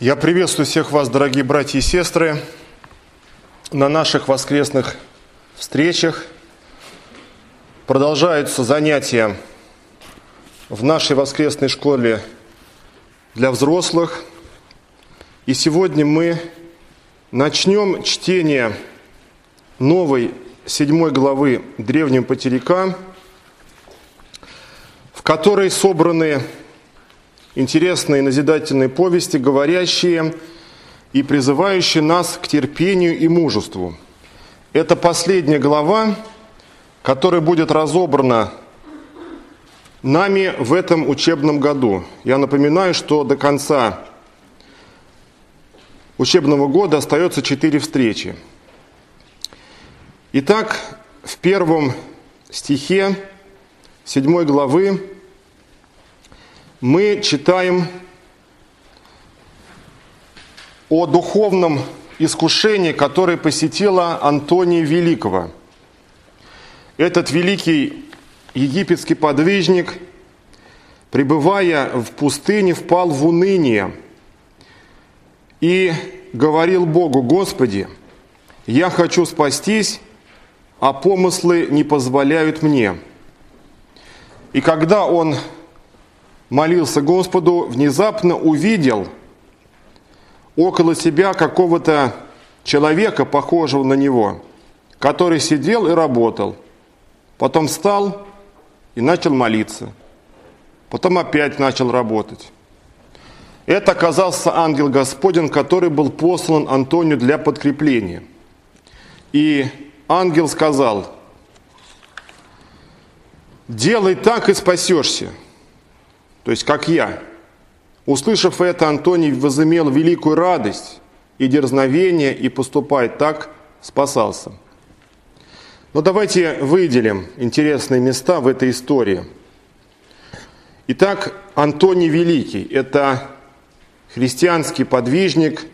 Я приветствую всех вас, дорогие братья и сестры, на наших воскресных встречах. Продолжаются занятия в нашей воскресной школе для взрослых. И сегодня мы начнем чтение новой седьмой главы Древнего Потеряка, в которой собраны интересные назидательные повести, говорящие и призывающие нас к терпению и мужеству. Это последняя глава, которая будет разобрана нами в этом учебном году. Я напоминаю, что до конца учебного года остается четыре встречи. Итак, в первом стихе седьмой главы мы читаем о духовном искушении, которое посетило Антония Великого. Этот великий египетский подвижник, пребывая в пустыне, впал в уныние и говорил Богу, Господи, я хочу спастись, а помыслы не позволяют мне. И когда он молился Господу, внезапно увидел около себя какого-то человека, похожего на него, который сидел и работал. Потом встал и начал молиться. Потом опять начал работать. Это оказался ангел Господень, который был послан Антонию для подкрепления. И ангел сказал, делай так и спасешься то есть как я. Услышав это, Антоний возымел великую радость и дерзновение, и поступает так, спасался. Но давайте выделим интересные места в этой истории. Итак, Антоний Великий – это христианский подвижник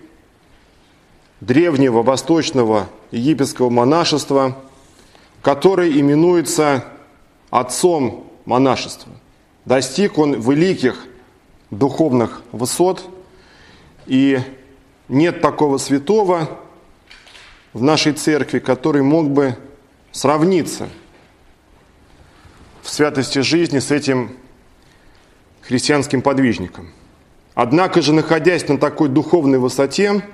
древнего восточного египетского монашества, который именуется отцом монашества – Достиг он великих духовных высот, и нет такого святого в нашей церкви, который мог бы сравниться в святости жизни с этим христианским подвижником. Однако же, находясь на такой духовной высоте,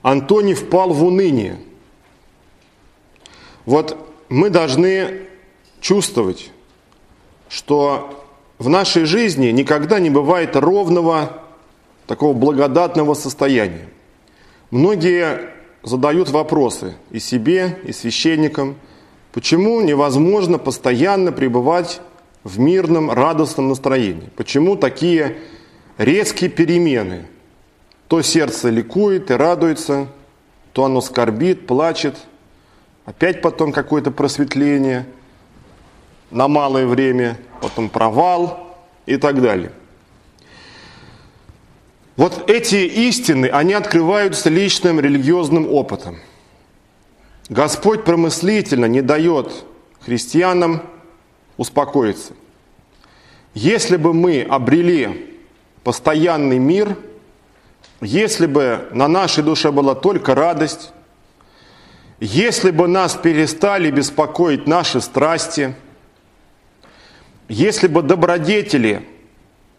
Антоний впал в уныние. Вот мы должны чувствовать, что в нашей жизни никогда не бывает ровного, такого благодатного состояния. Многие задают вопросы и себе, и священникам, почему невозможно постоянно пребывать в мирном, радостном настроении? Почему такие резкие перемены? То сердце ликует и радуется, то оно скорбит, плачет, опять потом какое-то просветление – на малое время, потом провал и так далее. Вот эти истины, они открываются личным религиозным опытом. Господь промыслительно не дает христианам успокоиться. Если бы мы обрели постоянный мир, если бы на нашей душе была только радость, если бы нас перестали беспокоить наши страсти – если бы добродетели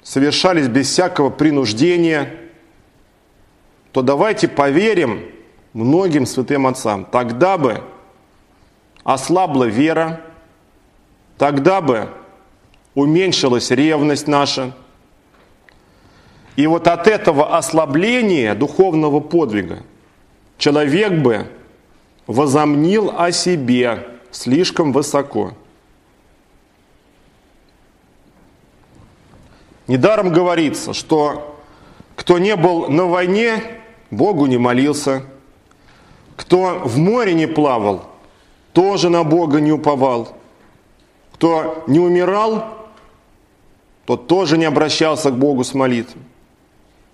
совершались без всякого принуждения, то давайте поверим многим святым отцам. Тогда бы ослабла вера, тогда бы уменьшилась ревность наша. И вот от этого ослабления духовного подвига человек бы возомнил о себе слишком высоко – Недаром говорится, что кто не был на войне, Богу не молился. Кто в море не плавал, тоже на Бога не уповал. Кто не умирал, тот тоже не обращался к Богу с молитвой.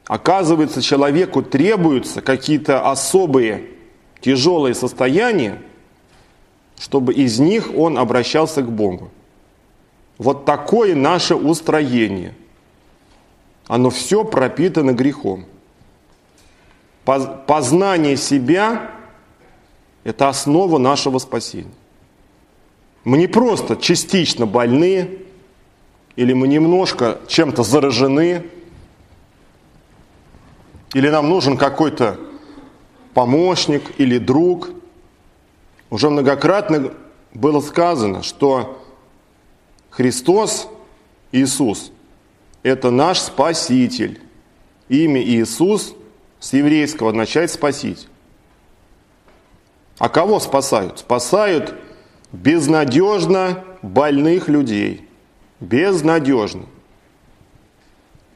Оказывается, человеку требуются какие-то особые тяжелые состояния, чтобы из них он обращался к Богу. Вот такое наше устроение – оно все пропитано грехом. Познание себя – это основа нашего спасения. Мы не просто частично больны, или мы немножко чем-то заражены, или нам нужен какой-то помощник или друг. Уже многократно было сказано, что Христос, Иисус, это наш Спаситель. Имя Иисус с еврейского означает спасить. А кого спасают? Спасают безнадежно больных людей. Безнадежно.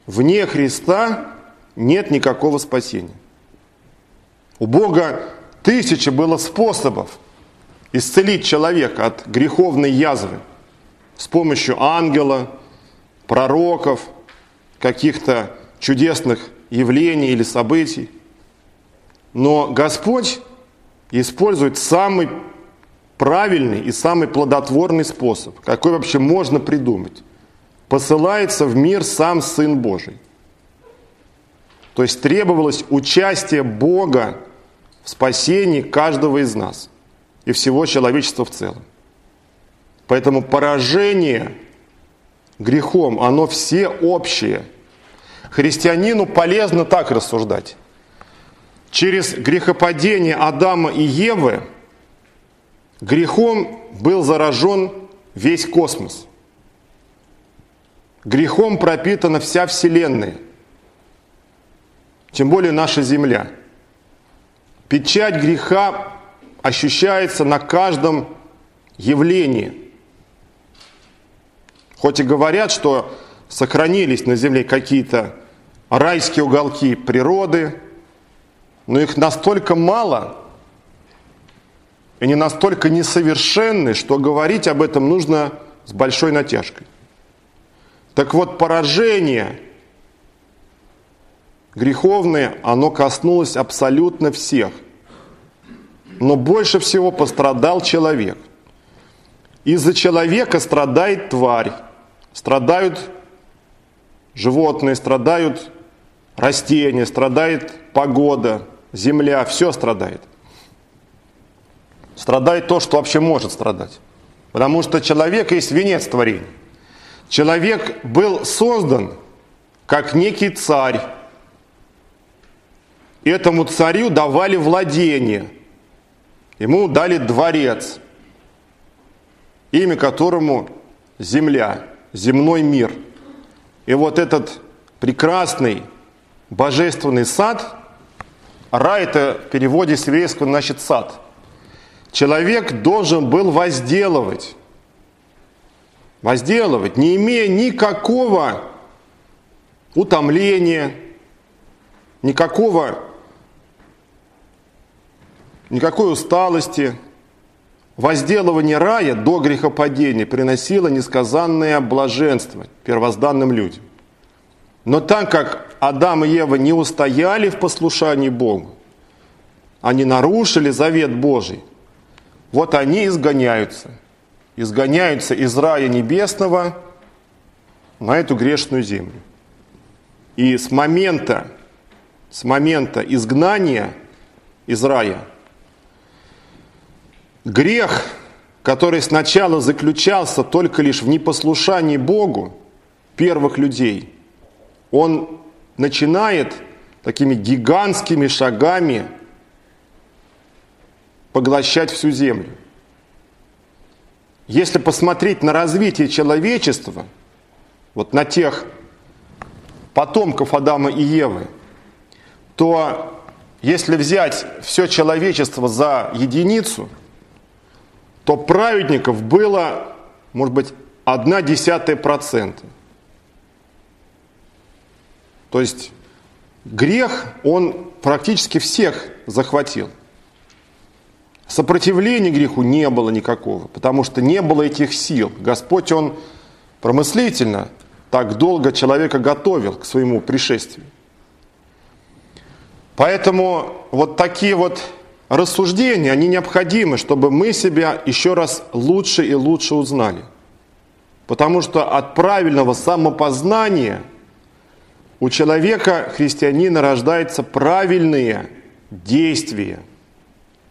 Вне Христа нет никакого спасения. У Бога тысячи было способов исцелить человека от греховной язвы с помощью ангела, пророков, каких-то чудесных явлений или событий. Но Господь использует самый правильный и самый плодотворный способ, какой вообще можно придумать. Посылается в мир сам Сын Божий. То есть требовалось участие Бога в спасении каждого из нас и всего человечества в целом. Поэтому поражение грехом, оно все общее. Христианину полезно так рассуждать. Через грехопадение Адама и Евы грехом был заражен весь космос. Грехом пропитана вся Вселенная – тем более наша земля. Печать греха ощущается на каждом явлении. Хоть и говорят, что сохранились на земле какие-то райские уголки природы, но их настолько мало, и они настолько несовершенны, что говорить об этом нужно с большой натяжкой. Так вот, поражение – греховное, оно коснулось абсолютно всех. Но больше всего пострадал человек. Из-за человека страдает тварь, страдают животные, страдают растения, страдает погода, земля, все страдает. Страдает то, что вообще может страдать. Потому что человек есть венец творения. Человек был создан как некий царь, этому царю давали владение. Ему дали дворец, имя которому земля, земной мир. И вот этот прекрасный божественный сад, рай это в переводе с еврейского значит сад, человек должен был возделывать. Возделывать, не имея никакого утомления, никакого никакой усталости. Возделывание рая до грехопадения приносило несказанное блаженство первозданным людям. Но так как Адам и Ева не устояли в послушании Богу, они нарушили завет Божий, вот они изгоняются. Изгоняются из рая небесного на эту грешную землю. И с момента, с момента изгнания из рая – Грех, который сначала заключался только лишь в непослушании Богу первых людей, он начинает такими гигантскими шагами поглощать всю землю. Если посмотреть на развитие человечества, вот на тех потомков Адама и Евы, то если взять все человечество за единицу – то праведников было, может быть, одна десятая процента. То есть грех, он практически всех захватил. Сопротивления греху не было никакого, потому что не было этих сил. Господь, Он промыслительно так долго человека готовил к своему пришествию. Поэтому вот такие вот рассуждения, они необходимы, чтобы мы себя еще раз лучше и лучше узнали. Потому что от правильного самопознания у человека, христианина, рождаются правильные действия.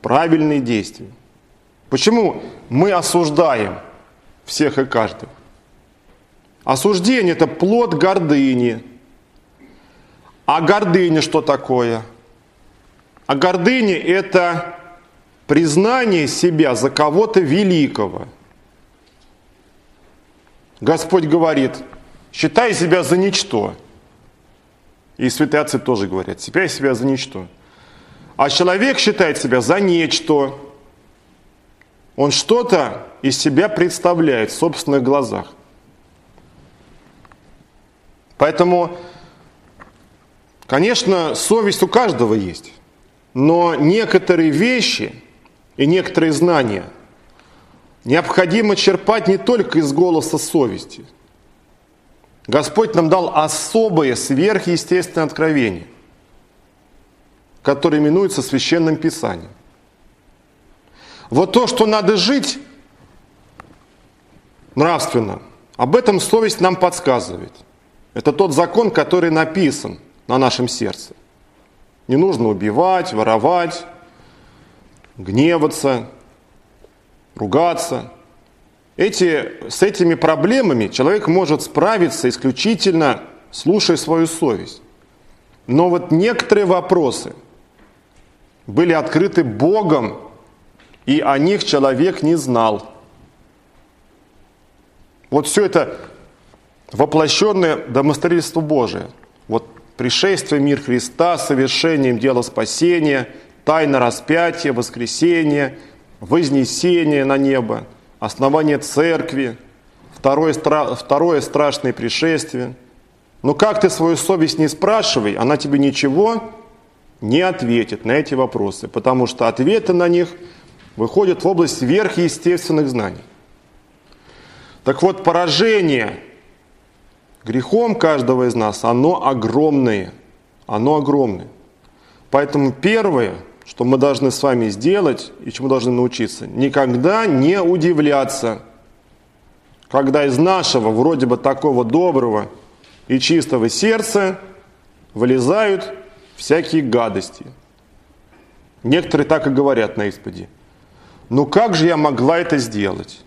Правильные действия. Почему мы осуждаем всех и каждого? Осуждение – это плод гордыни. А гордыня что такое? А гордыня – это признание себя за кого-то великого. Господь говорит, считай себя за ничто. И святые отцы тоже говорят, считай себя за ничто. А человек считает себя за нечто. Он что-то из себя представляет в собственных глазах. Поэтому, конечно, совесть у каждого есть. Но некоторые вещи и некоторые знания необходимо черпать не только из голоса совести. Господь нам дал особое сверхъестественное откровение, которое именуется Священным Писанием. Вот то, что надо жить нравственно, об этом совесть нам подсказывает. Это тот закон, который написан на нашем сердце. Не нужно убивать, воровать, гневаться, ругаться. Эти, с этими проблемами человек может справиться исключительно слушая свою совесть. Но вот некоторые вопросы были открыты Богом, и о них человек не знал. Вот все это воплощенное домостроительство Божие. Вот пришествие, мир Христа, совершением дела спасения, тайна распятия, воскресения, вознесение на небо, основание церкви, второе, второе страшное пришествие. Но как ты свою совесть не спрашивай, она тебе ничего не ответит на эти вопросы, потому что ответы на них выходят в область сверхъестественных знаний. Так вот, поражение грехом каждого из нас, оно огромное. Оно огромное. Поэтому первое, что мы должны с вами сделать и чему должны научиться, никогда не удивляться, когда из нашего вроде бы такого доброго и чистого сердца вылезают всякие гадости. Некоторые так и говорят на исповеди. Ну как же я могла это сделать?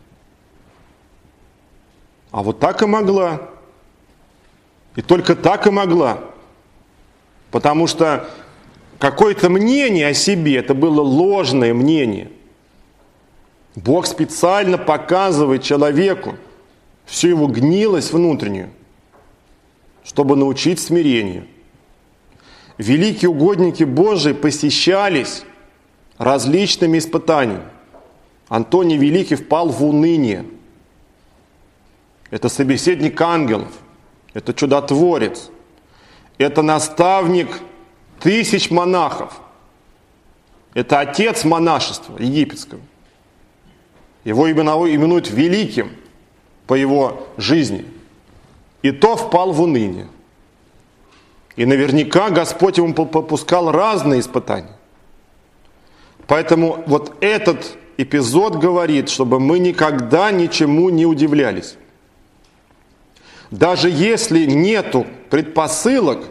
А вот так и могла. И только так и могла. Потому что какое-то мнение о себе, это было ложное мнение. Бог специально показывает человеку всю его гнилость внутреннюю, чтобы научить смирению. Великие угодники Божии посещались различными испытаниями. Антоний Великий впал в уныние. Это собеседник ангелов – это чудотворец, это наставник тысяч монахов, это отец монашества египетского. Его именуют великим по его жизни. И то впал в уныние. И наверняка Господь ему попускал разные испытания. Поэтому вот этот эпизод говорит, чтобы мы никогда ничему не удивлялись. Даже если нету предпосылок,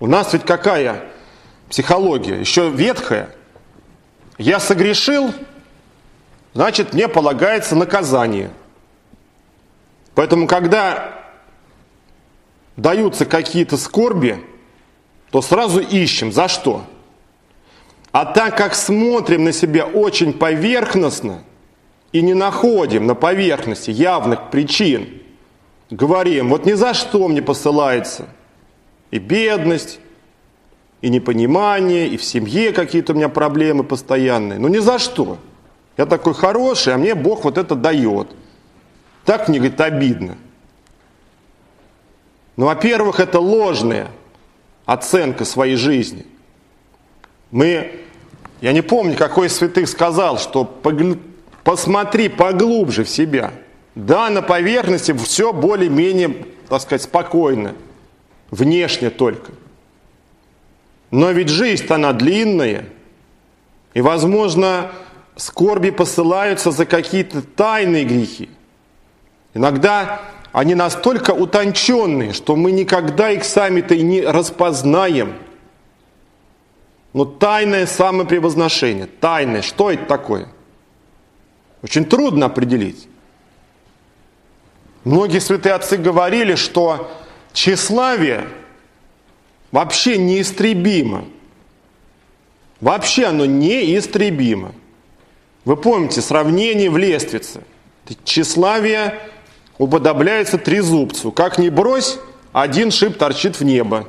у нас ведь какая психология? Еще ветхая. Я согрешил, значит мне полагается наказание. Поэтому, когда даются какие-то скорби, то сразу ищем, за что. А так как смотрим на себя очень поверхностно и не находим на поверхности явных причин – говорим, вот ни за что мне посылается и бедность, и непонимание, и в семье какие-то у меня проблемы постоянные. Ну ни за что. Я такой хороший, а мне Бог вот это дает. Так мне, говорит, обидно. Ну, во-первых, это ложная оценка своей жизни. Мы, я не помню, какой из святых сказал, что посмотри поглубже в себя – да, на поверхности все более-менее, так сказать, спокойно, внешне только. Но ведь жизнь-то она длинная, и, возможно, скорби посылаются за какие-то тайные грехи. Иногда они настолько утонченные, что мы никогда их сами-то и не распознаем. Но тайное самопревозношение, тайное, что это такое? Очень трудно определить. Многие святые отцы говорили, что тщеславие вообще неистребимо. Вообще оно неистребимо. Вы помните сравнение в лествице. Тщеславие уподобляется трезубцу. Как ни брось, один шип торчит в небо.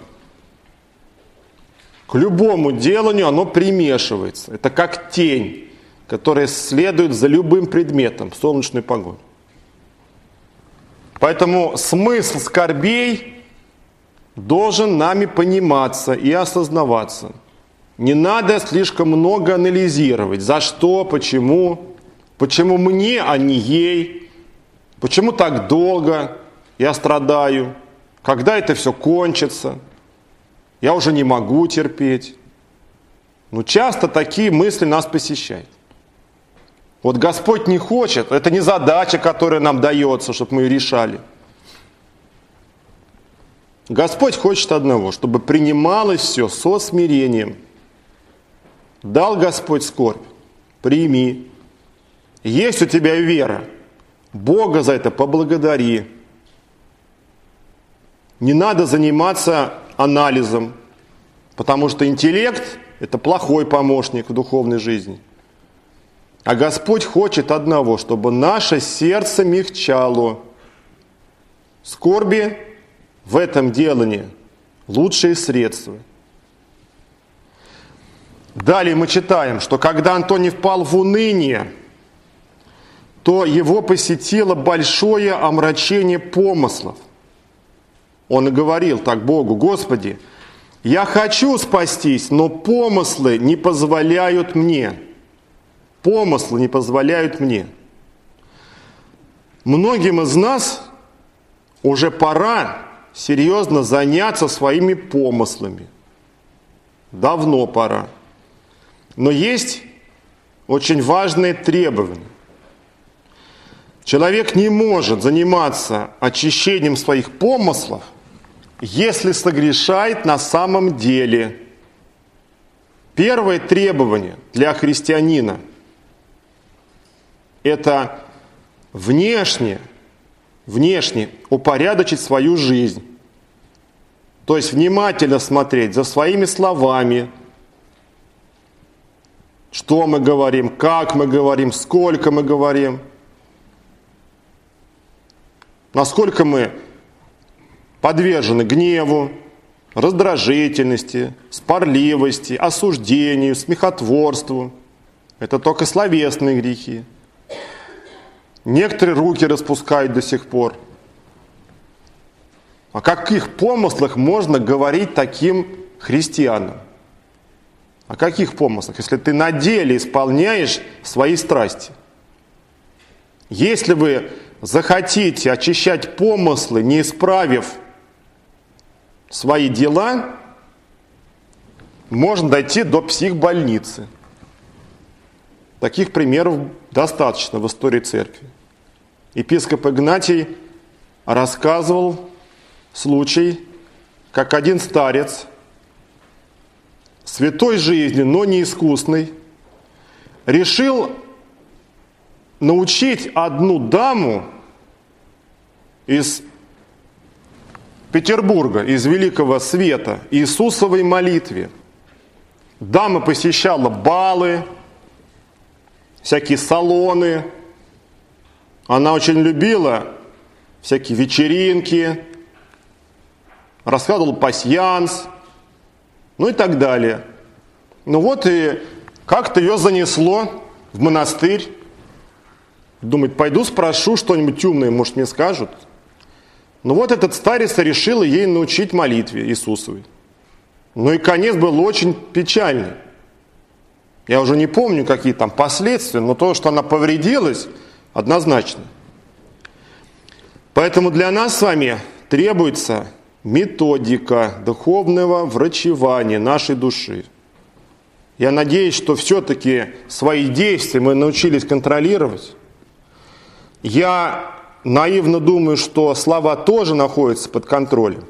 К любому деланию оно примешивается. Это как тень, которая следует за любым предметом в солнечную погоду. Поэтому смысл скорбей должен нами пониматься и осознаваться. Не надо слишком много анализировать, за что, почему, почему мне, а не ей, почему так долго я страдаю, когда это все кончится, я уже не могу терпеть. Но часто такие мысли нас посещают. Вот Господь не хочет, это не задача, которая нам дается, чтобы мы ее решали. Господь хочет одного, чтобы принималось все со смирением. Дал Господь скорбь, прими. Есть у тебя вера, Бога за это поблагодари. Не надо заниматься анализом, потому что интеллект – это плохой помощник в духовной жизни – а Господь хочет одного, чтобы наше сердце мягчало. Скорби в этом делании лучшие средства. Далее мы читаем, что когда Антоний впал в уныние, то его посетило большое омрачение помыслов. Он и говорил так Богу, Господи, я хочу спастись, но помыслы не позволяют мне помыслы не позволяют мне. Многим из нас уже пора серьезно заняться своими помыслами. Давно пора. Но есть очень важные требования. Человек не может заниматься очищением своих помыслов, если согрешает на самом деле. Первое требование для христианина – это внешне, внешне упорядочить свою жизнь. То есть внимательно смотреть за своими словами, что мы говорим, как мы говорим, сколько мы говорим, насколько мы подвержены гневу, раздражительности, спорливости, осуждению, смехотворству. Это только словесные грехи. Некоторые руки распускают до сих пор. О каких помыслах можно говорить таким христианам? О каких помыслах, если ты на деле исполняешь свои страсти? Если вы захотите очищать помыслы, не исправив свои дела, можно дойти до психбольницы – Таких примеров достаточно в истории церкви. Епископ Игнатий рассказывал случай, как один старец, святой жизни, но не искусный, решил научить одну даму из Петербурга, из Великого Света, Иисусовой молитве. Дама посещала балы, всякие салоны. Она очень любила всякие вечеринки, рассказывала пасьянс, ну и так далее. Ну вот и как-то ее занесло в монастырь. Думает, пойду спрошу что-нибудь умное, может мне скажут. Ну вот этот старец решил ей научить молитве Иисусовой. Ну и конец был очень печальный. Я уже не помню, какие там последствия, но то, что она повредилась, однозначно. Поэтому для нас с вами требуется методика духовного врачевания нашей души. Я надеюсь, что все-таки свои действия мы научились контролировать. Я наивно думаю, что слова тоже находятся под контролем.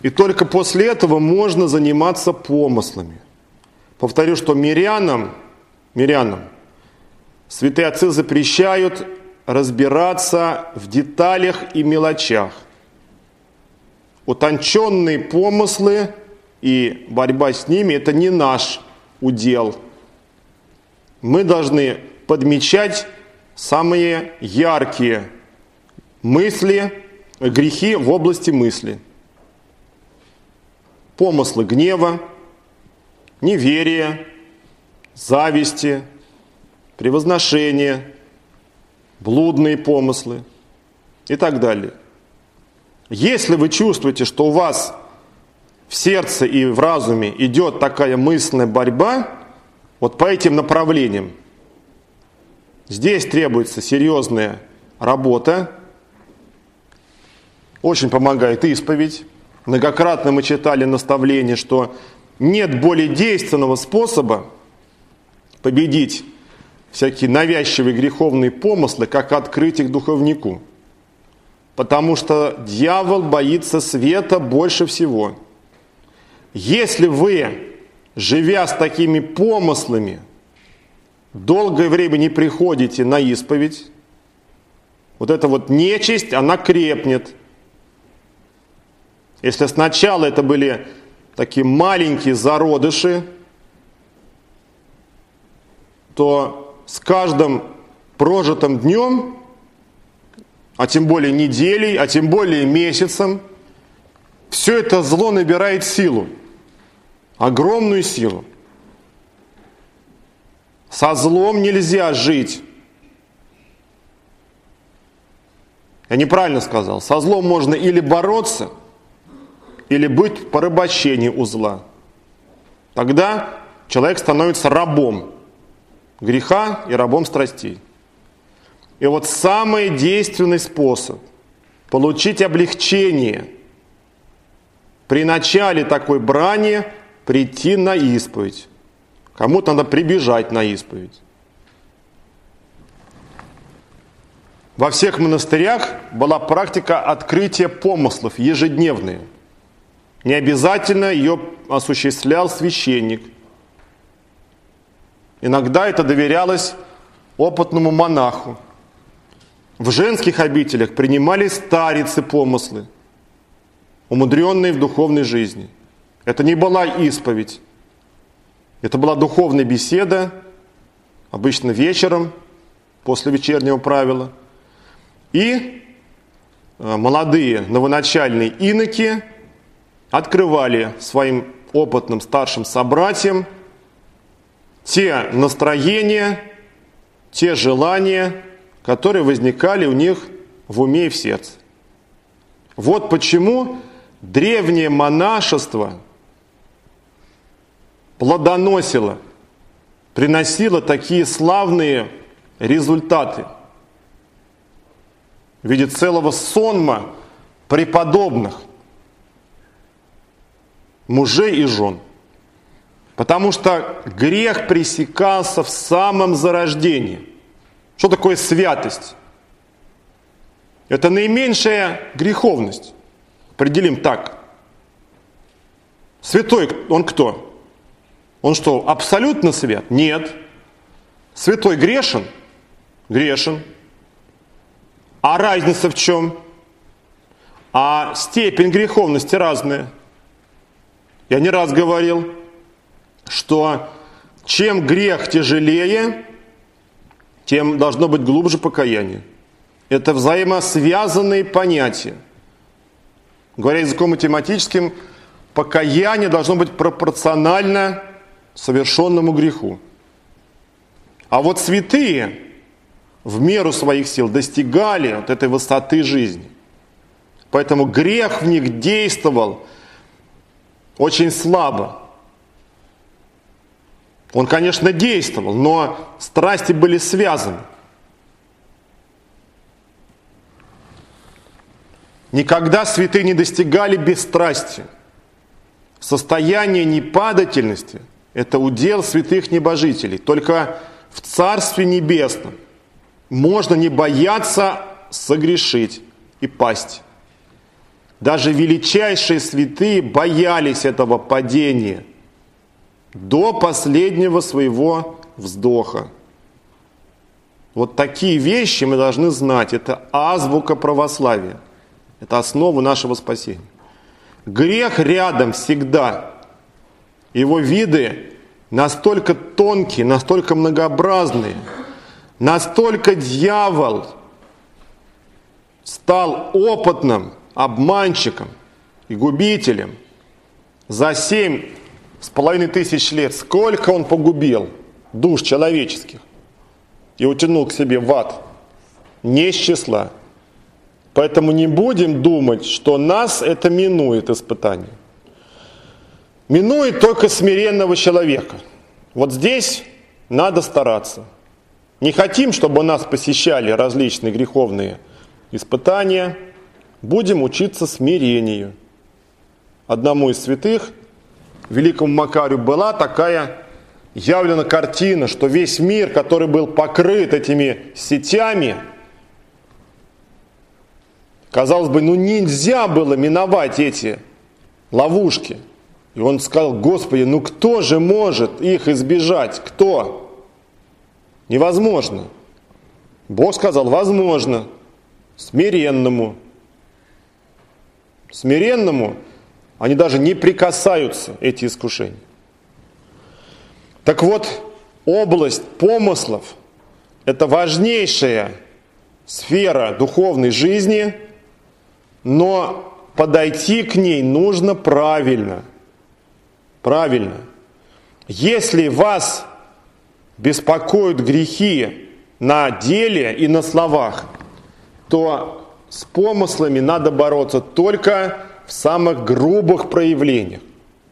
И только после этого можно заниматься помыслами. Повторю, что мирянам, мирянам святые отцы запрещают разбираться в деталях и мелочах. Утонченные помыслы и борьба с ними – это не наш удел. Мы должны подмечать самые яркие мысли, грехи в области мысли. Помыслы гнева, неверия, зависти, превозношения, блудные помыслы и так далее. Если вы чувствуете, что у вас в сердце и в разуме идет такая мысленная борьба, вот по этим направлениям, здесь требуется серьезная работа, очень помогает исповедь. Многократно мы читали наставление, что нет более действенного способа победить всякие навязчивые греховные помыслы, как открыть их духовнику. Потому что дьявол боится света больше всего – если вы, живя с такими помыслами, долгое время не приходите на исповедь, вот эта вот нечисть, она крепнет. Если сначала это были такие маленькие зародыши, то с каждым прожитым днем, а тем более неделей, а тем более месяцем, все это зло набирает силу огромную силу. Со злом нельзя жить. Я неправильно сказал. Со злом можно или бороться, или быть в порабощении у зла. Тогда человек становится рабом греха и рабом страстей. И вот самый действенный способ получить облегчение при начале такой брани – прийти на исповедь. Кому-то надо прибежать на исповедь. Во всех монастырях была практика открытия помыслов ежедневные. Не обязательно ее осуществлял священник. Иногда это доверялось опытному монаху. В женских обителях принимали старицы помыслы, умудренные в духовной жизни – это не была исповедь. Это была духовная беседа, обычно вечером, после вечернего правила. И э, молодые новоначальные иноки открывали своим опытным старшим собратьям те настроения, те желания, которые возникали у них в уме и в сердце. Вот почему древнее монашество – плодоносила, приносила такие славные результаты в виде целого сонма преподобных мужей и жен. Потому что грех пресекался в самом зарождении. Что такое святость? Это наименьшая греховность. Определим так. Святой он кто? Он что, абсолютно свят? Нет. Святой грешен? Грешен. А разница в чем? А степень греховности разная. Я не раз говорил, что чем грех тяжелее, тем должно быть глубже покаяние. Это взаимосвязанные понятия. Говоря языком математическим, покаяние должно быть пропорционально совершенному греху. А вот святые в меру своих сил достигали вот этой высоты жизни. Поэтому грех в них действовал очень слабо. Он, конечно, действовал, но страсти были связаны. Никогда святые не достигали бесстрастия. Состояние непадательности – это удел святых небожителей. Только в Царстве Небесном можно не бояться согрешить и пасть. Даже величайшие святые боялись этого падения до последнего своего вздоха. Вот такие вещи мы должны знать. Это азбука православия. Это основа нашего спасения. Грех рядом всегда. Его виды настолько тонкие, настолько многообразные, настолько дьявол стал опытным обманщиком и губителем за семь с половиной тысяч лет. Сколько он погубил душ человеческих и утянул к себе в ад. Не с числа. Поэтому не будем думать, что нас это минует испытание. Минует только смиренного человека. Вот здесь надо стараться. Не хотим, чтобы нас посещали различные греховные испытания. Будем учиться смирению. Одному из святых, великому Макарию, была такая явлена картина, что весь мир, который был покрыт этими сетями, казалось бы, ну нельзя было миновать эти ловушки. И он сказал, Господи, ну кто же может их избежать? Кто? Невозможно. Бог сказал, возможно, смиренному. Смиренному они даже не прикасаются, эти искушения. Так вот, область помыслов – это важнейшая сфера духовной жизни, но подойти к ней нужно правильно. Правильно. Если вас беспокоят грехи на деле и на словах, то с помыслами надо бороться только в самых грубых проявлениях,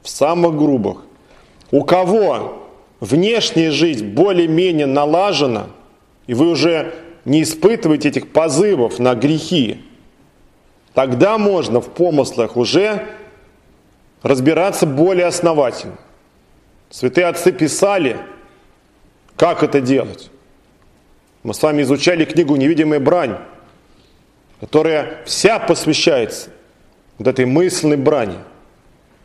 в самых грубых. У кого внешняя жизнь более-менее налажена, и вы уже не испытываете этих позывов на грехи, тогда можно в помыслах уже разбираться более основательно. Святые отцы писали, как это делать. Мы с вами изучали книгу «Невидимая брань», которая вся посвящается вот этой мысленной брани.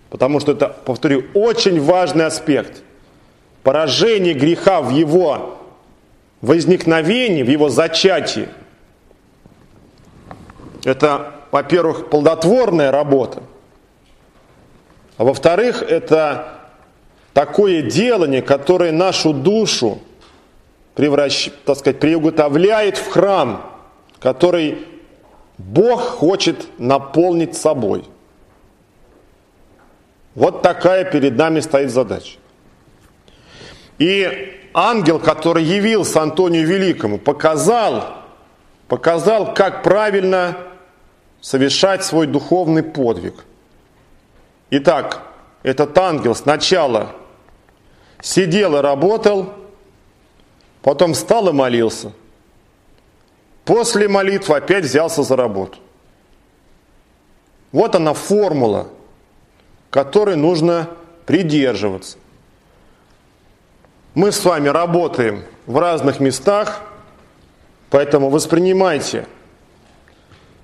Потому что это, повторю, очень важный аспект – поражение греха в его возникновении, в его зачатии, это, во-первых, плодотворная работа, а во-вторых, это такое делание, которое нашу душу превращ, так сказать, приуготовляет в храм, который Бог хочет наполнить собой. Вот такая перед нами стоит задача. И ангел, который явился Антонию Великому, показал, показал, как правильно совершать свой духовный подвиг. Итак, этот ангел сначала сидел и работал, потом встал и молился. После молитвы опять взялся за работу. Вот она формула, которой нужно придерживаться. Мы с вами работаем в разных местах, поэтому воспринимайте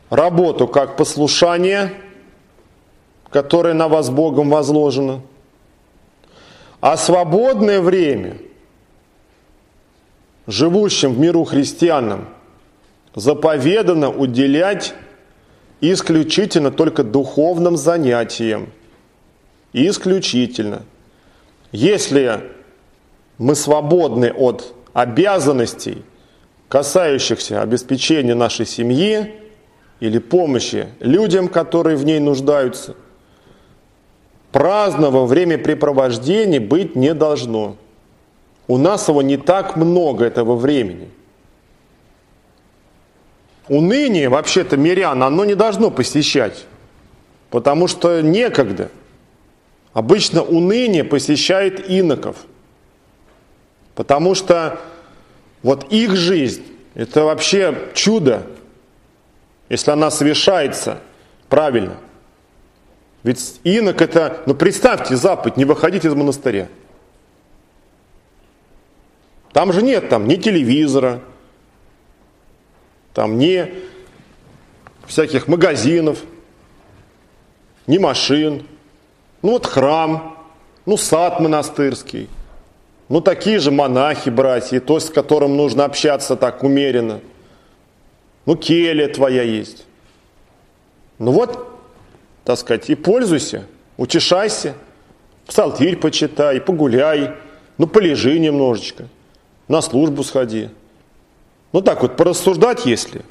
работу как послушание, которое на вас Богом возложено, а свободное время живущим в миру христианам заповедано уделять исключительно только духовным занятиям. Исключительно. Если мы свободны от обязанностей, касающихся обеспечения нашей семьи или помощи людям, которые в ней нуждаются. Праздного времяпрепровождения быть не должно. У нас его не так много этого времени. Уныние, вообще-то, мирян, оно не должно посещать, потому что некогда. Обычно уныние посещает иноков – Потому что вот их жизнь – это вообще чудо, если она совершается правильно. Ведь инок это, ну представьте заповедь, не выходить из монастыря. Там же нет там ни телевизора, там ни всяких магазинов, ни машин. Ну вот храм, ну сад монастырский, ну такие же монахи, братья, то, с которым нужно общаться так умеренно. Ну келья твоя есть. Ну вот, так сказать, и пользуйся, утешайся, псалтирь почитай, погуляй, ну полежи немножечко, на службу сходи. Ну так вот, порассуждать если.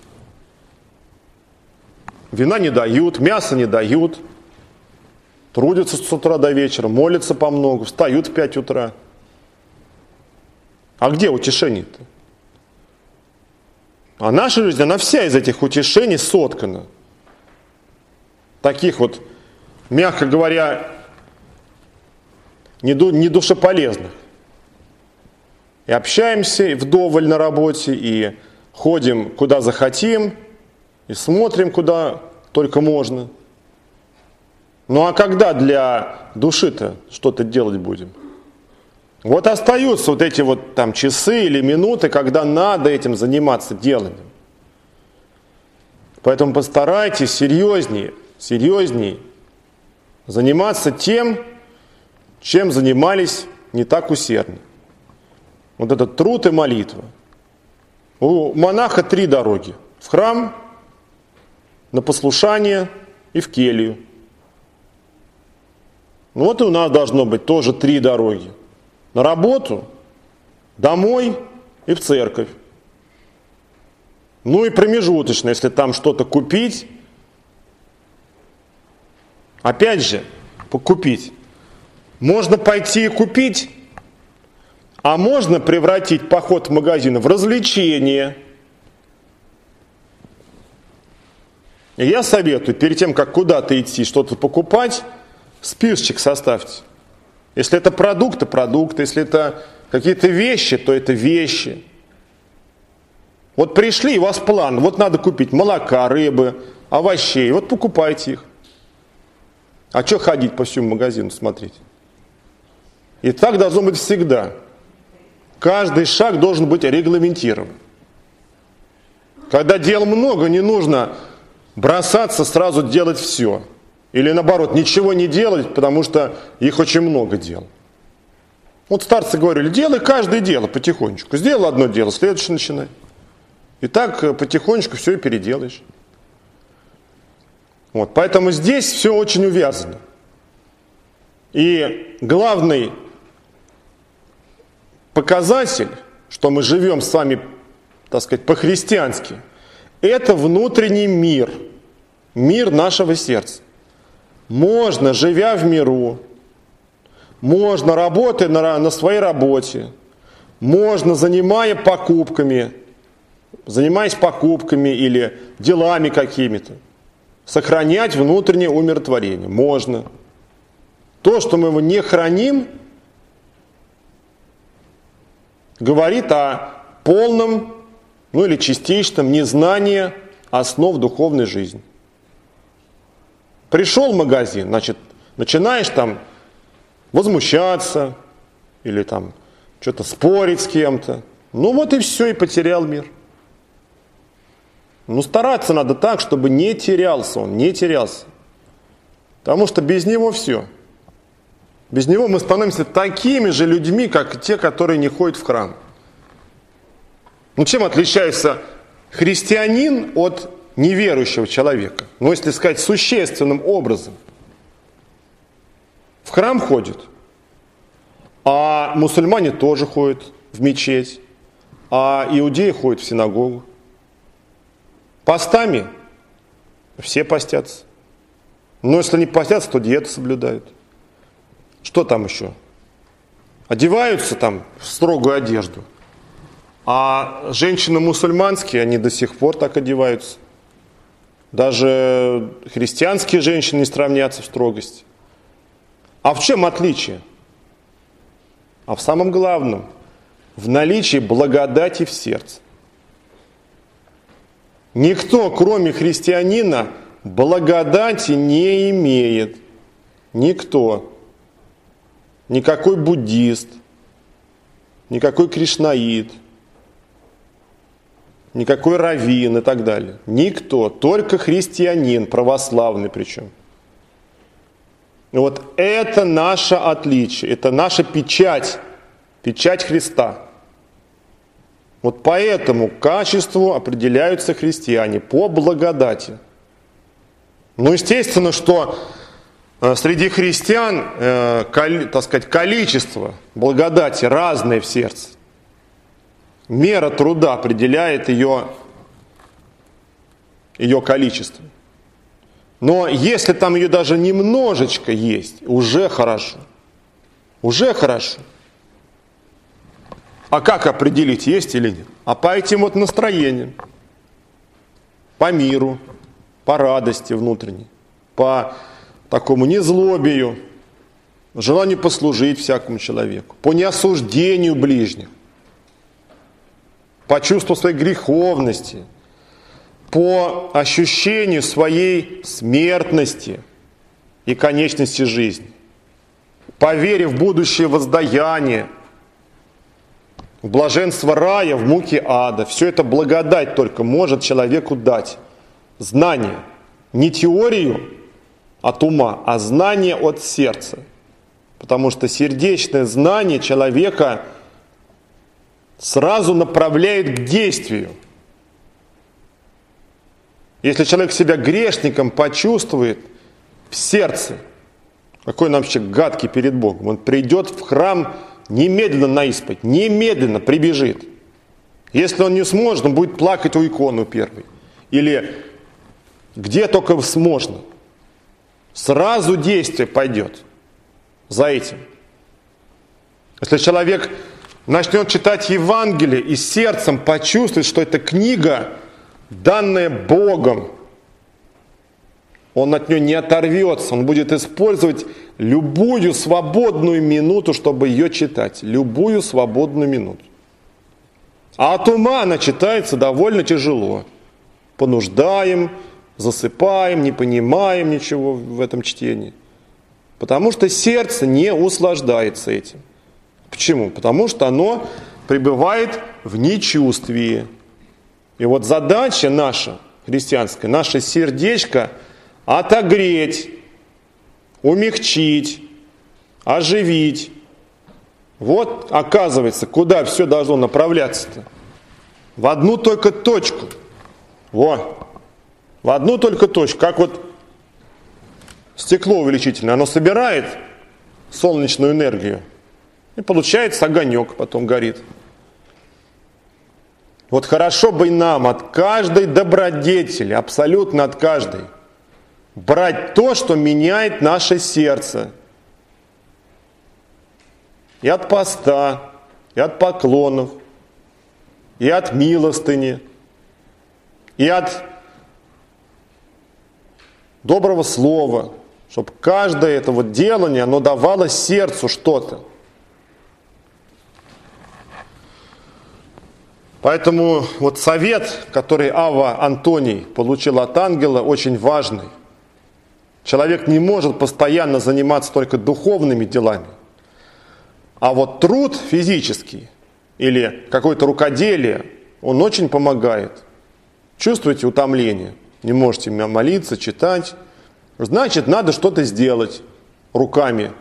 Вина не дают, мяса не дают, трудятся с утра до вечера, молятся по много, встают в 5 утра. А где утешение-то? А наша жизнь, она вся из этих утешений соткана. Таких вот, мягко говоря, не душеполезных. И общаемся вдоволь на работе, и ходим куда захотим, и смотрим куда только можно. Ну а когда для души-то что-то делать будем? Вот остаются вот эти вот там часы или минуты, когда надо этим заниматься деланием. Поэтому постарайтесь серьезнее, серьезнее заниматься тем, чем занимались не так усердно. Вот этот труд и молитва. У монаха три дороги. В храм, на послушание и в келью. Ну вот и у нас должно быть тоже три дороги. На работу, домой и в церковь. Ну и промежуточно, если там что-то купить. Опять же, покупить. Можно пойти и купить, а можно превратить поход в магазин в развлечение. Я советую, перед тем, как куда-то идти, что-то покупать, списочек составьте. Если это продукты, продукты. Если это какие-то вещи, то это вещи. Вот пришли, у вас план. Вот надо купить молока, рыбы, овощей. Вот покупайте их. А что ходить по всему магазину смотреть? И так должно быть всегда. Каждый шаг должен быть регламентирован. Когда дел много, не нужно бросаться сразу делать все. Или наоборот, ничего не делать, потому что их очень много дел. Вот старцы говорили, делай каждое дело потихонечку. Сделал одно дело, следующее начинай. И так э, потихонечку все и переделаешь. Вот, поэтому здесь все очень увязано. И главный показатель, что мы живем с вами, так сказать, по-христиански, это внутренний мир, мир нашего сердца. Можно, живя в миру, можно, работая на, на своей работе, можно, занимая покупками, занимаясь покупками или делами какими-то, сохранять внутреннее умиротворение. Можно. То, что мы его не храним, говорит о полном, ну или частичном незнании основ духовной жизни. Пришел в магазин, значит, начинаешь там возмущаться или там что-то спорить с кем-то. Ну вот и все, и потерял мир. Ну стараться надо так, чтобы не терялся он, не терялся. Потому что без него все – без него мы становимся такими же людьми, как те, которые не ходят в храм. Ну чем отличается христианин от неверующего человека? Ну если сказать существенным образом. В храм ходит, а мусульмане тоже ходят в мечеть, а иудеи ходят в синагогу. Постами все постятся. Но если не постятся, то диету соблюдают. Что там еще? Одеваются там в строгую одежду. А женщины мусульманские, они до сих пор так одеваются. Даже христианские женщины не сравнятся в строгости. А в чем отличие? А в самом главном, в наличии благодати в сердце. Никто, кроме христианина, благодати не имеет. Никто никакой буддист, никакой кришнаид, никакой раввин и так далее. Никто, только христианин, православный причем. И вот это наше отличие, это наша печать, печать Христа. Вот по этому качеству определяются христиане, по благодати. Ну, естественно, что среди христиан, э, так сказать, количество благодати разное в сердце. Мера труда определяет ее, ее количество. Но если там ее даже немножечко есть, уже хорошо. Уже хорошо. А как определить, есть или нет? А по этим вот настроениям, по миру, по радости внутренней, по такому незлобию, желанию послужить всякому человеку, по неосуждению ближних, по чувству своей греховности – по ощущению своей смертности и конечности жизни, по вере в будущее воздаяние, в блаженство рая, в муки ада. Все это благодать только может человеку дать. Знание. Не теорию от ума, а знание от сердца. Потому что сердечное знание человека сразу направляет к действию – если человек себя грешником почувствует в сердце, какой нам вообще гадкий перед Богом, он придет в храм немедленно на исповедь, немедленно прибежит. Если он не сможет, он будет плакать у иконы первой. Или где только возможно. Сразу действие пойдет за этим. Если человек начнет читать Евангелие и сердцем почувствует, что эта книга данное Богом, он от нее не оторвется, он будет использовать любую свободную минуту, чтобы ее читать. Любую свободную минуту. А от ума она читается довольно тяжело. Понуждаем, засыпаем, не понимаем ничего в этом чтении. Потому что сердце не услаждается этим. Почему? Потому что оно пребывает в нечувствии. И вот задача наша, христианская, наше сердечко отогреть, умягчить, оживить. Вот, оказывается, куда все должно направляться-то. В одну только точку. Во. В одну только точку. Как вот стекло увеличительное. Оно собирает солнечную энергию. И получается огонек потом горит. Вот хорошо бы нам от каждой добродетели, абсолютно от каждой, брать то, что меняет наше сердце. И от поста, и от поклонов, и от милостыни, и от доброго слова, чтобы каждое это вот делание, оно давало сердцу что-то. Поэтому вот совет, который Ава Антоний получил от ангела, очень важный. Человек не может постоянно заниматься только духовными делами. А вот труд физический или какое-то рукоделие, он очень помогает. Чувствуете утомление, не можете молиться, читать. Значит, надо что-то сделать руками.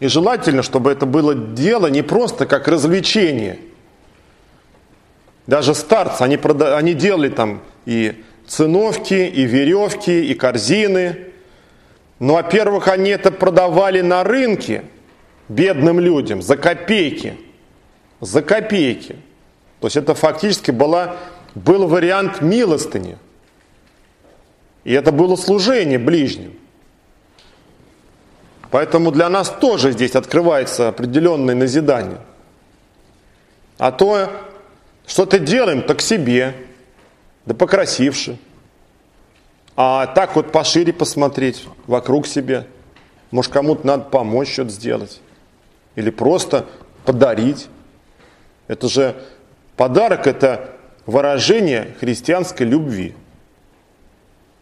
И желательно, чтобы это было дело не просто как развлечение – даже старцы, они, прода... они делали там и циновки, и веревки, и корзины. Но, во-первых, они это продавали на рынке бедным людям за копейки. За копейки. То есть это фактически была, был вариант милостыни. И это было служение ближним. Поэтому для нас тоже здесь открывается определенное назидание. А то что-то делаем, так себе, да покрасивше. А так вот пошире посмотреть, вокруг себя. Может, кому-то надо помочь что-то сделать. Или просто подарить. Это же подарок, это выражение христианской любви.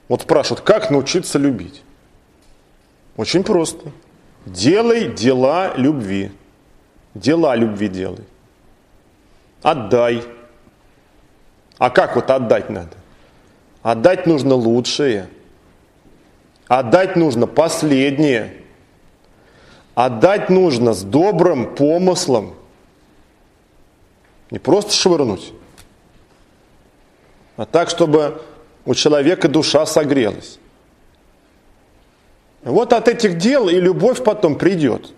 Вот спрашивают, как научиться любить? Очень просто. Делай дела любви. Дела любви делай. Отдай А как вот отдать надо? Отдать нужно лучшее. Отдать нужно последнее. Отдать нужно с добрым помыслом. Не просто швырнуть, а так, чтобы у человека душа согрелась. Вот от этих дел и любовь потом придет.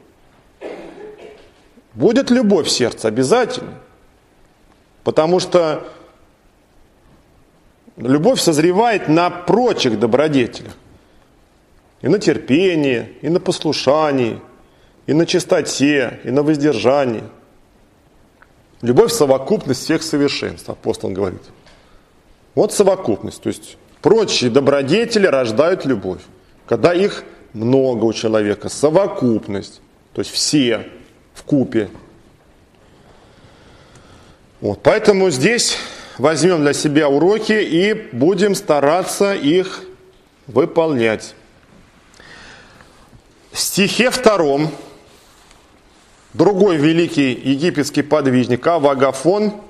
Будет любовь в сердце обязательно. Потому что любовь созревает на прочих добродетелях. И на терпении, и на послушании, и на чистоте, и на воздержании. Любовь – совокупность всех совершенств, апостол говорит. Вот совокупность. То есть прочие добродетели рождают любовь. Когда их много у человека, совокупность. То есть все в купе. Вот, поэтому здесь возьмем для себя уроки и будем стараться их выполнять. В стихе втором другой великий египетский подвижник Авагафон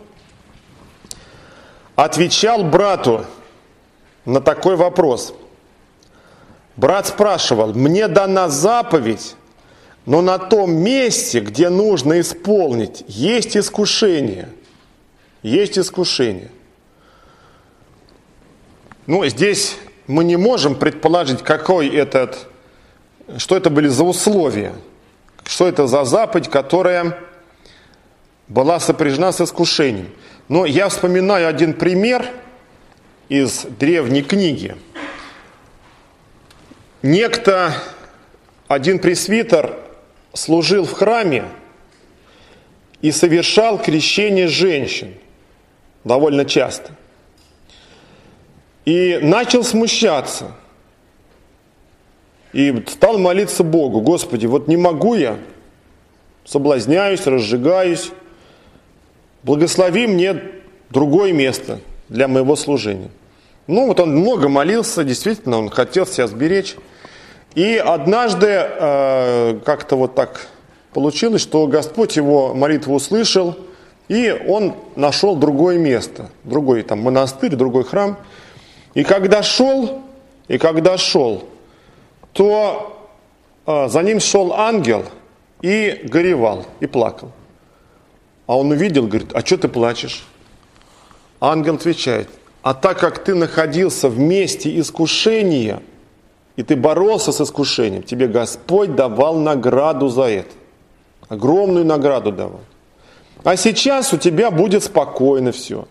отвечал брату на такой вопрос. Брат спрашивал, мне дана заповедь, но на том месте, где нужно исполнить, есть искушение. Есть искушение. Ну, здесь мы не можем предположить, какой этот, что это были за условия, что это за заповедь, которая была сопряжена с искушением. Но я вспоминаю один пример из древней книги. Некто, один пресвитер, служил в храме и совершал крещение женщин довольно часто. И начал смущаться. И стал молиться Богу, Господи, вот не могу я, соблазняюсь, разжигаюсь, благослови мне другое место для моего служения. Ну, вот он много молился, действительно, он хотел себя сберечь. И однажды э, как-то вот так получилось, что Господь его молитву услышал, и он нашел другое место, другой там монастырь, другой храм. И когда шел, и когда шел, то э, за ним шел ангел и горевал, и плакал. А он увидел, говорит, а что ты плачешь? Ангел отвечает, а так как ты находился в месте искушения, и ты боролся с искушением, тебе Господь давал награду за это. Огромную награду давал. А сейчас у тебя будет спокойно все.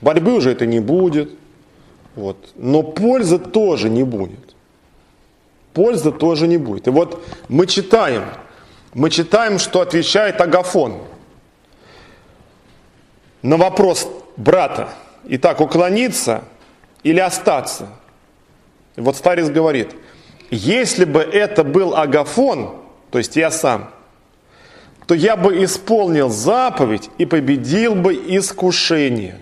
Борьбы уже это не будет. Вот. Но пользы тоже не будет. Пользы тоже не будет. И вот мы читаем, мы читаем, что отвечает Агафон – на вопрос брата, итак, уклониться или остаться. Вот старец говорит, если бы это был Агафон, то есть я сам, то я бы исполнил заповедь и победил бы искушение.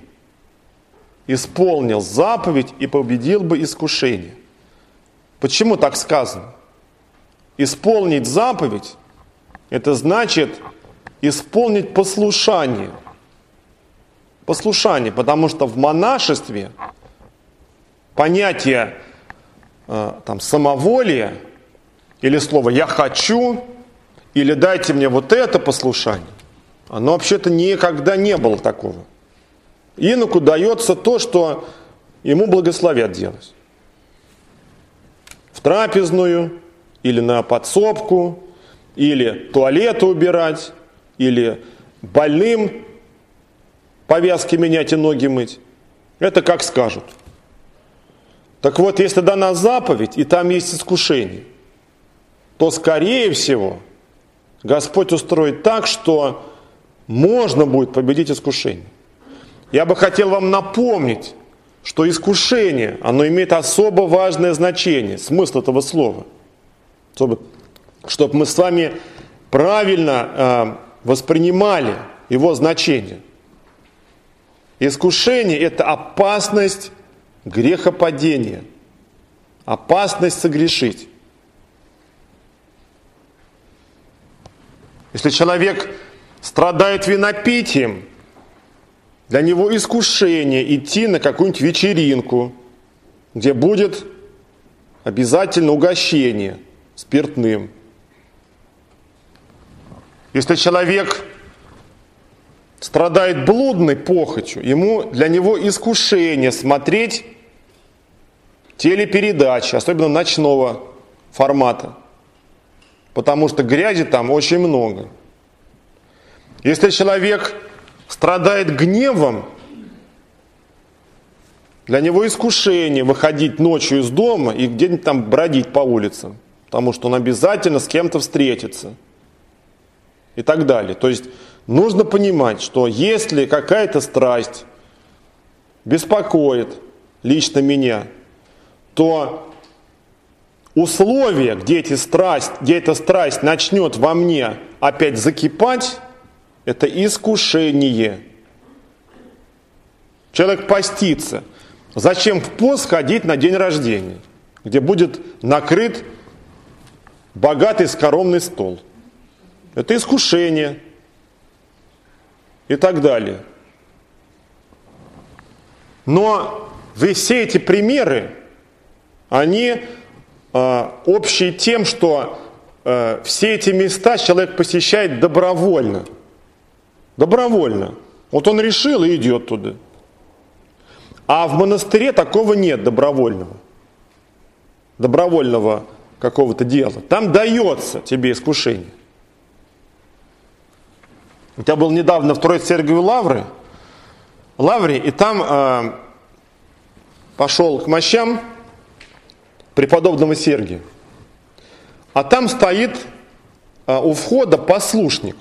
Исполнил заповедь и победил бы искушение. Почему так сказано? Исполнить заповедь – это значит исполнить послушание – послушание, потому что в монашестве понятие э, там, самоволия или слово «я хочу» или «дайте мне вот это послушание», оно вообще-то никогда не было такого. Иноку дается то, что ему благословят делать. В трапезную, или на подсобку, или туалеты убирать, или больным повязки менять и ноги мыть. Это как скажут. Так вот, если дана заповедь, и там есть искушение, то, скорее всего, Господь устроит так, что можно будет победить искушение. Я бы хотел вам напомнить, что искушение, оно имеет особо важное значение, смысл этого слова. Чтобы, чтобы мы с вами правильно э, воспринимали его значение. Искушение – это опасность грехопадения, опасность согрешить. Если человек страдает винопитием, для него искушение идти на какую-нибудь вечеринку, где будет обязательно угощение спиртным. Если человек страдает блудной похотью, ему, для него искушение смотреть телепередачи, особенно ночного формата, потому что грязи там очень много. Если человек страдает гневом, для него искушение выходить ночью из дома и где-нибудь там бродить по улицам, потому что он обязательно с кем-то встретится и так далее. То есть нужно понимать, что если какая-то страсть беспокоит лично меня, то условия, где, эти страсть, где эта страсть начнет во мне опять закипать, это искушение. Человек постится – Зачем в пост ходить на день рождения, где будет накрыт богатый скоромный стол? Это искушение и так далее. Но все эти примеры, они э, общие тем, что э, все эти места человек посещает добровольно. Добровольно. Вот он решил и идет туда. А в монастыре такого нет добровольного. Добровольного какого-то дела. Там дается тебе искушение. Я был недавно в Троице Сергию Лавры, Лавре, и там э, пошел к мощам преподобного Сергия. А там стоит э, у входа послушник.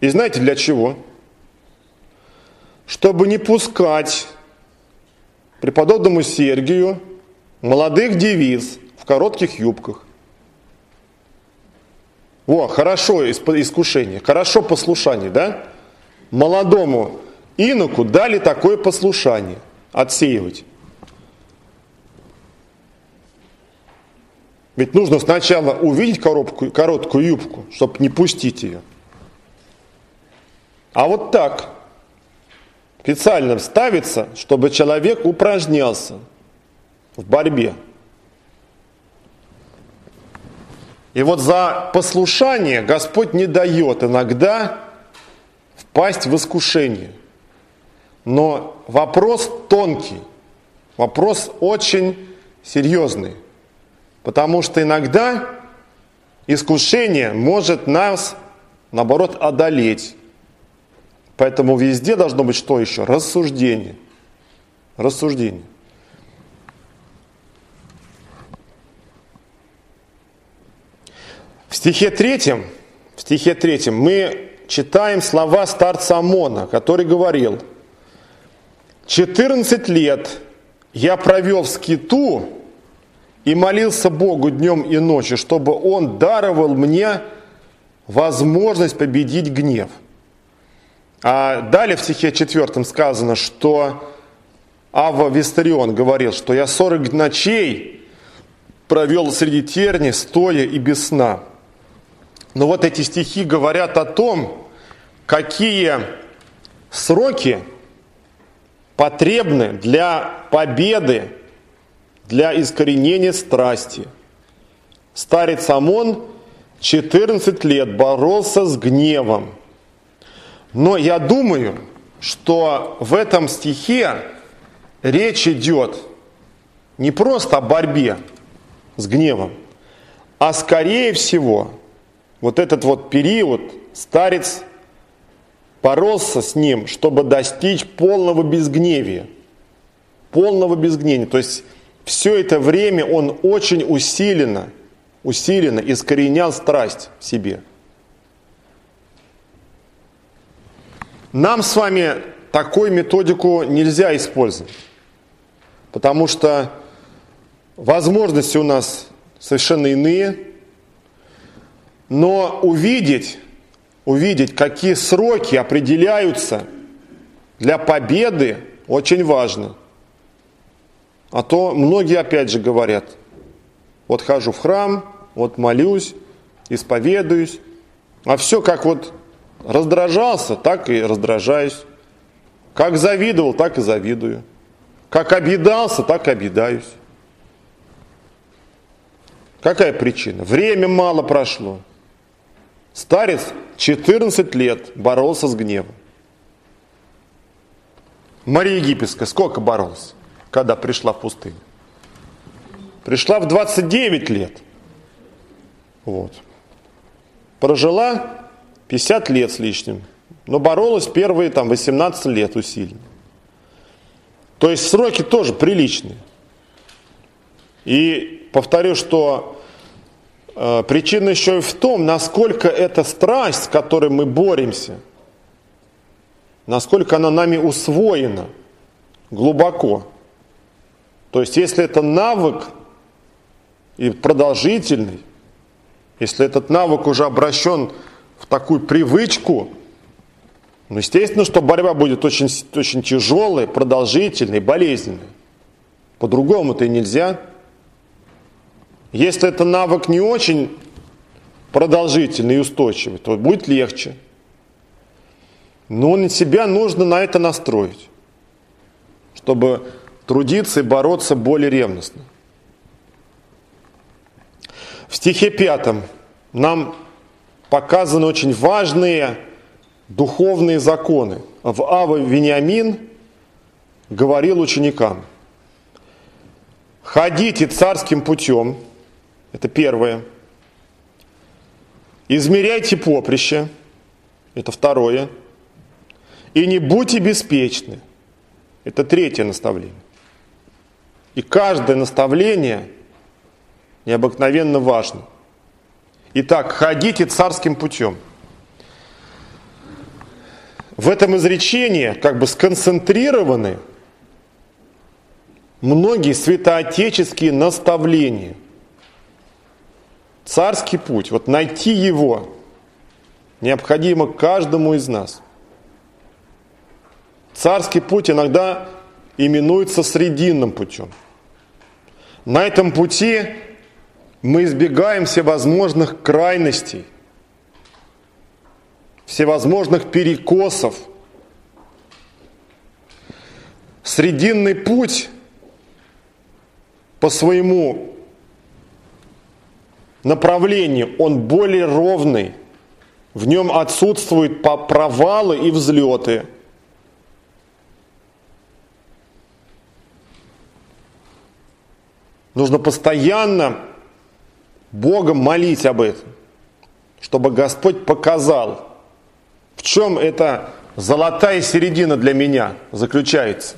И знаете для чего? чтобы не пускать преподобному Сергию молодых девиц в коротких юбках. О, хорошо искушение, хорошо послушание, да? Молодому иноку дали такое послушание отсеивать. Ведь нужно сначала увидеть коробку, короткую юбку, чтобы не пустить ее. А вот так – специально ставится, чтобы человек упражнялся в борьбе. И вот за послушание Господь не дает иногда впасть в искушение. Но вопрос тонкий, вопрос очень серьезный. Потому что иногда искушение может нас, наоборот, одолеть. Поэтому везде должно быть что еще? Рассуждение. Рассуждение. В стихе третьем, в стихе третьем мы читаем слова старца Амона, который говорил, 14 лет я провел в скиту и молился Богу днем и ночью, чтобы Он даровал мне возможность победить гнев – а далее в стихе 4 сказано, что Ава Вистарион говорил, что я 40 ночей провел среди терни, стоя и без сна. Но вот эти стихи говорят о том, какие сроки потребны для победы, для искоренения страсти. Старец Амон 14 лет боролся с гневом – но я думаю, что в этом стихе речь идет не просто о борьбе с гневом, а скорее всего вот этот вот период старец боролся с ним, чтобы достичь полного безгневия. Полного безгневия. То есть все это время он очень усиленно, усиленно искоренял страсть в себе – Нам с вами такую методику нельзя использовать, потому что возможности у нас совершенно иные, но увидеть, увидеть, какие сроки определяются для победы, очень важно. А то многие опять же говорят, вот хожу в храм, вот молюсь, исповедуюсь, а все как вот Раздражался, так и раздражаюсь. Как завидовал, так и завидую. Как обидался, так и обидаюсь. Какая причина? Время мало прошло. Старец 14 лет боролся с гневом. Мария Египетская сколько боролся, когда пришла в пустыню? Пришла в 29 лет. Вот. Прожила 50 лет с лишним. Но боролась первые там 18 лет усиленно. То есть сроки тоже приличные. И повторю, что причина еще и в том, насколько эта страсть, с которой мы боремся, насколько она нами усвоена глубоко. То есть если это навык и продолжительный, если этот навык уже обращен в такую привычку, ну, естественно, что борьба будет очень, очень тяжелой, продолжительной, болезненной. По-другому-то и нельзя. Если это навык не очень продолжительный и устойчивый, то будет легче. Но на себя нужно на это настроить, чтобы трудиться и бороться более ревностно. В стихе пятом нам показаны очень важные духовные законы. В Ава Вениамин говорил ученикам, ходите царским путем, это первое, измеряйте поприще, это второе, и не будьте беспечны, это третье наставление. И каждое наставление необыкновенно важно. Итак, ходите царским путем – в этом изречении как бы сконцентрированы многие святоотеческие наставления. Царский путь, вот найти его необходимо каждому из нас. Царский путь иногда именуется срединным путем. На этом пути мы избегаем всевозможных крайностей – всевозможных перекосов. Срединный путь по своему направлению, он более ровный. В нем отсутствуют провалы и взлеты. Нужно постоянно Богом молить об этом, чтобы Господь показал – в чем эта золотая середина для меня заключается?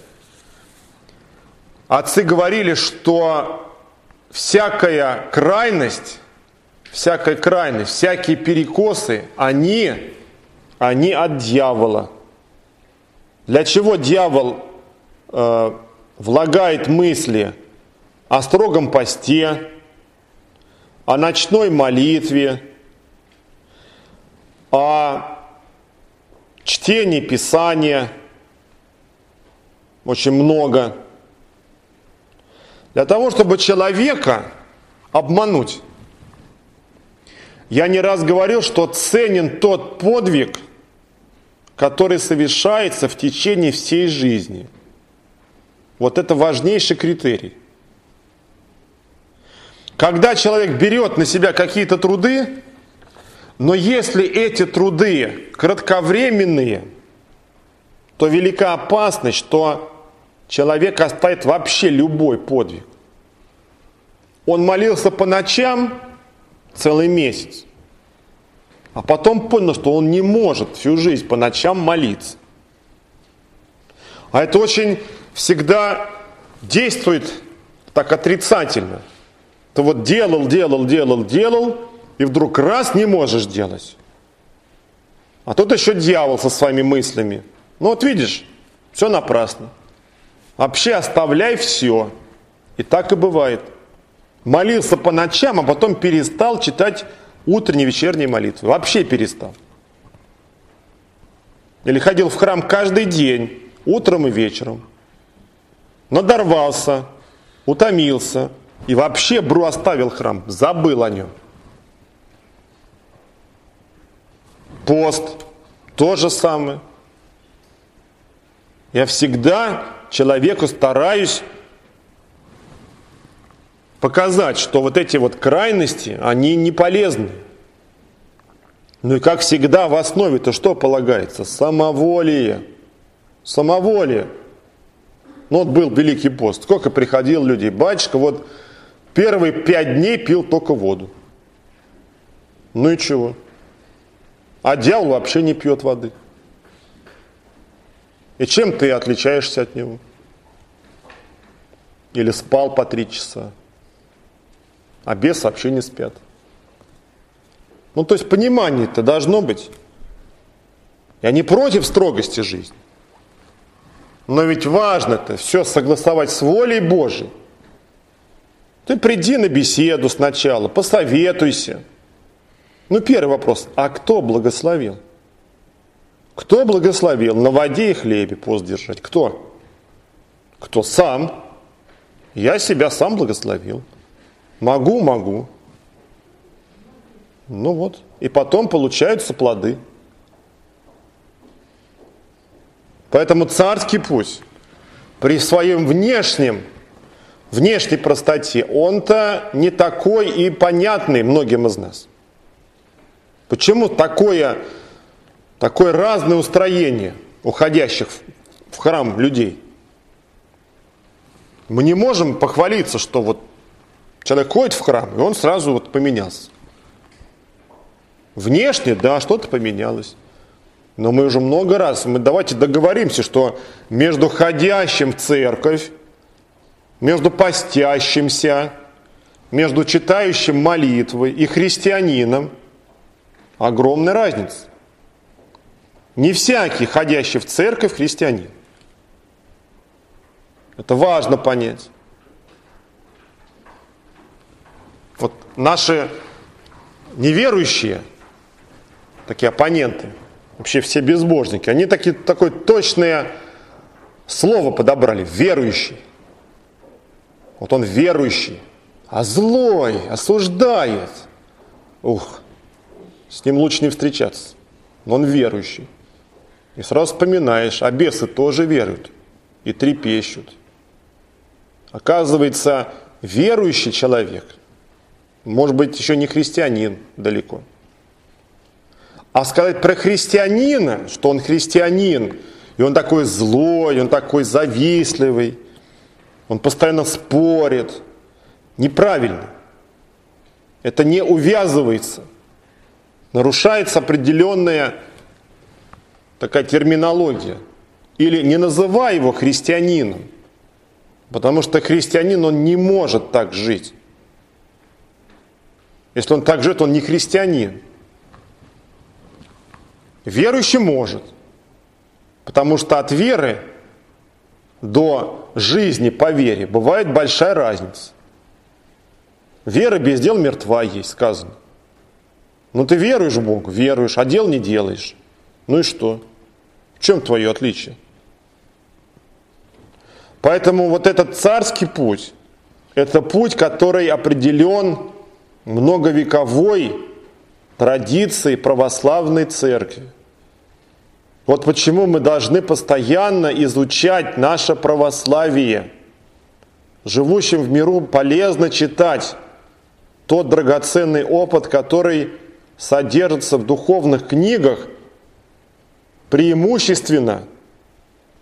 Отцы говорили, что всякая крайность, всякая крайность, всякие перекосы, они, они от дьявола. Для чего дьявол э, влагает мысли о строгом посте, о ночной молитве, о чтение Писания, очень много, для того, чтобы человека обмануть. Я не раз говорил, что ценен тот подвиг, который совершается в течение всей жизни. Вот это важнейший критерий. Когда человек берет на себя какие-то труды, но если эти труды кратковременные, то велика опасность, что человек оставит вообще любой подвиг. Он молился по ночам целый месяц, а потом понял, что он не может всю жизнь по ночам молиться. А это очень всегда действует так отрицательно. Ты вот делал, делал, делал, делал, и вдруг раз не можешь делать. А тут еще дьявол со своими мыслями. Ну вот видишь, все напрасно. Вообще оставляй все. И так и бывает. Молился по ночам, а потом перестал читать утренние, вечерние молитвы. Вообще перестал. Или ходил в храм каждый день, утром и вечером. Надорвался, утомился. И вообще Бру оставил храм, забыл о нем. Пост, то же самое. Я всегда человеку стараюсь показать, что вот эти вот крайности, они не полезны. Ну и как всегда в основе-то что полагается? Самоволие. Самоволие. Ну вот был Великий пост. Сколько приходил людей? Батюшка вот первые пять дней пил только воду. Ну и чего? А дьявол вообще не пьет воды. И чем ты отличаешься от него? Или спал по три часа? А бес вообще не спят. Ну, то есть понимание-то должно быть. Я не против строгости жизни. Но ведь важно-то все согласовать с волей Божией. Ты приди на беседу сначала, посоветуйся. Ну, первый вопрос. А кто благословил? Кто благословил на воде и хлебе пост держать? Кто? Кто сам? Я себя сам благословил. Могу, могу. Ну вот. И потом получаются плоды. Поэтому царский путь при своем внешнем, внешней простоте, он-то не такой и понятный многим из нас. Почему такое, такое разное устроение уходящих в храм людей? Мы не можем похвалиться, что вот человек ходит в храм, и он сразу вот поменялся. Внешне, да, что-то поменялось. Но мы уже много раз, мы давайте договоримся, что между ходящим в церковь, между постящимся, между читающим молитвы и христианином огромная разница. Не всякий ходящий в церковь христианин. Это важно понять. Вот наши неверующие, такие оппоненты – вообще все безбожники, они такие, такое точное слово подобрали, верующий. Вот он верующий, а злой, осуждает. Ух, с ним лучше не встречаться, но он верующий. И сразу вспоминаешь, а бесы тоже веруют и трепещут. Оказывается, верующий человек, может быть, еще не христианин далеко – а сказать про христианина, что он христианин, и он такой злой, он такой завистливый, он постоянно спорит, неправильно. Это не увязывается. Нарушается определенная такая терминология. Или не называй его христианином, потому что христианин, он не может так жить. Если он так живет, он не христианин. Верующий может, потому что от веры до жизни по вере бывает большая разница. Вера без дел мертва есть, сказано. Ну ты веруешь в Бога, веруешь, а дел не делаешь. Ну и что? В чем твое отличие? Поэтому вот этот царский путь, это путь, который определен многовековой традиции православной церкви. Вот почему мы должны постоянно изучать наше православие. Живущим в миру полезно читать тот драгоценный опыт, который содержится в духовных книгах, преимущественно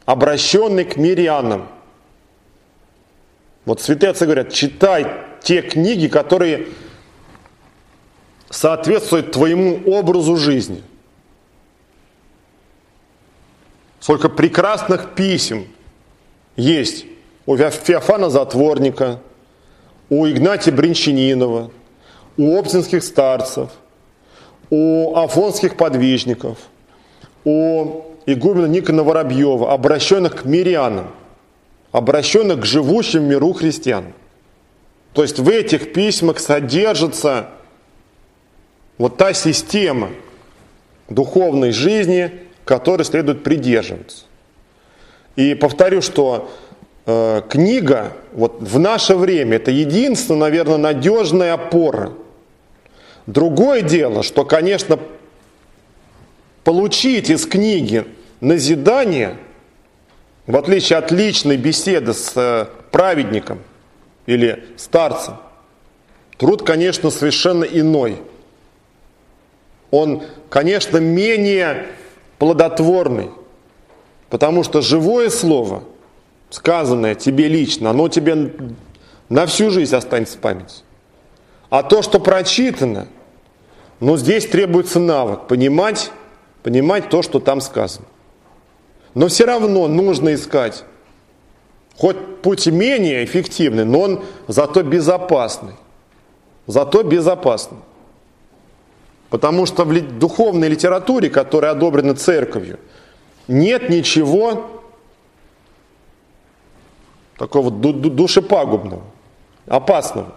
обращенный к мирянам. Вот святые отцы говорят, читай те книги, которые соответствует твоему образу жизни. Сколько прекрасных писем есть у Феофана Затворника, у Игнатия Бринчанинова, у оптинских старцев, у афонских подвижников, у игумена Никона Воробьева, обращенных к мирянам, обращенных к живущим в миру христиан. То есть в этих письмах содержится вот та система духовной жизни, которой следует придерживаться. И повторю, что э, книга вот в наше время это единственная, наверное, надежная опора. Другое дело, что, конечно, получить из книги назидание В отличие от личной беседы с э, праведником или старцем, труд, конечно, совершенно иной. Он, конечно, менее плодотворный, потому что живое слово, сказанное тебе лично, оно тебе на всю жизнь останется в памяти. А то, что прочитано, ну здесь требуется навык, понимать, понимать то, что там сказано. Но все равно нужно искать. Хоть путь менее эффективный, но он зато безопасный. Зато безопасный. Потому что в духовной литературе, которая одобрена церковью, нет ничего такого душепагубного, опасного.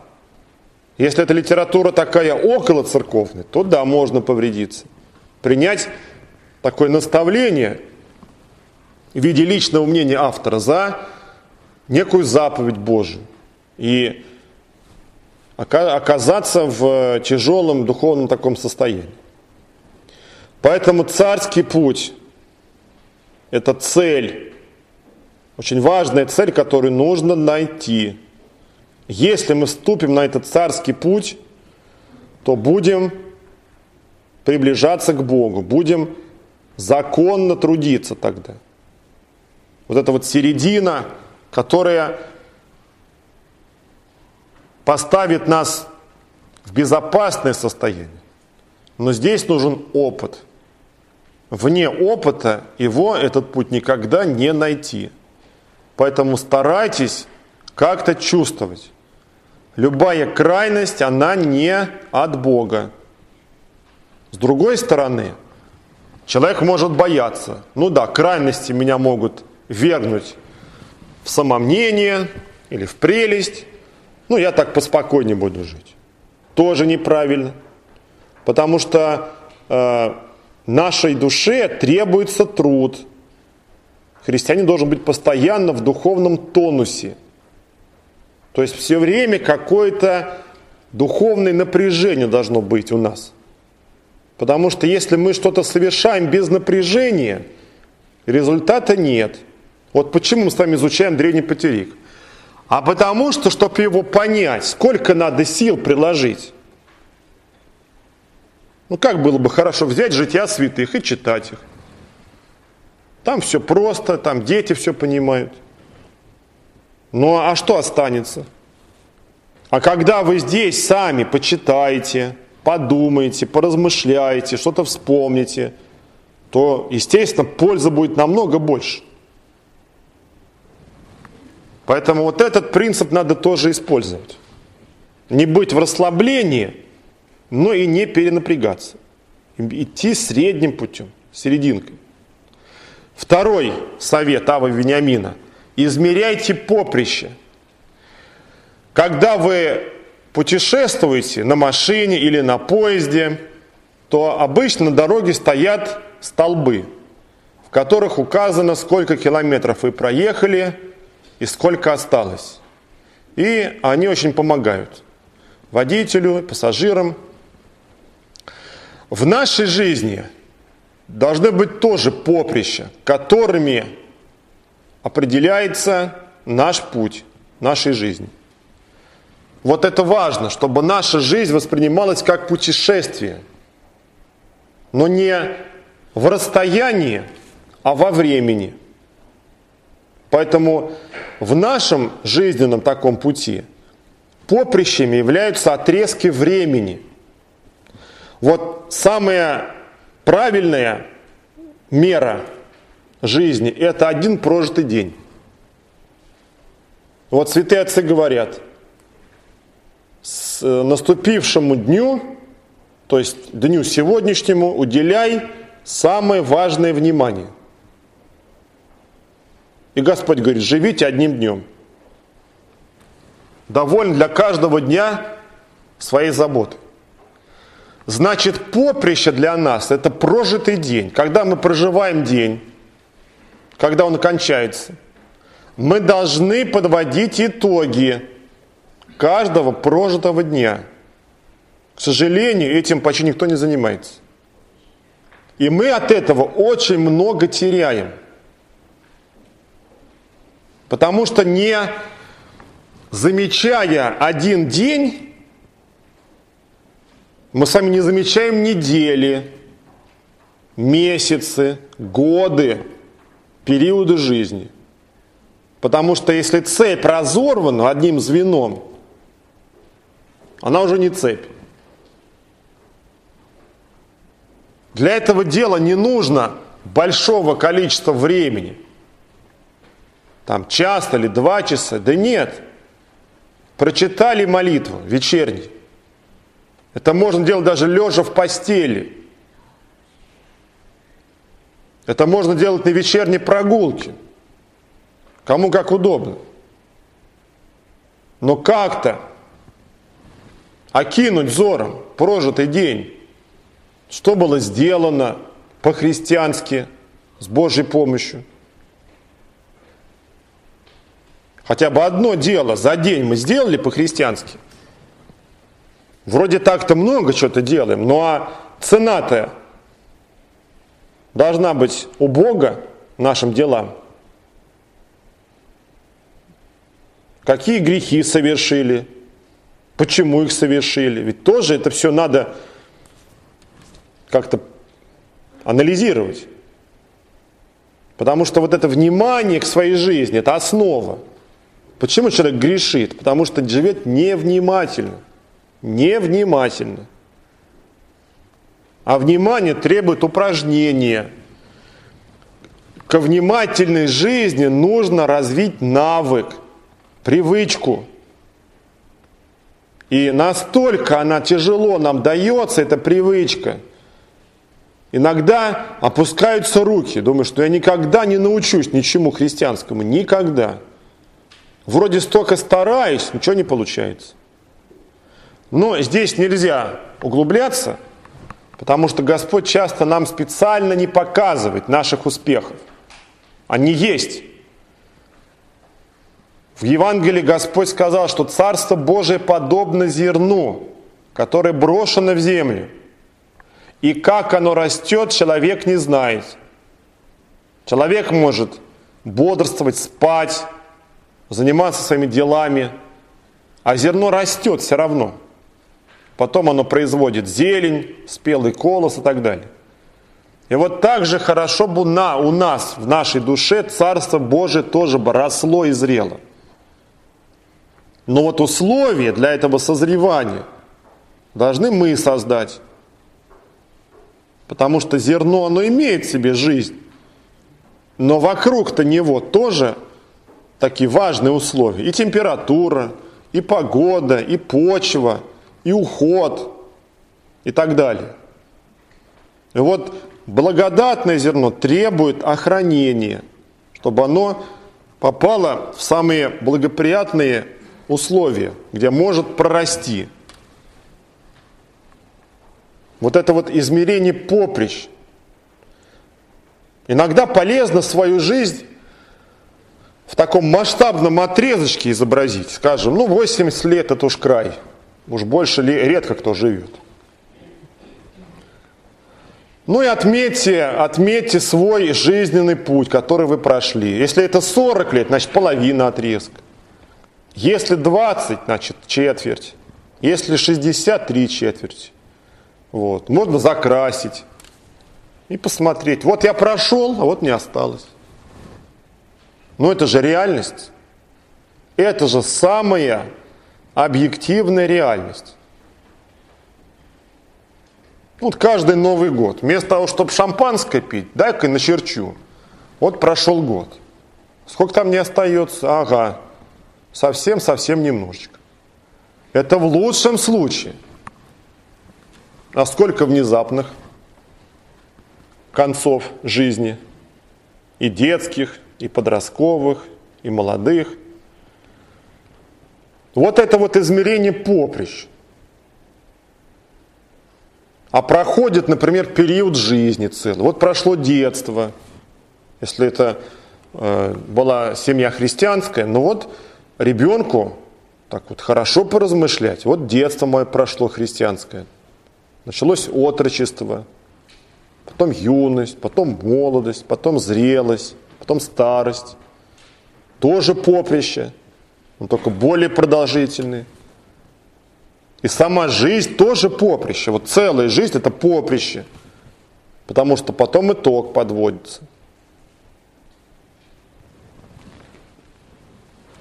Если эта литература такая около церковная, то да, можно повредиться. Принять такое наставление в виде личного мнения автора за некую заповедь Божию. И оказаться в тяжелом духовном таком состоянии. Поэтому царский путь – это цель, очень важная цель, которую нужно найти. Если мы вступим на этот царский путь, то будем приближаться к Богу, будем законно трудиться тогда. Вот эта вот середина, которая поставит нас в безопасное состояние. Но здесь нужен опыт. Вне опыта его этот путь никогда не найти. Поэтому старайтесь как-то чувствовать. Любая крайность, она не от Бога. С другой стороны, человек может бояться. Ну да, крайности меня могут вергнуть в самомнение или в прелесть, ну я так поспокойнее буду жить. Тоже неправильно. Потому что э, нашей душе требуется труд. Христианин должен быть постоянно в духовном тонусе. То есть все время какое-то духовное напряжение должно быть у нас. Потому что если мы что-то совершаем без напряжения, результата нет. Вот почему мы с вами изучаем древний потерик. А потому что, чтобы его понять, сколько надо сил приложить. Ну как было бы хорошо взять жития святых и читать их. Там все просто, там дети все понимают. Ну а что останется? А когда вы здесь сами почитаете, подумаете, поразмышляете, что-то вспомните, то, естественно, польза будет намного больше. Поэтому вот этот принцип надо тоже использовать. Не быть в расслаблении, но и не перенапрягаться. Идти средним путем, серединкой. Второй совет Ава Вениамина. Измеряйте поприще. Когда вы путешествуете на машине или на поезде, то обычно на дороге стоят столбы, в которых указано, сколько километров вы проехали, и сколько осталось. И они очень помогают водителю, пассажирам. В нашей жизни должны быть тоже поприща, которыми определяется наш путь нашей жизни. Вот это важно, чтобы наша жизнь воспринималась как путешествие, но не в расстоянии, а во времени – Поэтому в нашем жизненном таком пути поприщами являются отрезки времени. Вот самая правильная мера жизни – это один прожитый день. Вот святые отцы говорят, с наступившему дню, то есть дню сегодняшнему, уделяй самое важное внимание – и Господь говорит, живите одним днем. Довольно для каждого дня своей заботы. Значит, поприще для нас – это прожитый день. Когда мы проживаем день, когда он кончается, мы должны подводить итоги каждого прожитого дня. К сожалению, этим почти никто не занимается. И мы от этого очень много теряем – Потому что не замечая один день, мы сами не замечаем недели, месяцы, годы, периоды жизни. Потому что если цепь разорвана одним звеном, она уже не цепь. Для этого дела не нужно большого количества времени. Там час или два часа. Да нет. Прочитали молитву вечерней. Это можно делать даже лежа в постели. Это можно делать на вечерней прогулке. Кому как удобно. Но как-то окинуть взором прожитый день, что было сделано по-христиански с Божьей помощью. Хотя бы одно дело за день мы сделали по-христиански. Вроде так-то много чего-то делаем, но а цена-то должна быть у Бога нашим делам. Какие грехи совершили, почему их совершили. Ведь тоже это все надо как-то анализировать. Потому что вот это внимание к своей жизни, это основа. Почему человек грешит? Потому что живет невнимательно. Невнимательно. А внимание требует упражнения. Ко внимательной жизни нужно развить навык, привычку. И настолько она тяжело нам дается, эта привычка. Иногда опускаются руки, думаю, что я никогда не научусь ничему христианскому, никогда. Вроде столько стараюсь, ничего не получается. Но здесь нельзя углубляться – Потому что Господь часто нам специально не показывает наших успехов. Они есть. В Евангелии Господь сказал, что Царство Божие подобно зерну, которое брошено в землю. И как оно растет, человек не знает. Человек может бодрствовать, спать, заниматься своими делами, а зерно растет все равно – потом оно производит зелень, спелый колос и так далее. И вот так же хорошо бы на, у нас, в нашей душе, Царство Божие тоже бы росло и зрело. Но вот условия для этого созревания должны мы создать. Потому что зерно, оно имеет в себе жизнь. Но вокруг-то него тоже такие важные условия. И температура, и погода, и почва – и уход и так далее. И вот благодатное зерно требует охранения, чтобы оно попало в самые благоприятные условия, где может прорасти. Вот это вот измерение поприщ. Иногда полезно свою жизнь в таком масштабном отрезочке изобразить. Скажем, ну 80 лет это уж край – Уж больше редко кто живет. Ну и отметьте, отметьте свой жизненный путь, который вы прошли. Если это 40 лет, значит половина отрезка. Если 20, значит четверть. Если 63 четверти. Вот. Можно закрасить и посмотреть. Вот я прошел, а вот не осталось. Но это же реальность. Это же самая объективная реальность. Вот каждый Новый год, вместо того, чтобы шампанское пить, дай-ка начерчу. Вот прошел год. Сколько там не остается? Ага, совсем-совсем немножечко. Это в лучшем случае. А сколько внезапных концов жизни? И детских, и подростковых, и молодых – вот это вот измерение поприщ. А проходит, например, период жизни целый. Вот прошло детство, если это э, была семья христианская, но вот ребенку так вот хорошо поразмышлять. Вот детство мое прошло христианское. Началось отрочество, потом юность, потом молодость, потом зрелость, потом старость. тоже поприще, но только более продолжительный. И сама жизнь тоже поприще. Вот целая жизнь это поприще. Потому что потом итог подводится.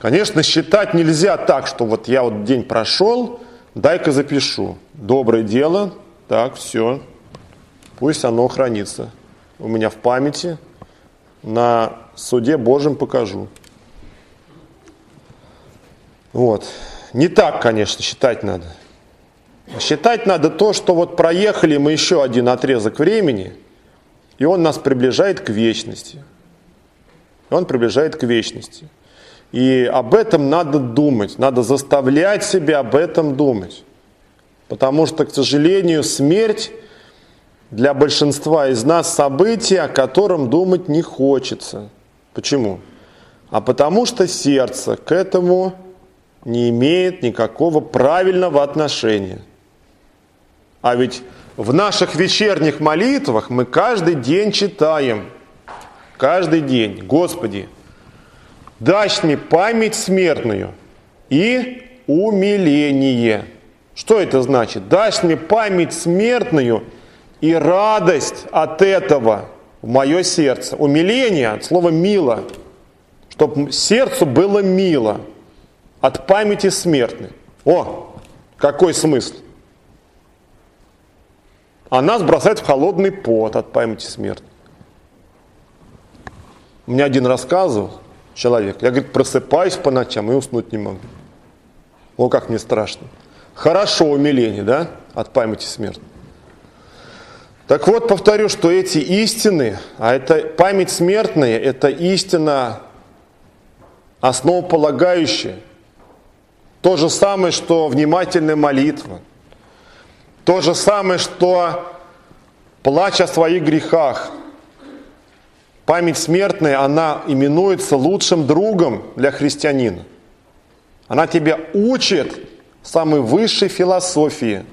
Конечно, считать нельзя так, что вот я вот день прошел, дай-ка запишу. Доброе дело, так, все, пусть оно хранится. У меня в памяти, на суде Божьем покажу. Вот. Не так, конечно, считать надо. Считать надо то, что вот проехали мы еще один отрезок времени, и он нас приближает к вечности. Он приближает к вечности. И об этом надо думать, надо заставлять себя об этом думать. Потому что, к сожалению, смерть для большинства из нас событие, о котором думать не хочется. Почему? А потому что сердце к этому не имеет никакого правильного отношения. А ведь в наших вечерних молитвах мы каждый день читаем, каждый день, Господи, дашь мне память смертную и умиление. Что это значит? Дашь мне память смертную и радость от этого в мое сердце. Умиление от слова «мило», чтобы сердцу было мило от памяти смертной. О, какой смысл! А нас бросает в холодный пот от памяти смерти. Мне один рассказывал, человек. Я, говорит, просыпаюсь по ночам и уснуть не могу. О, как мне страшно. Хорошо умиление, да, от памяти смерти. Так вот, повторю, что эти истины, а это память смертная, это истина основополагающая. То же самое, что внимательная молитва. То же самое, что плач о своих грехах – Память смертная, она именуется лучшим другом для христианина. Она тебя учит самой высшей философии.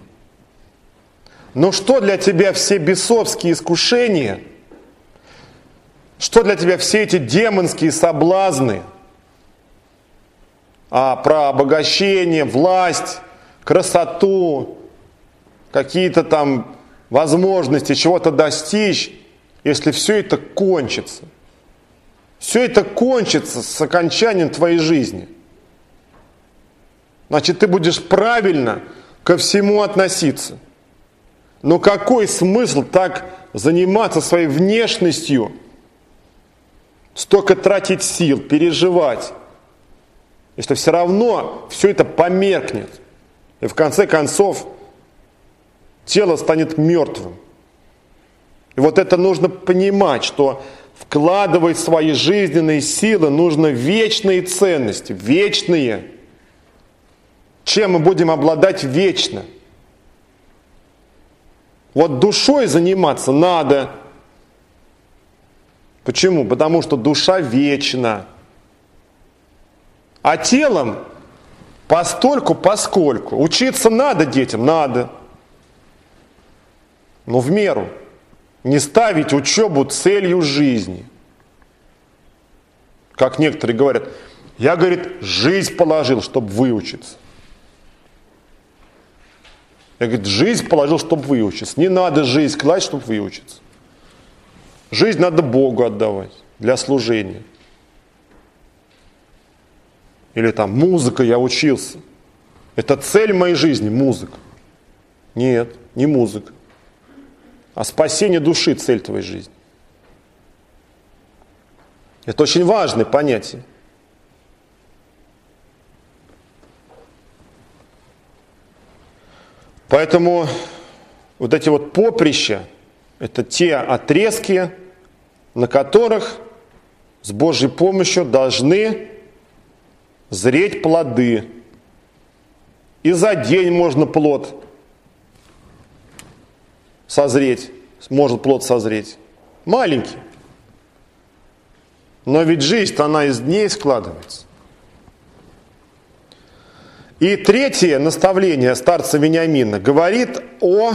Но что для тебя все бесовские искушения? Что для тебя все эти демонские соблазны? А про обогащение, власть, красоту, какие-то там возможности чего-то достичь – если все это кончится. Все это кончится с окончанием твоей жизни. Значит, ты будешь правильно ко всему относиться. Но какой смысл так заниматься своей внешностью, столько тратить сил, переживать, если все равно все это померкнет, и в конце концов тело станет мертвым. И вот это нужно понимать, что вкладывать свои жизненные силы нужно вечные ценности, вечные. Чем мы будем обладать вечно? Вот душой заниматься надо. Почему? Потому что душа вечна. А телом постольку, поскольку. Учиться надо детям, надо. Но в меру. Не ставить учебу целью жизни. Как некоторые говорят, я, говорит, жизнь положил, чтобы выучиться. Я, говорит, жизнь положил, чтобы выучиться. Не надо жизнь класть, чтобы выучиться. Жизнь надо Богу отдавать для служения. Или там музыка, я учился. Это цель моей жизни, музыка. Нет, не музыка а спасение души – цель твоей жизни. Это очень важное понятие. Поэтому вот эти вот поприща – это те отрезки, на которых с Божьей помощью должны зреть плоды. И за день можно плод созреть, может плод созреть. Маленький. Но ведь жизнь, она из дней складывается. И третье наставление старца Вениамина говорит о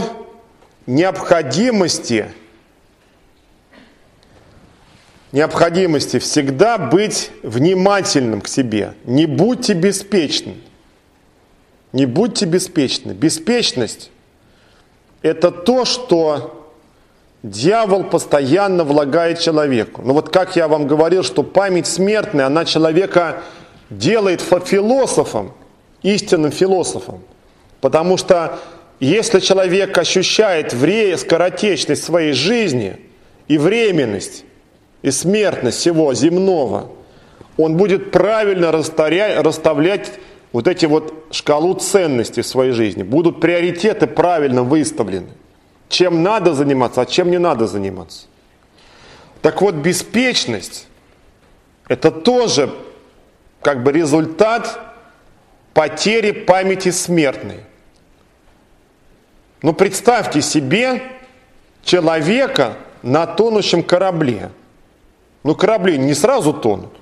необходимости необходимости всегда быть внимательным к себе. Не будьте беспечны. Не будьте беспечны. Беспечность – это то, что дьявол постоянно влагает человеку. Ну вот как я вам говорил, что память смертная, она человека делает философом, истинным философом. Потому что если человек ощущает вре- скоротечность своей жизни и временность, и смертность всего земного, он будет правильно расставлять вот эти вот шкалу ценностей в своей жизни. Будут приоритеты правильно выставлены. Чем надо заниматься, а чем не надо заниматься. Так вот, беспечность – это тоже как бы результат потери памяти смертной. Ну, представьте себе человека на тонущем корабле. Ну, корабли не сразу тонут.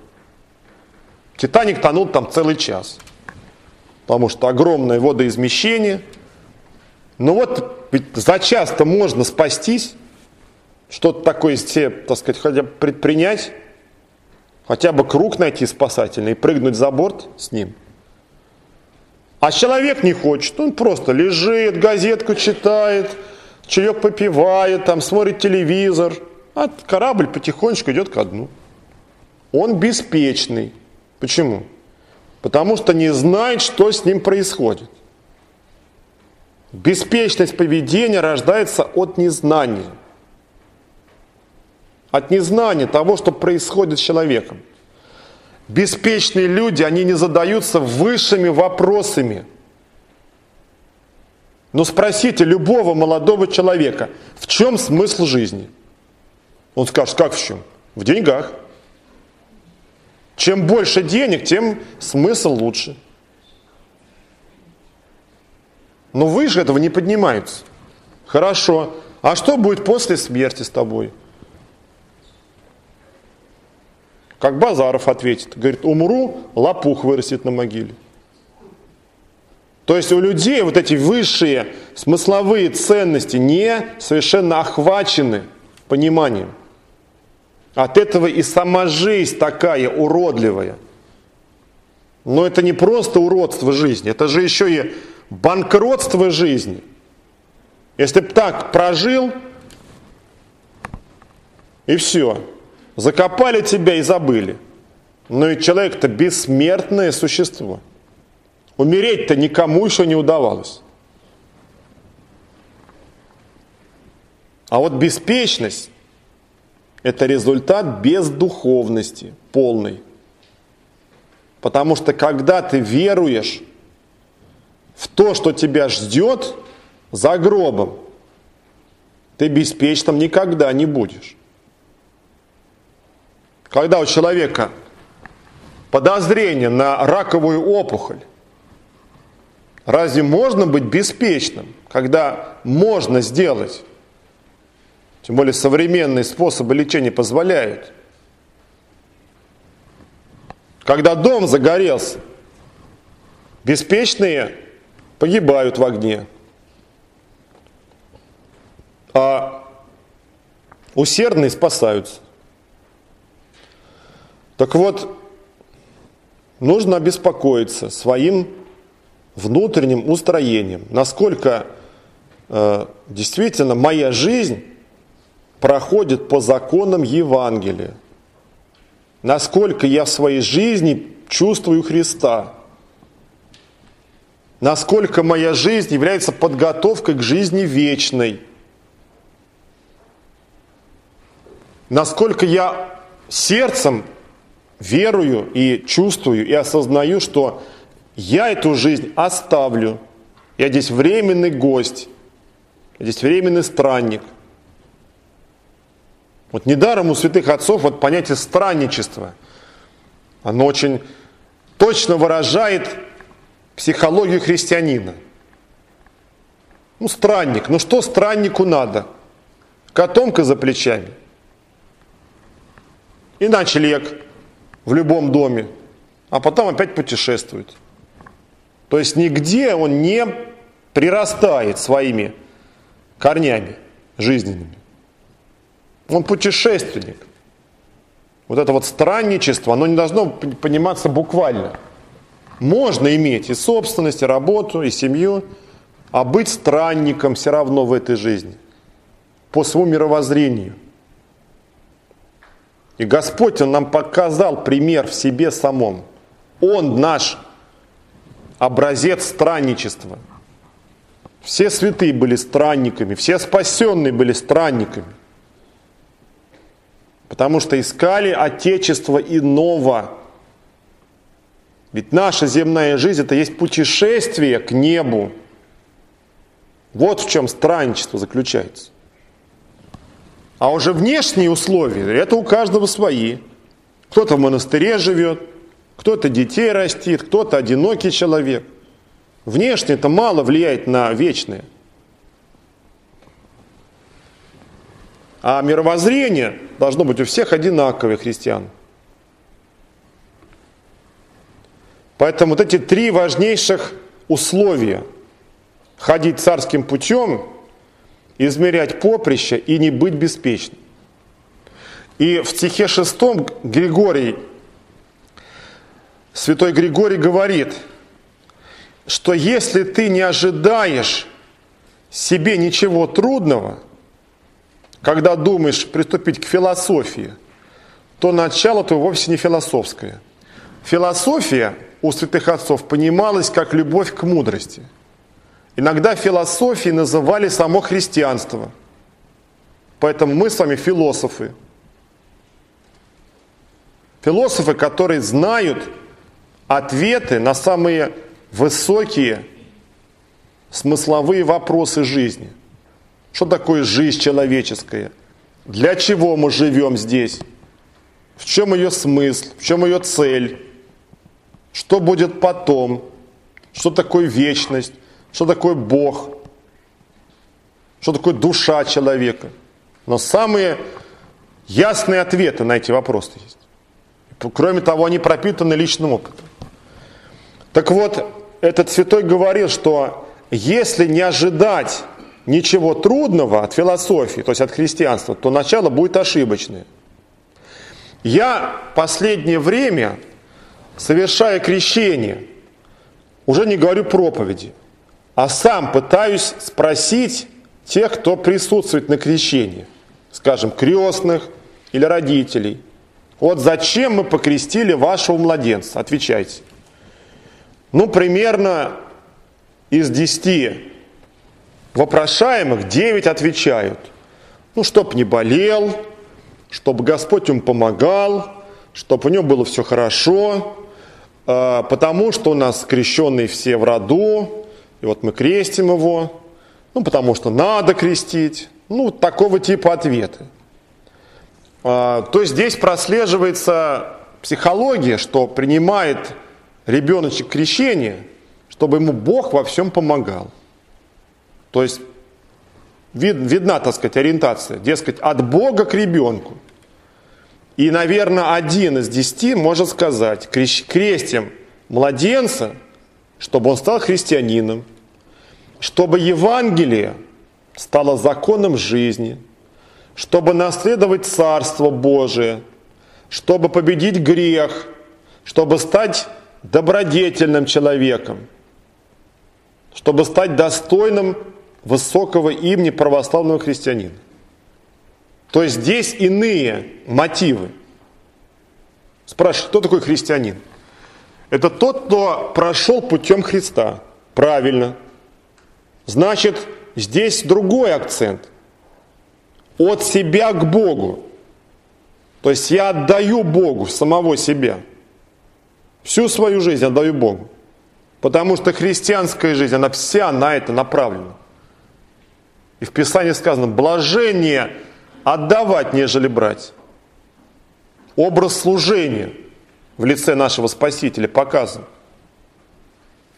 Титаник тонул там целый час – потому что огромное водоизмещение. Но вот за часто можно спастись, что-то такое себе, так сказать, хотя бы предпринять, хотя бы круг найти спасательный и прыгнуть за борт с ним. А человек не хочет, он просто лежит, газетку читает, чаек попивает, там смотрит телевизор, а корабль потихонечку идет ко дну. Он беспечный. Почему? потому что не знает, что с ним происходит. Беспечность поведения рождается от незнания. От незнания того, что происходит с человеком. Беспечные люди, они не задаются высшими вопросами. Но спросите любого молодого человека, в чем смысл жизни? Он скажет, как в чем? В деньгах. Чем больше денег, тем смысл лучше. Но выше этого не поднимаются. Хорошо. А что будет после смерти с тобой? Как Базаров ответит. Говорит, умру, лопух вырастет на могиле. То есть у людей вот эти высшие смысловые ценности не совершенно охвачены пониманием. От этого и сама жизнь такая уродливая. Но это не просто уродство жизни, это же еще и банкротство жизни. Если бы так прожил, и все, закопали тебя и забыли. Но и человек-то бессмертное существо. Умереть-то никому еще не удавалось. А вот беспечность это результат бездуховности полной. Потому что когда ты веруешь в то, что тебя ждет за гробом, ты беспечным никогда не будешь. Когда у человека подозрение на раковую опухоль, разве можно быть беспечным, когда можно сделать тем более современные способы лечения позволяют. Когда дом загорелся, беспечные погибают в огне. А усердные спасаются. Так вот, нужно обеспокоиться своим внутренним устроением, насколько э, действительно моя жизнь проходит по законам Евангелия. Насколько я в своей жизни чувствую Христа. Насколько моя жизнь является подготовкой к жизни вечной. Насколько я сердцем верую и чувствую и осознаю, что я эту жизнь оставлю. Я здесь временный гость, я здесь временный странник – вот недаром у святых отцов вот понятие странничества, оно очень точно выражает психологию христианина. Ну, странник, ну что страннику надо? Котомка за плечами. И ночлег в любом доме, а потом опять путешествует. То есть нигде он не прирастает своими корнями жизненными. Он путешественник. Вот это вот странничество, оно не должно пониматься буквально. Можно иметь и собственность, и работу, и семью, а быть странником все равно в этой жизни. По своему мировоззрению. И Господь, Он нам показал пример в себе самом. Он наш образец странничества. Все святые были странниками, все спасенные были странниками. Потому что искали Отечество иного. Ведь наша земная жизнь это есть путешествие к небу. Вот в чем странничество заключается. А уже внешние условия, это у каждого свои. Кто-то в монастыре живет, кто-то детей растит, кто-то одинокий человек. Внешне это мало влияет на вечное. А мировоззрение должно быть у всех одинаковое христиан. Поэтому вот эти три важнейших условия – ходить царским путем, измерять поприще и не быть беспечным. И в стихе шестом Григорий, святой Григорий говорит, что если ты не ожидаешь себе ничего трудного – когда думаешь приступить к философии, то начало-то вовсе не философское. Философия у святых отцов понималась как любовь к мудрости. Иногда философией называли само христианство. Поэтому мы с вами философы. Философы, которые знают ответы на самые высокие смысловые вопросы жизни – что такое жизнь человеческая? Для чего мы живем здесь? В чем ее смысл? В чем ее цель? Что будет потом? Что такое вечность? Что такое Бог? Что такое душа человека? Но самые ясные ответы на эти вопросы есть. Кроме того, они пропитаны личным опытом. Так вот, этот святой говорил, что если не ожидать ничего трудного от философии, то есть от христианства, то начало будет ошибочное. Я последнее время, совершая крещение, уже не говорю проповеди, а сам пытаюсь спросить тех, кто присутствует на крещении, скажем, крестных или родителей. Вот зачем мы покрестили вашего младенца? Отвечайте. Ну, примерно из десяти вопрошаемых 9 отвечают, ну, чтоб не болел, чтобы Господь ему помогал, чтобы у него было все хорошо, а, потому что у нас крещенные все в роду, и вот мы крестим его, ну, потому что надо крестить, ну, такого типа ответы. А, то есть здесь прослеживается психология, что принимает ребеночек крещение, чтобы ему Бог во всем помогал. То есть вид, видна, так сказать, ориентация, дескать, от Бога к ребенку. И, наверное, один из десяти может сказать, крестим младенца, чтобы он стал христианином, чтобы Евангелие стало законом жизни, чтобы наследовать Царство Божие, чтобы победить грех, чтобы стать добродетельным человеком, чтобы стать достойным высокого имени православного христианина. То есть здесь иные мотивы. Спрашивают, кто такой христианин? Это тот, кто прошел путем Христа. Правильно. Значит, здесь другой акцент. От себя к Богу. То есть я отдаю Богу самого себя. Всю свою жизнь отдаю Богу. Потому что христианская жизнь, она вся на это направлена. И в Писании сказано, блажение отдавать, нежели брать. Образ служения в лице нашего Спасителя показан.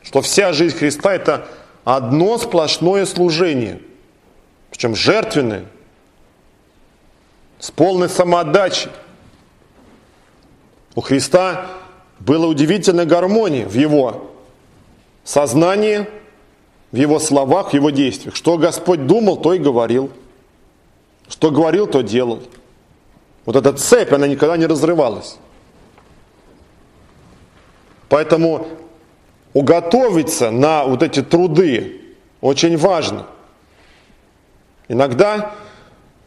Что вся жизнь Христа – это одно сплошное служение. Причем жертвенное, с полной самоотдачей. У Христа была удивительная гармония в его сознании – в его словах, в его действиях. Что Господь думал, то и говорил. Что говорил, то делал. Вот эта цепь, она никогда не разрывалась. Поэтому уготовиться на вот эти труды очень важно. Иногда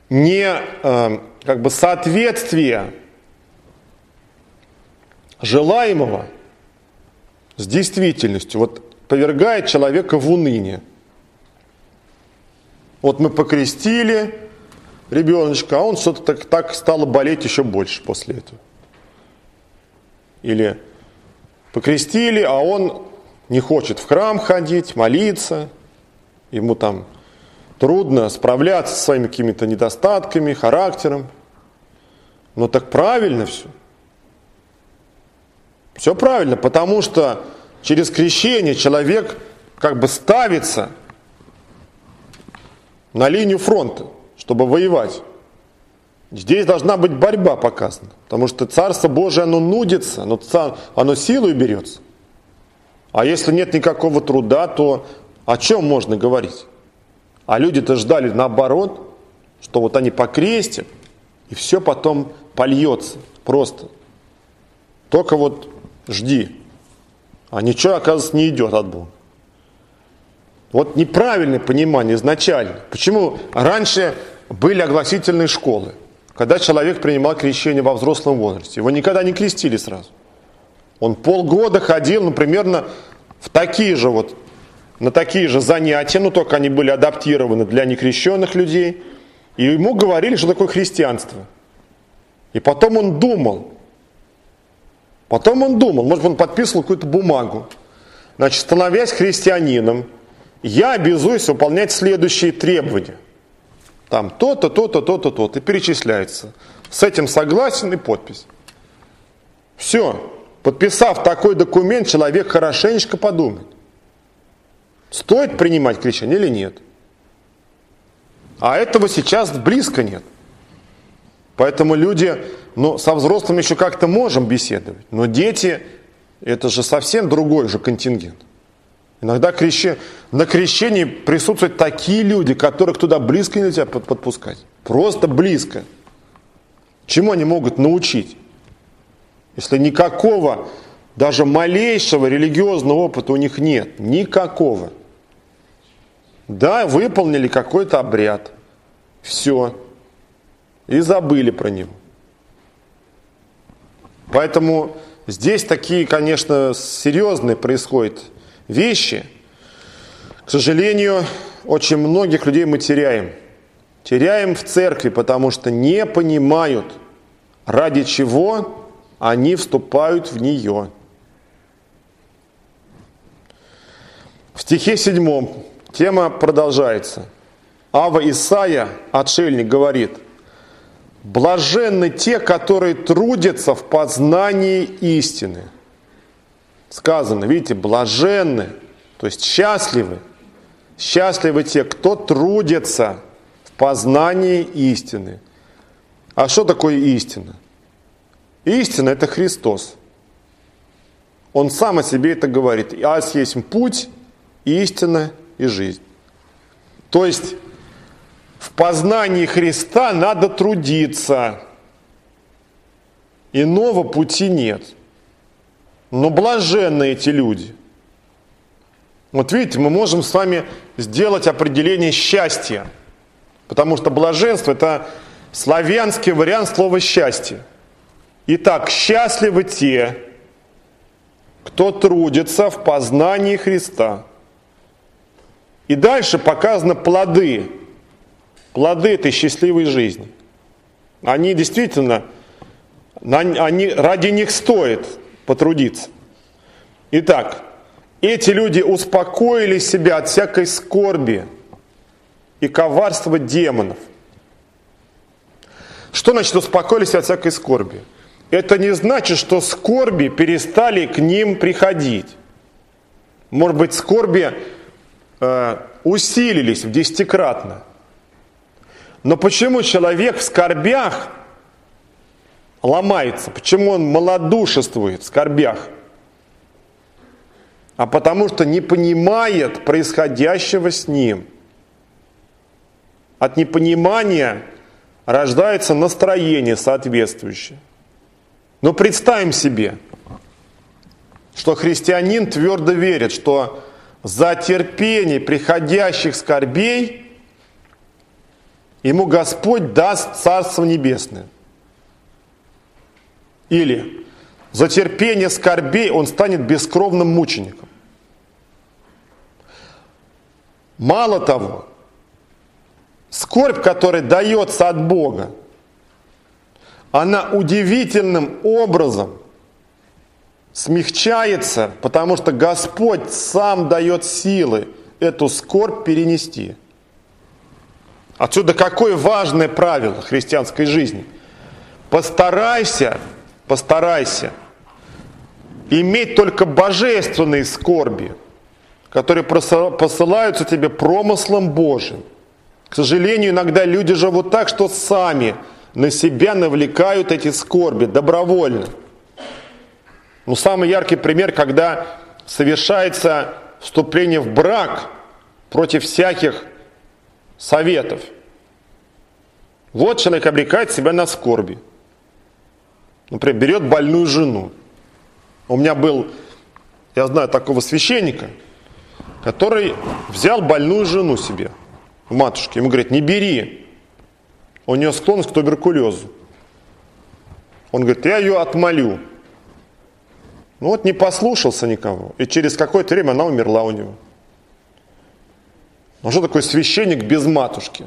не э, как бы соответствие желаемого с действительностью вот повергает человека в уныние. Вот мы покрестили ребеночка, а он что-то так, так стало болеть еще больше после этого. Или покрестили, а он не хочет в храм ходить, молиться, ему там трудно справляться со своими какими-то недостатками, характером. Но так правильно все. Все правильно, потому что через крещение человек как бы ставится на линию фронта, чтобы воевать. Здесь должна быть борьба показана, потому что Царство Божие, оно нудится, оно, оно силой берется. А если нет никакого труда, то о чем можно говорить? А люди-то ждали наоборот, что вот они покрестят, и все потом польется просто. Только вот жди. А ничего, оказывается, не идет от Бога. Вот неправильное понимание изначально. Почему раньше были огласительные школы, когда человек принимал крещение во взрослом возрасте. Его никогда не крестили сразу. Он полгода ходил, ну, примерно в такие же вот, на такие же занятия, но только они были адаптированы для некрещенных людей. И ему говорили, что такое христианство. И потом он думал, Потом он думал, может он подписывал какую-то бумагу. Значит, становясь христианином, я обязуюсь выполнять следующие требования. Там то-то, то-то, то-то, то-то. И перечисляется. С этим согласен и подпись. Все. Подписав такой документ, человек хорошенечко подумает. Стоит принимать крещение или нет. А этого сейчас близко нет. Поэтому люди но со взрослыми еще как-то можем беседовать. Но дети, это же совсем другой же контингент. Иногда крещи... на крещении присутствуют такие люди, которых туда близко нельзя подпускать. Просто близко. Чему они могут научить? Если никакого, даже малейшего религиозного опыта у них нет. Никакого. Да, выполнили какой-то обряд. Все. И забыли про него. Поэтому здесь такие, конечно, серьезные происходят вещи. К сожалению, очень многих людей мы теряем. Теряем в церкви, потому что не понимают, ради чего они вступают в нее. В стихе седьмом тема продолжается. Ава Исаия, отшельник, говорит – Блаженны те, которые трудятся в познании истины. Сказано, видите, блаженны, то есть счастливы. Счастливы те, кто трудится в познании истины. А что такое истина? Истина – это Христос. Он сам о себе это говорит. «Ас есть путь, истина и жизнь». То есть в познании Христа надо трудиться. Иного пути нет. Но блаженны эти люди. Вот видите, мы можем с вами сделать определение счастья. Потому что блаженство – это славянский вариант слова «счастье». Итак, счастливы те, кто трудится в познании Христа. И дальше показаны плоды плоды этой счастливой жизни. Они действительно, они, ради них стоит потрудиться. Итак, эти люди успокоили себя от всякой скорби и коварства демонов. Что значит успокоились от всякой скорби? Это не значит, что скорби перестали к ним приходить. Может быть, скорби э, усилились в десятикратно. Но почему человек в скорбях ломается? Почему он малодушествует в скорбях? А потому что не понимает происходящего с ним. От непонимания рождается настроение соответствующее. Но представим себе, что христианин твердо верит, что за терпение приходящих скорбей ему Господь даст Царство Небесное. Или за терпение скорбей он станет бескровным мучеником. Мало того, скорбь, которая дается от Бога, она удивительным образом смягчается, потому что Господь сам дает силы эту скорбь перенести. Отсюда какое важное правило христианской жизни. Постарайся, постарайся иметь только божественные скорби, которые посылаются тебе промыслом Божьим. К сожалению, иногда люди живут так, что сами на себя навлекают эти скорби добровольно. Ну, самый яркий пример, когда совершается вступление в брак против всяких советов. Вот человек обрекает себя на скорби. Например, берет больную жену. У меня был, я знаю такого священника, который взял больную жену себе в матушке. Ему говорит, не бери, у нее склонность к туберкулезу. Он говорит, я ее отмолю. Ну вот не послушался никого. И через какое-то время она умерла у него. Ну что такое священник без матушки?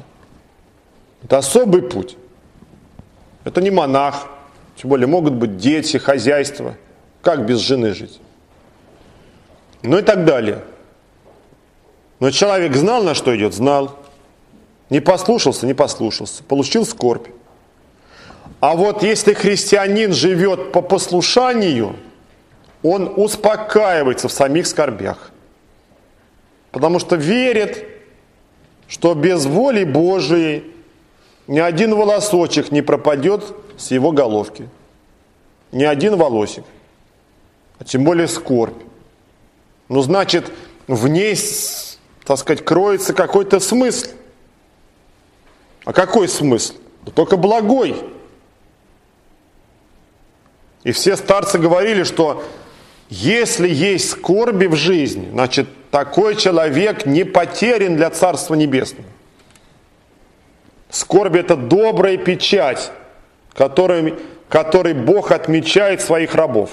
Это особый путь. Это не монах. Тем более могут быть дети, хозяйство. Как без жены жить? Ну и так далее. Но человек знал, на что идет? Знал. Не послушался, не послушался. Получил скорбь. А вот если христианин живет по послушанию, он успокаивается в самих скорбях. Потому что верит, что без воли Божией ни один волосочек не пропадет с его головки. Ни один волосик. А тем более скорбь. Ну, значит, в ней, так сказать, кроется какой-то смысл. А какой смысл? Да только благой. И все старцы говорили, что если есть скорби в жизни, значит, такой человек не потерян для Царства Небесного. Скорбь – это добрая печать, которой, которой Бог отмечает своих рабов.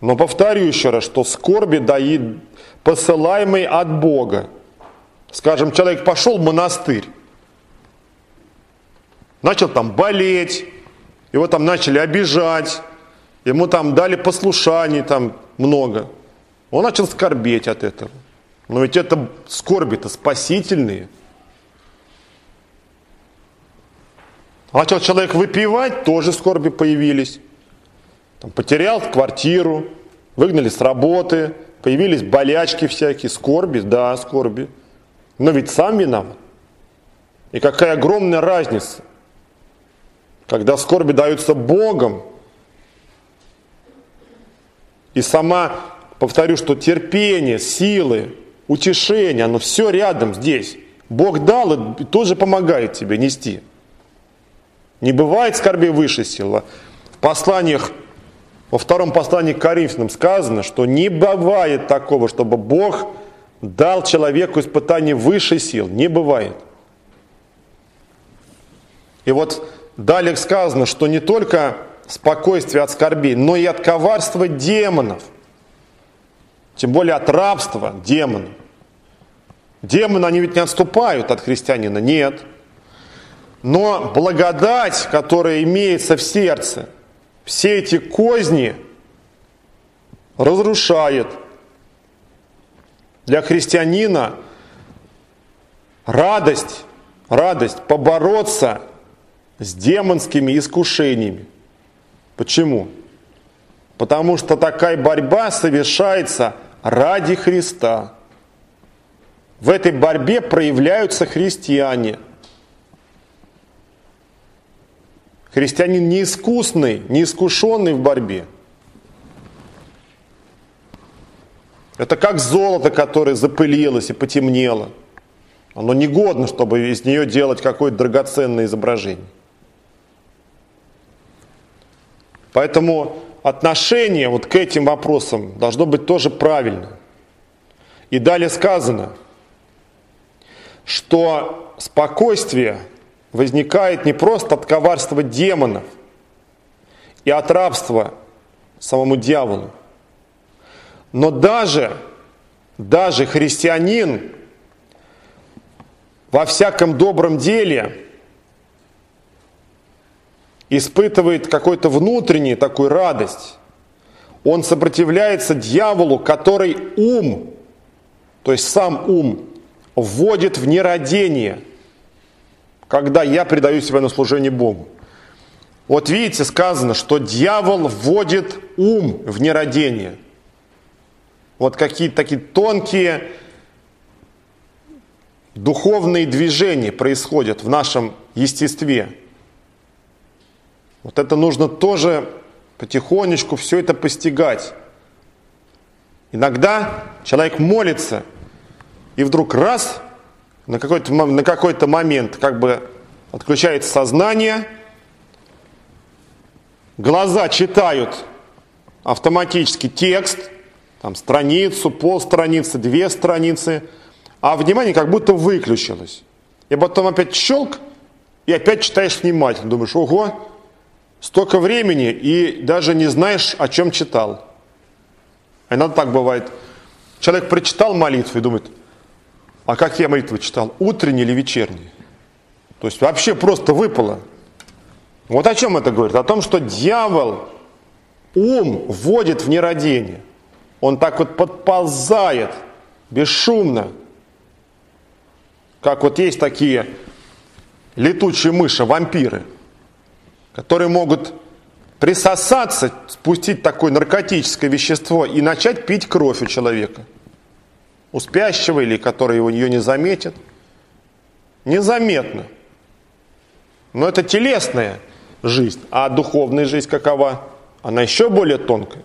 Но повторю еще раз, что скорби дает посылаемый от Бога – Скажем, человек пошел в монастырь, начал там болеть, его там начали обижать, ему там дали послушаний там много. Он начал скорбеть от этого. Но ведь это скорби-то спасительные. Начал человек выпивать, тоже скорби появились. Там, потерял квартиру, выгнали с работы, появились болячки всякие, скорби, да, скорби но ведь сам виноват. И какая огромная разница, когда скорби даются Богом, и сама, повторю, что терпение, силы, утешение, оно все рядом здесь. Бог дал и тоже помогает тебе нести. Не бывает скорби выше силы. В посланиях, во втором послании к Коринфянам сказано, что не бывает такого, чтобы Бог дал человеку испытание высшей сил. Не бывает. И вот далее сказано, что не только спокойствие от скорби, но и от коварства демонов. Тем более от рабства демонов. Демоны, они ведь не отступают от христианина, нет. Но благодать, которая имеется в сердце, все эти козни разрушает, для христианина радость, радость побороться с демонскими искушениями. Почему? Потому что такая борьба совершается ради Христа. В этой борьбе проявляются христиане. Христианин неискусный, неискушенный в борьбе – Это как золото, которое запылилось и потемнело. Оно негодно, чтобы из нее делать какое-то драгоценное изображение. Поэтому отношение вот к этим вопросам должно быть тоже правильно. И далее сказано, что спокойствие возникает не просто от коварства демонов и от рабства самому дьяволу, но даже, даже христианин во всяком добром деле испытывает какой-то внутренний такую радость. Он сопротивляется дьяволу, который ум, то есть сам ум, вводит в нерадение, когда я предаю себя на служение Богу. Вот видите, сказано, что дьявол вводит ум в нерадение. Вот какие-то такие тонкие духовные движения происходят в нашем естестве. Вот это нужно тоже потихонечку все это постигать. Иногда человек молится, и вдруг раз, на какой-то, на какой-то момент как бы отключается сознание, глаза читают автоматически текст, там страницу, полстраницы, две страницы, а внимание как будто выключилось. И потом опять щелк, и опять читаешь внимательно. Думаешь, ого, столько времени, и даже не знаешь, о чем читал. А иногда так бывает. Человек прочитал молитву и думает, а как я молитву читал, утренний или вечерний? То есть вообще просто выпало. Вот о чем это говорит? О том, что дьявол ум вводит в нерадение. Он так вот подползает бесшумно. Как вот есть такие летучие мыши, вампиры, которые могут присосаться, спустить такое наркотическое вещество и начать пить кровь у человека. У спящего или который его ее не заметит. Незаметно. Но это телесная жизнь. А духовная жизнь какова? Она еще более тонкая.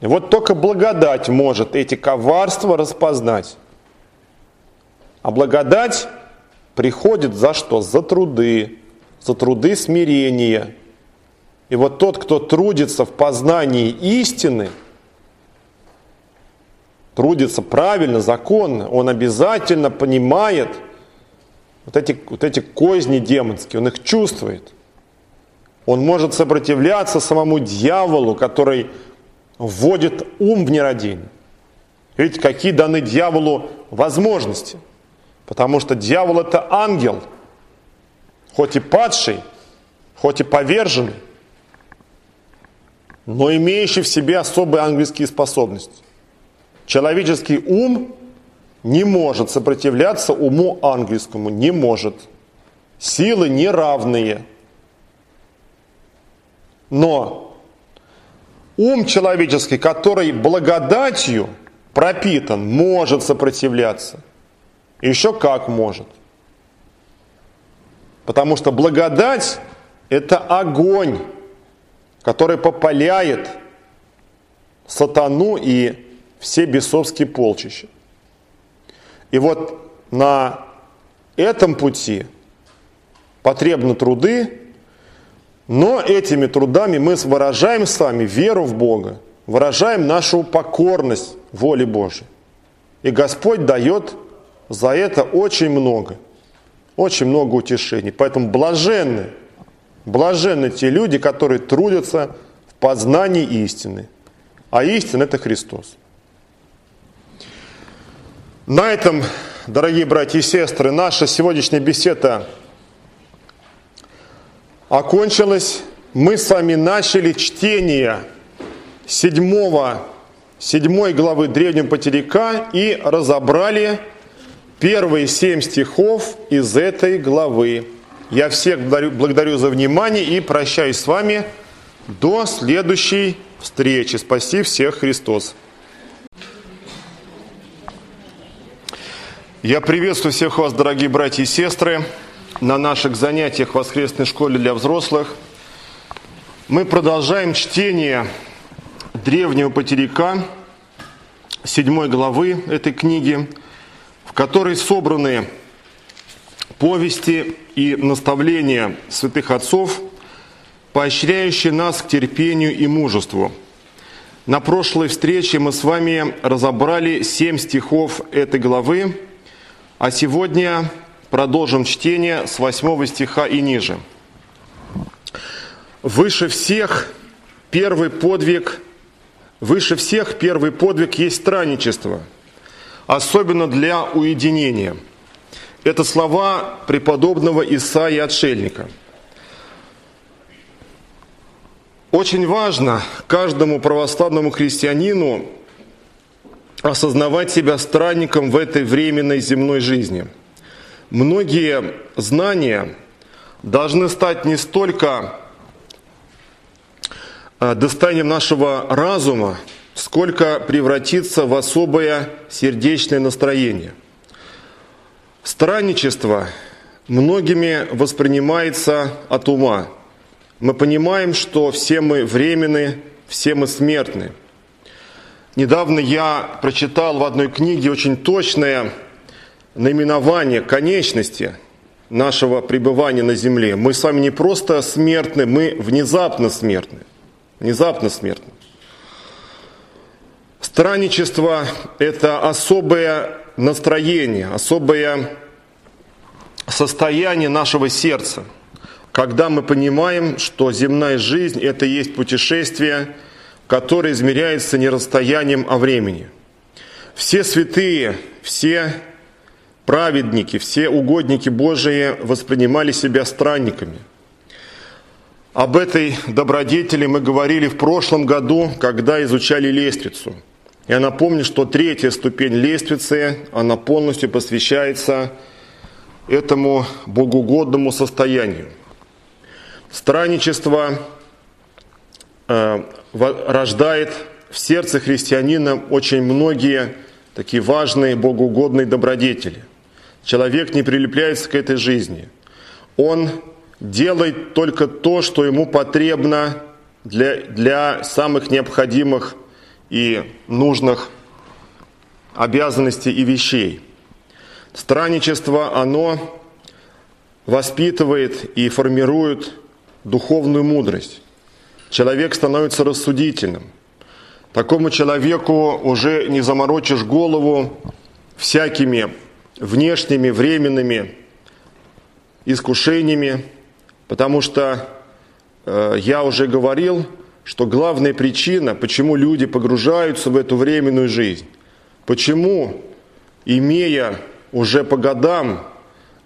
И вот только благодать может эти коварства распознать. А благодать приходит за что? За труды, за труды смирения. И вот тот, кто трудится в познании истины, трудится правильно, законно, он обязательно понимает вот эти, вот эти козни демонские, он их чувствует. Он может сопротивляться самому дьяволу, который вводит ум в нерадение. Видите, какие даны дьяволу возможности. Потому что дьявол это ангел, хоть и падший, хоть и поверженный, но имеющий в себе особые ангельские способности. Человеческий ум не может сопротивляться уму ангельскому, не может. Силы неравные. Но ум человеческий, который благодатью пропитан, может сопротивляться. Еще как может. Потому что благодать – это огонь, который попаляет сатану и все бесовские полчища. И вот на этом пути потребны труды, но этими трудами мы выражаем с вами веру в Бога, выражаем нашу покорность воле Божией. И Господь дает за это очень много, очень много утешений. Поэтому блаженны, блаженны те люди, которые трудятся в познании истины. А истина – это Христос. На этом, дорогие братья и сестры, наша сегодняшняя беседа окончилась. Мы с вами начали чтение седьмого, седьмой главы Древнего Потеряка и разобрали первые семь стихов из этой главы. Я всех благодарю за внимание и прощаюсь с вами до следующей встречи. Спаси всех Христос. Я приветствую всех вас, дорогие братья и сестры, на наших занятиях в воскресной школе для взрослых. Мы продолжаем чтение древнего потеряка, седьмой главы этой книги, в которой собраны повести и наставления святых отцов, поощряющие нас к терпению и мужеству. На прошлой встрече мы с вами разобрали семь стихов этой главы, а сегодня продолжим чтение с восьмого стиха и ниже. Выше всех первый подвиг, выше всех первый подвиг есть странничество, особенно для уединения – это слова преподобного Исаии Отшельника. Очень важно каждому православному христианину осознавать себя странником в этой временной земной жизни. Многие знания должны стать не столько а, достанием нашего разума, сколько превратиться в особое сердечное настроение. Странничество многими воспринимается от ума. Мы понимаем, что все мы временны, все мы смертны. Недавно я прочитал в одной книге очень точное наименование конечности нашего пребывания на земле. Мы с вами не просто смертны, мы внезапно смертны. Внезапно смертны. Странничество – это особое настроение, особое состояние нашего сердца, когда мы понимаем, что земная жизнь – это и есть путешествие, которое измеряется не расстоянием, а времени. Все святые, все праведники, все угодники Божии воспринимали себя странниками. Об этой добродетели мы говорили в прошлом году, когда изучали лестницу – я напомню, что третья ступень лестницы, она полностью посвящается этому богоугодному состоянию. Странничество э, рождает в сердце христианина очень многие такие важные богоугодные добродетели. Человек не прилепляется к этой жизни. Он делает только то, что ему потребно для, для самых необходимых и нужных обязанностей и вещей. Странничество, оно воспитывает и формирует духовную мудрость. Человек становится рассудительным. Такому человеку уже не заморочишь голову всякими внешними, временными искушениями, потому что э, я уже говорил, что главная причина, почему люди погружаются в эту временную жизнь, почему, имея уже по годам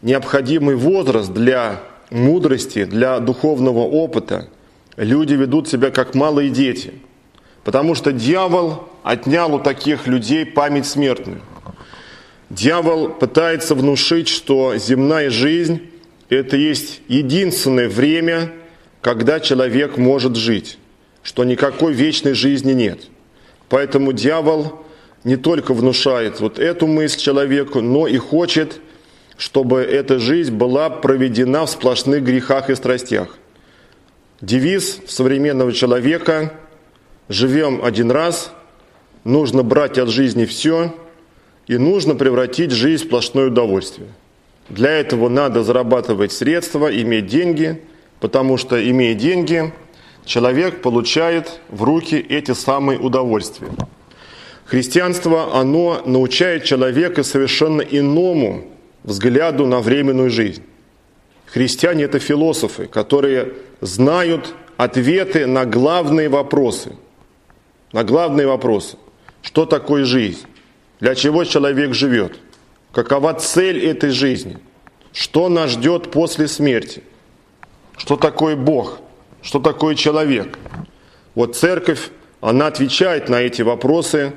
необходимый возраст для мудрости, для духовного опыта, люди ведут себя как малые дети. Потому что дьявол отнял у таких людей память смертную. Дьявол пытается внушить, что земная жизнь – это есть единственное время, когда человек может жить что никакой вечной жизни нет. Поэтому дьявол не только внушает вот эту мысль человеку, но и хочет, чтобы эта жизнь была проведена в сплошных грехах и страстях. Девиз современного человека «Живем один раз», нужно брать от жизни все и нужно превратить жизнь в сплошное удовольствие. Для этого надо зарабатывать средства, иметь деньги, потому что, имея деньги – человек получает в руки эти самые удовольствия. Христианство, оно научает человека совершенно иному взгляду на временную жизнь. Христиане – это философы, которые знают ответы на главные вопросы. На главные вопросы. Что такое жизнь? Для чего человек живет? Какова цель этой жизни? Что нас ждет после смерти? Что такое Бог? что такое человек. Вот церковь, она отвечает на эти вопросы,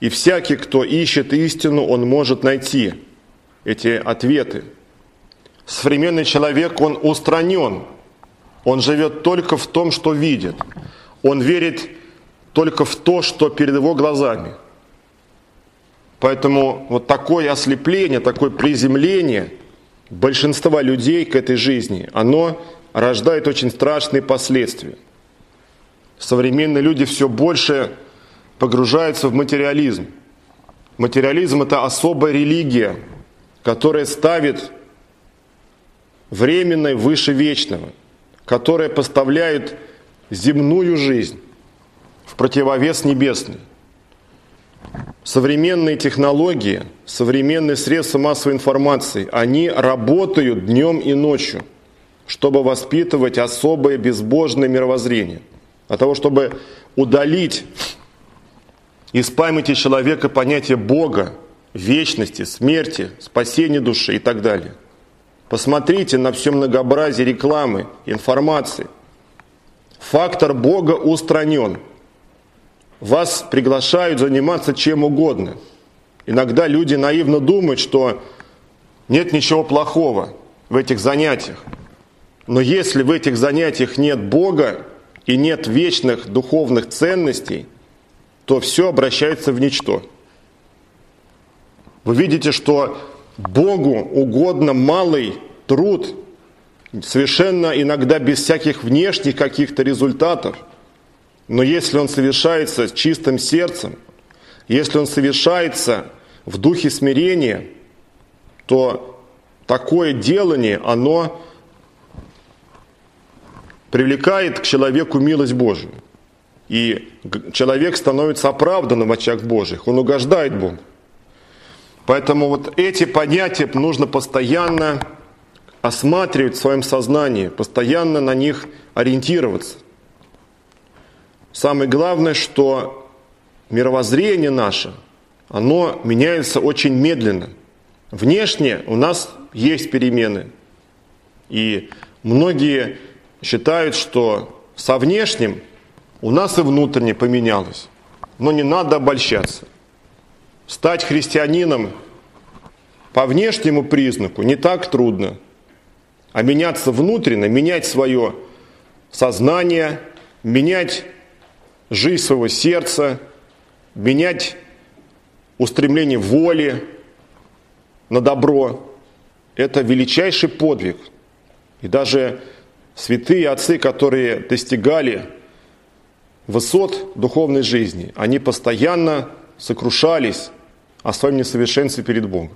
и всякий, кто ищет истину, он может найти эти ответы. Современный человек, он устранен, он живет только в том, что видит. Он верит только в то, что перед его глазами. Поэтому вот такое ослепление, такое приземление большинства людей к этой жизни, оно рождает очень страшные последствия. Современные люди все больше погружаются в материализм. Материализм – это особая религия которое ставит временное выше вечного, которое поставляет земную жизнь в противовес небесный. Современные технологии, современные средства массовой информации, они работают днем и ночью, чтобы воспитывать особое безбожное мировоззрение, для того, чтобы удалить из памяти человека понятие Бога, вечности, смерти, спасения души и так далее. Посмотрите на все многообразие рекламы, информации. Фактор Бога устранен. Вас приглашают заниматься чем угодно. Иногда люди наивно думают, что нет ничего плохого в этих занятиях. Но если в этих занятиях нет Бога и нет вечных духовных ценностей, то все обращается в ничто. Вы видите, что Богу угодно малый труд, совершенно иногда без всяких внешних каких-то результатов. Но если он совершается чистым сердцем, если он совершается в духе смирения, то такое делание, оно привлекает к человеку милость Божию. И человек становится оправданным в очах Божьих, он угождает Богу. Поэтому вот эти понятия нужно постоянно осматривать в своем сознании, постоянно на них ориентироваться. Самое главное, что мировоззрение наше, оно меняется очень медленно. Внешне у нас есть перемены. И многие считают, что со внешним у нас и внутренне поменялось. Но не надо обольщаться. Стать христианином по внешнему признаку не так трудно, а меняться внутренне, менять свое сознание, менять жизнь своего сердца, менять устремление воли на добро. Это величайший подвиг. И даже святые отцы, которые достигали высот духовной жизни, они постоянно сокрушались о своем несовершенстве перед Богом.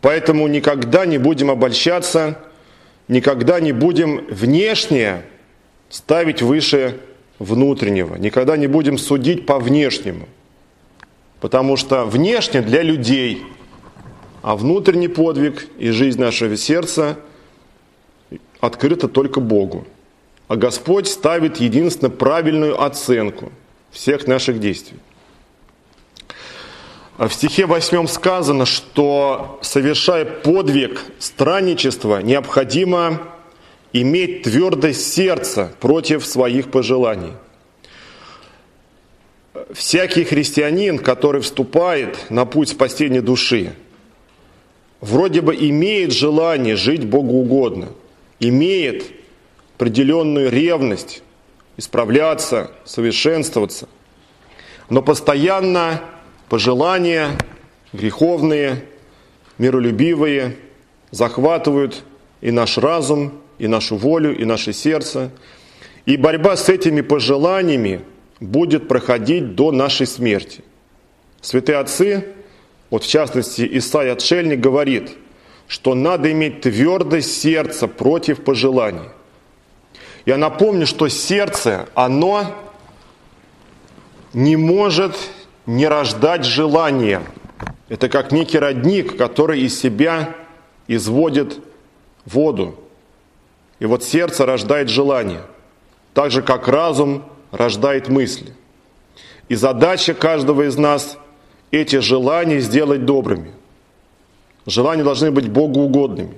Поэтому никогда не будем обольщаться, никогда не будем внешнее ставить выше внутреннего, никогда не будем судить по внешнему. Потому что внешне для людей, а внутренний подвиг и жизнь нашего сердца открыта только Богу. А Господь ставит единственно правильную оценку всех наших действий. В стихе 8 сказано, что совершая подвиг странничества, необходимо иметь твердость сердца против своих пожеланий. Всякий христианин, который вступает на путь спасения души, вроде бы имеет желание жить Богу угодно, имеет определенную ревность, исправляться, совершенствоваться, но постоянно пожелания греховные, миролюбивые захватывают и наш разум, и нашу волю, и наше сердце. И борьба с этими пожеланиями будет проходить до нашей смерти. Святые отцы, вот в частности Исаия Отшельник говорит, что надо иметь твердость сердца против пожеланий. Я напомню, что сердце, оно не может не рождать желание. Это как некий родник, который из себя изводит воду. И вот сердце рождает желание, так же как разум рождает мысли. И задача каждого из нас эти желания сделать добрыми. Желания должны быть Богу угодными.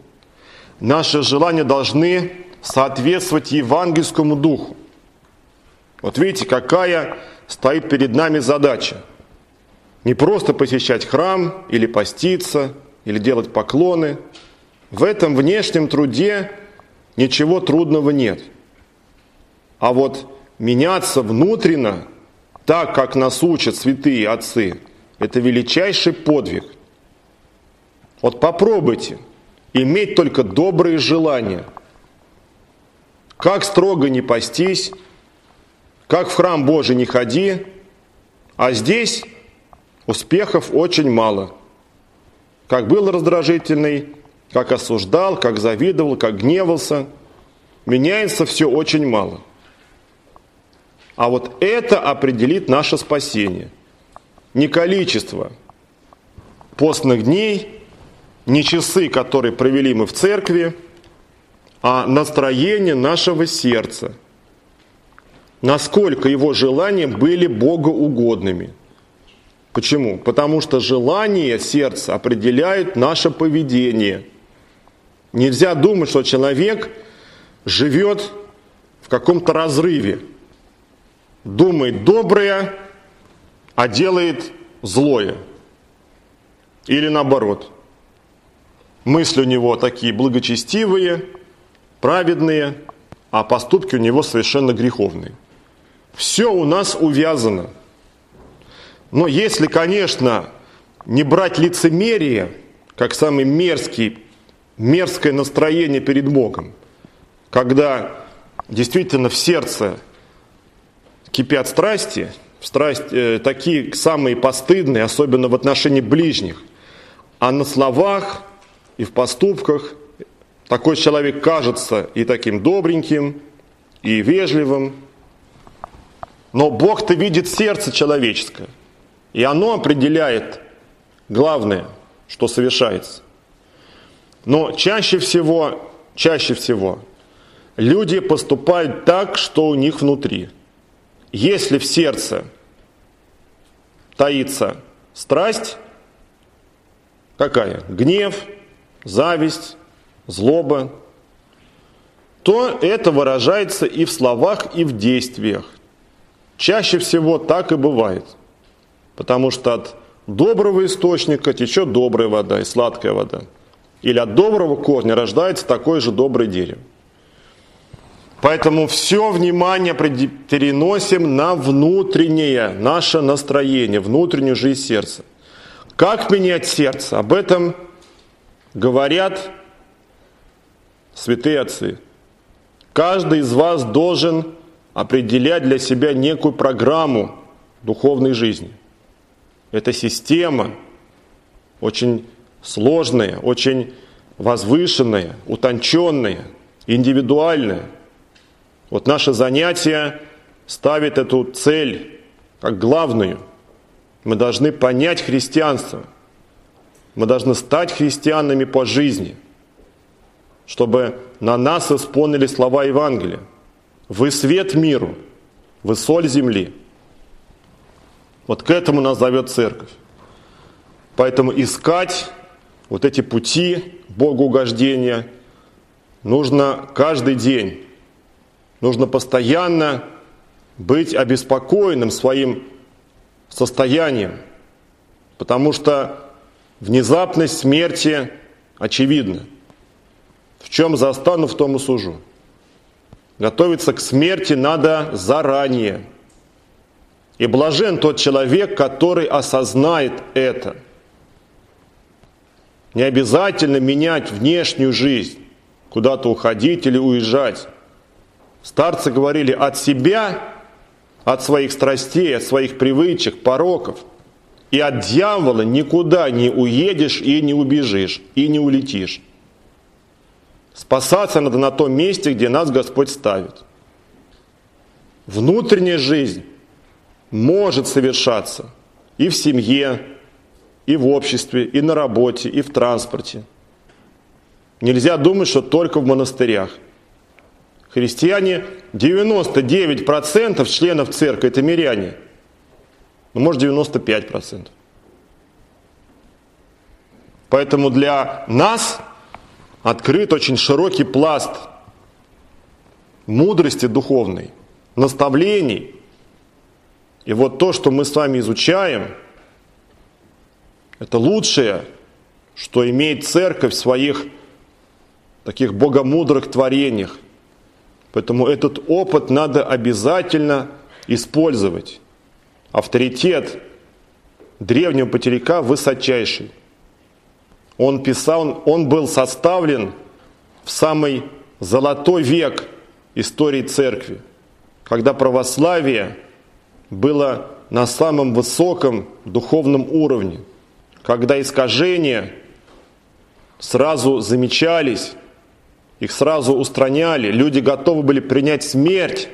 Наши желания должны соответствовать евангельскому духу. Вот видите, какая стоит перед нами задача. Не просто посещать храм или поститься, или делать поклоны. В этом внешнем труде ничего трудного нет. А вот меняться внутренно, так как нас учат святые отцы, это величайший подвиг. Вот попробуйте иметь только добрые желания. Как строго не постись, как в храм Божий не ходи, а здесь Успехов очень мало. как был раздражительный, как осуждал, как завидовал, как гневался. Меняется все очень мало. А вот это определит наше спасение. Не количество постных дней, не часы, которые провели мы в церкви, а настроение нашего сердца. Насколько его желания были богоугодными – Почему? Потому что желание сердца определяет наше поведение. Нельзя думать, что человек живет в каком-то разрыве. Думает доброе, а делает злое. Или наоборот. Мысли у него такие благочестивые, праведные, а поступки у него совершенно греховные. Все у нас увязано – но если, конечно, не брать лицемерие, как самый мерзкий, мерзкое настроение перед Богом, когда действительно в сердце кипят страсти, страсть, э, такие самые постыдные, особенно в отношении ближних, а на словах и в поступках такой человек кажется и таким добреньким, и вежливым, но Бог-то видит сердце человеческое – и оно определяет главное, что совершается. Но чаще всего, чаще всего люди поступают так, что у них внутри. Если в сердце таится страсть, какая? Гнев, зависть, злоба, то это выражается и в словах, и в действиях. Чаще всего так и бывает – Потому что от доброго источника течет добрая вода и сладкая вода. Или от доброго корня рождается такое же доброе дерево. Поэтому все внимание переносим на внутреннее наше настроение, внутреннюю жизнь сердца. Как менять сердце? Об этом говорят святые отцы. Каждый из вас должен определять для себя некую программу духовной жизни. Это система очень сложная, очень возвышенная, утонченная, индивидуальная. Вот наше занятие ставит эту цель как главную. Мы должны понять христианство. Мы должны стать христианами по жизни, чтобы на нас исполнили слова Евангелия. Вы свет миру, вы соль земли. Вот к этому нас зовет церковь. Поэтому искать вот эти пути богоугождения нужно каждый день. Нужно постоянно быть обеспокоенным своим состоянием, потому что внезапность смерти очевидна. В чем застану, в том и сужу. Готовиться к смерти надо заранее – и блажен тот человек, который осознает это. Не обязательно менять внешнюю жизнь, куда-то уходить или уезжать. Старцы говорили от себя, от своих страстей, от своих привычек, пороков. И от дьявола никуда не уедешь и не убежишь, и не улетишь. Спасаться надо на том месте, где нас Господь ставит. Внутренняя жизнь может совершаться и в семье, и в обществе, и на работе, и в транспорте. Нельзя думать, что только в монастырях. Христиане, 99% членов церкви это миряне. Ну, может, 95%. Поэтому для нас открыт очень широкий пласт мудрости духовной, наставлений – и вот то, что мы с вами изучаем, это лучшее, что имеет церковь в своих таких богомудрых творениях. Поэтому этот опыт надо обязательно использовать. Авторитет древнего потеряка высочайший. Он писал, он был составлен в самый золотой век истории церкви, когда православие – было на самом высоком духовном уровне, когда искажения сразу замечались, их сразу устраняли, люди готовы были принять смерть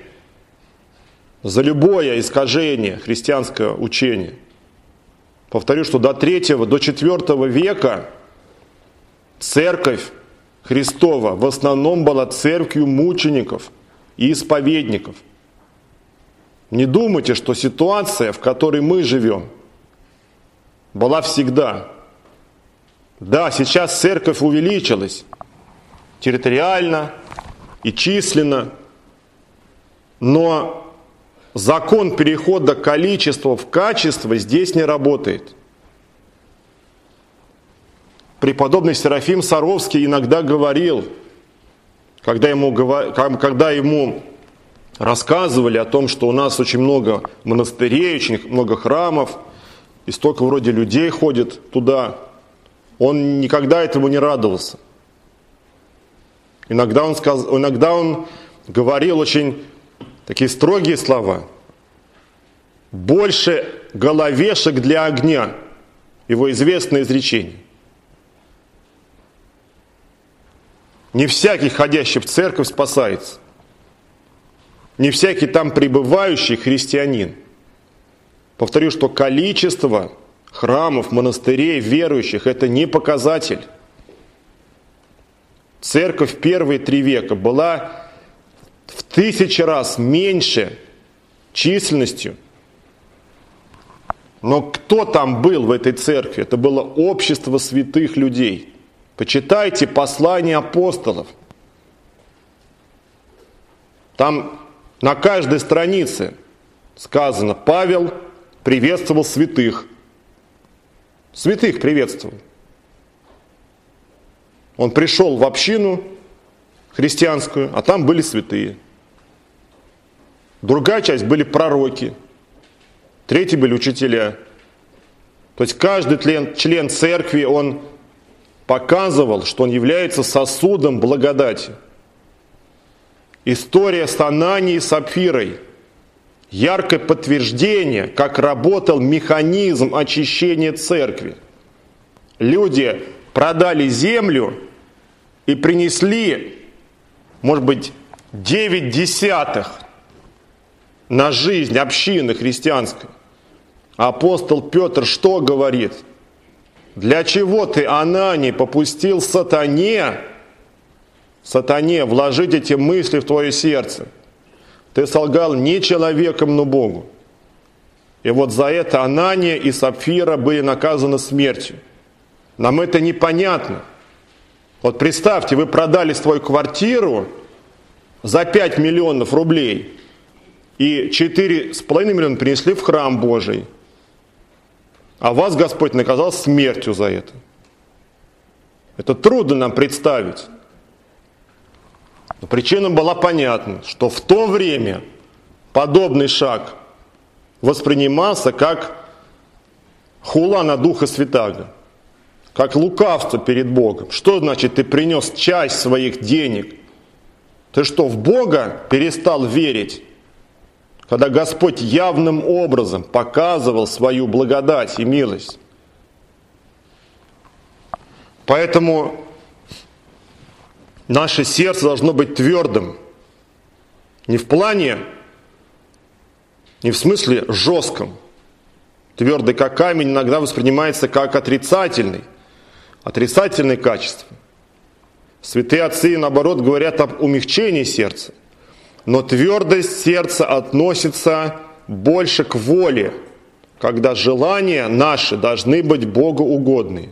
за любое искажение христианского учения. Повторю, что до третьего, до четвертого века церковь Христова в основном была церковью мучеников и исповедников. Не думайте, что ситуация, в которой мы живем, была всегда. Да, сейчас церковь увеличилась территориально и численно, но закон перехода количества в качество здесь не работает. Преподобный Серафим Саровский иногда говорил, когда ему, когда ему рассказывали о том, что у нас очень много монастырей, очень много храмов, и столько вроде людей ходит туда, он никогда этому не радовался. Иногда он, сказ... иногда он говорил очень такие строгие слова. Больше головешек для огня. Его известное изречение. Не всякий, ходящий в церковь, спасается. Не всякий там пребывающий христианин. Повторю, что количество храмов, монастырей, верующих – это не показатель. Церковь первые три века была в тысячи раз меньше численностью. Но кто там был в этой церкви? Это было общество святых людей. Почитайте послания апостолов. Там на каждой странице сказано, Павел приветствовал святых. Святых приветствовал. Он пришел в общину христианскую, а там были святые. Другая часть были пророки, третьи были учителя. То есть каждый член, член церкви, он показывал, что он является сосудом благодати. История с Ананией и Сапфирой – яркое подтверждение, как работал механизм очищения церкви. Люди продали землю и принесли, может быть, 9 десятых на жизнь общины христианской. Апостол Петр что говорит? Для чего ты, Анани, попустил сатане, сатане вложить эти мысли в твое сердце? Ты солгал не человеком, но Богу. И вот за это Анания и Сапфира были наказаны смертью. Нам это непонятно. Вот представьте, вы продали свою квартиру за 5 миллионов рублей и 4,5 миллиона принесли в храм Божий, а вас Господь наказал смертью за это. Это трудно нам представить. Но причина была понятна, что в то время подобный шаг воспринимался как хула на Духа Святаго как лукавство перед Богом. Что значит, ты принес часть своих денег? Ты что, в Бога перестал верить? Когда Господь явным образом показывал свою благодать и милость. Поэтому наше сердце должно быть твердым. Не в плане, не в смысле жестком. Твердый как камень иногда воспринимается как отрицательный – отрицательные качества. Святые отцы, наоборот, говорят об умягчении сердца. Но твердость сердца относится больше к воле, когда желания наши должны быть Богу угодны.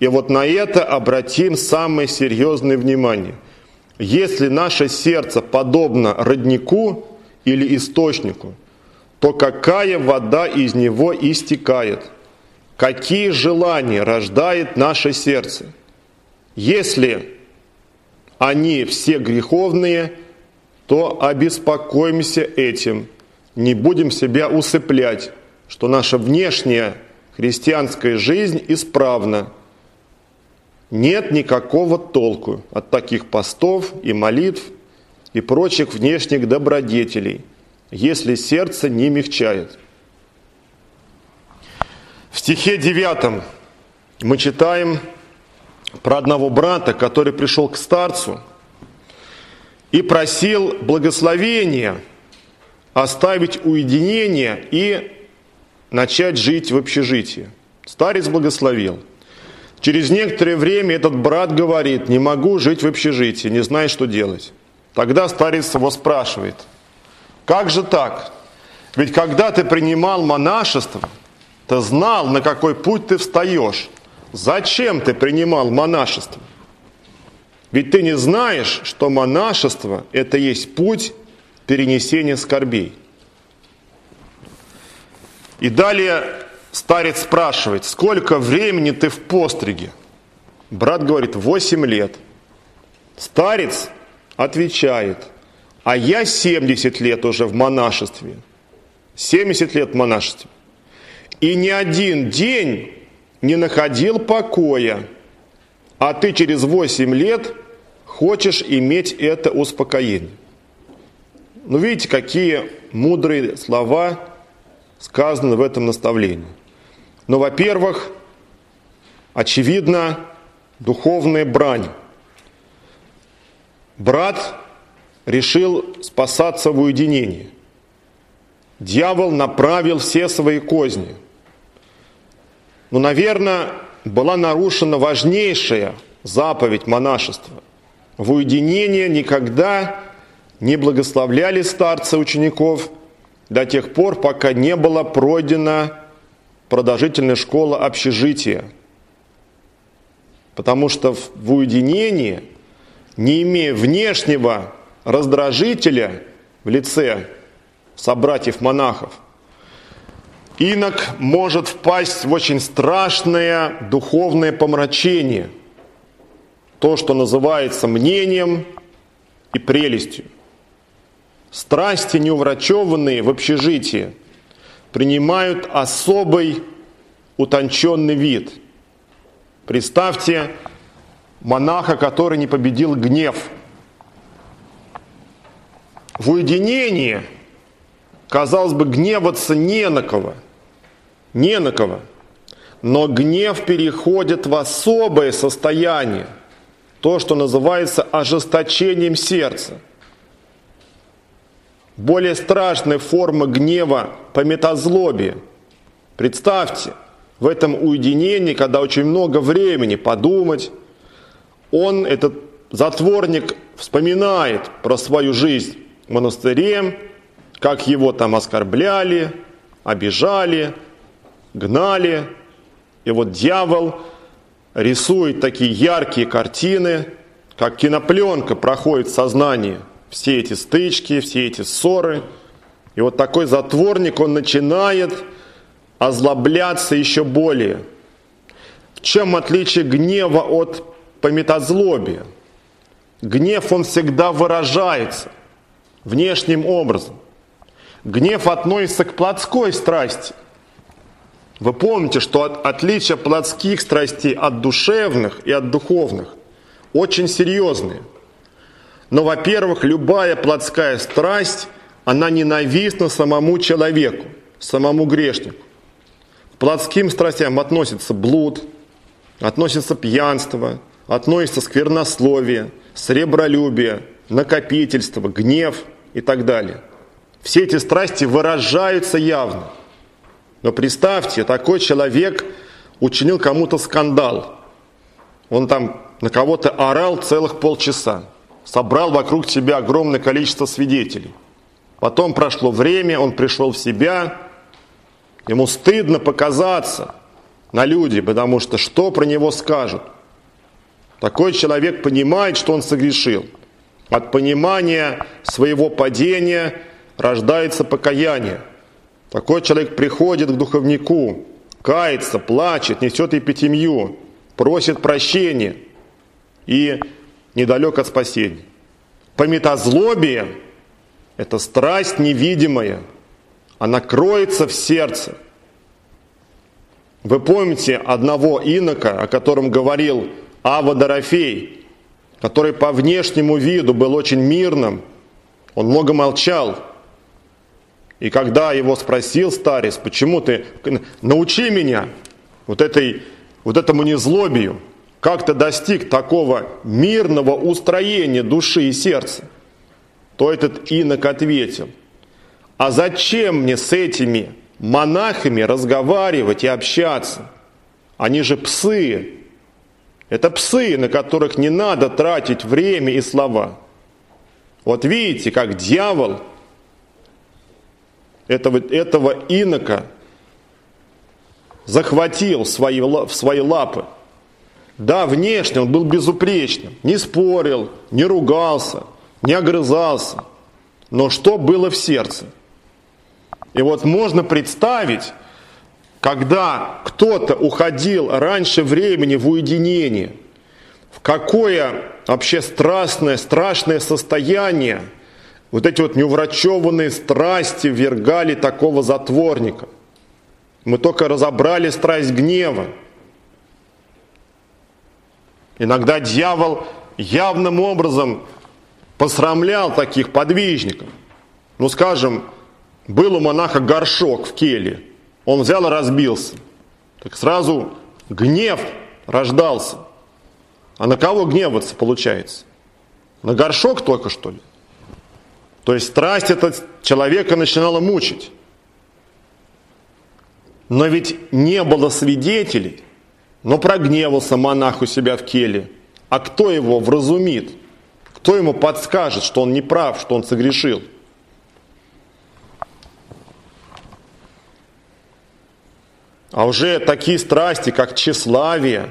И вот на это обратим самое серьезное внимание. Если наше сердце подобно роднику или источнику, то какая вода из него истекает – какие желания рождает наше сердце. Если они все греховные, то обеспокоимся этим, не будем себя усыплять, что наша внешняя христианская жизнь исправна. Нет никакого толку от таких постов и молитв и прочих внешних добродетелей, если сердце не мягчает. В стихе 9 мы читаем, про одного брата, который пришел к старцу и просил благословения оставить уединение и начать жить в общежитии. Старец благословил. Через некоторое время этот брат говорит, не могу жить в общежитии, не знаю, что делать. Тогда старец его спрашивает, как же так? Ведь когда ты принимал монашество, ты знал, на какой путь ты встаешь. Зачем ты принимал монашество? Ведь ты не знаешь, что монашество – это есть путь перенесения скорбей. И далее старец спрашивает, сколько времени ты в постриге? Брат говорит, 8 лет. Старец отвечает, а я 70 лет уже в монашестве. 70 лет в монашестве. И ни один день не находил покоя, а ты через 8 лет хочешь иметь это успокоение. Ну, видите, какие мудрые слова сказаны в этом наставлении. Но, ну, во-первых, очевидно, духовная брань. Брат решил спасаться в уединении. Дьявол направил все свои козни. Но, наверное, была нарушена важнейшая заповедь монашества. В уединение никогда не благословляли старца учеников до тех пор, пока не была пройдена продолжительная школа общежития. Потому что в уединении, не имея внешнего раздражителя в лице собратьев-монахов, инок может впасть в очень страшное духовное помрачение, то, что называется мнением и прелестью. Страсти, неуврачеванные в общежитии, принимают особый утонченный вид. Представьте монаха, который не победил гнев. В уединении, казалось бы, гневаться не на кого. Не на кого. Но гнев переходит в особое состояние, то, что называется ожесточением сердца – более страшная форма гнева по метазлобе. Представьте, в этом уединении, когда очень много времени подумать, он, этот затворник, вспоминает про свою жизнь в монастыре, как его там оскорбляли, обижали, гнали. И вот дьявол рисует такие яркие картины, как кинопленка проходит в сознании – все эти стычки, все эти ссоры. И вот такой затворник, он начинает озлобляться еще более. В чем отличие гнева от пометозлобия? Гнев, он всегда выражается внешним образом. Гнев относится к плотской страсти. Вы помните, что от, отличие плотских страстей от душевных и от духовных очень серьезные – но, во-первых, любая плотская страсть, она ненавистна самому человеку, самому грешнику. К плотским страстям относится блуд, относится пьянство, относится сквернословие, сребролюбие, накопительство, гнев и так далее. Все эти страсти выражаются явно. Но представьте, такой человек учинил кому-то скандал. Он там на кого-то орал целых полчаса собрал вокруг себя огромное количество свидетелей. Потом прошло время, он пришел в себя, ему стыдно показаться на люди, потому что что про него скажут? Такой человек понимает, что он согрешил. От понимания своего падения рождается покаяние. Такой человек приходит к духовнику, кается, плачет, несет эпитемью, просит прощения. И недалек от спасения. Пометозлобие – это страсть невидимая, она кроется в сердце. Вы помните одного инока, о котором говорил Ава Дорофей, который по внешнему виду был очень мирным, он много молчал. И когда его спросил старец, почему ты, научи меня вот, этой, вот этому незлобию, как-то достиг такого мирного устроения души и сердца, то этот инок ответил, а зачем мне с этими монахами разговаривать и общаться? Они же псы. Это псы, на которых не надо тратить время и слова. Вот видите, как дьявол этого, этого инока захватил в свои, в свои лапы. Да, внешне он был безупречным, не спорил, не ругался, не огрызался. Но что было в сердце? И вот можно представить, когда кто-то уходил раньше времени в уединение, в какое вообще страстное, страшное состояние вот эти вот неуврачеванные страсти ввергали такого затворника. Мы только разобрали страсть гнева. Иногда дьявол явным образом посрамлял таких подвижников. Ну, скажем, был у монаха горшок в келе, он взял и разбился. Так сразу гнев рождался. А на кого гневаться получается? На горшок только что ли? То есть страсть этот человека начинала мучить. Но ведь не было свидетелей, но прогневался монах у себя в келе. А кто его вразумит? Кто ему подскажет, что он не прав, что он согрешил? А уже такие страсти, как тщеславие,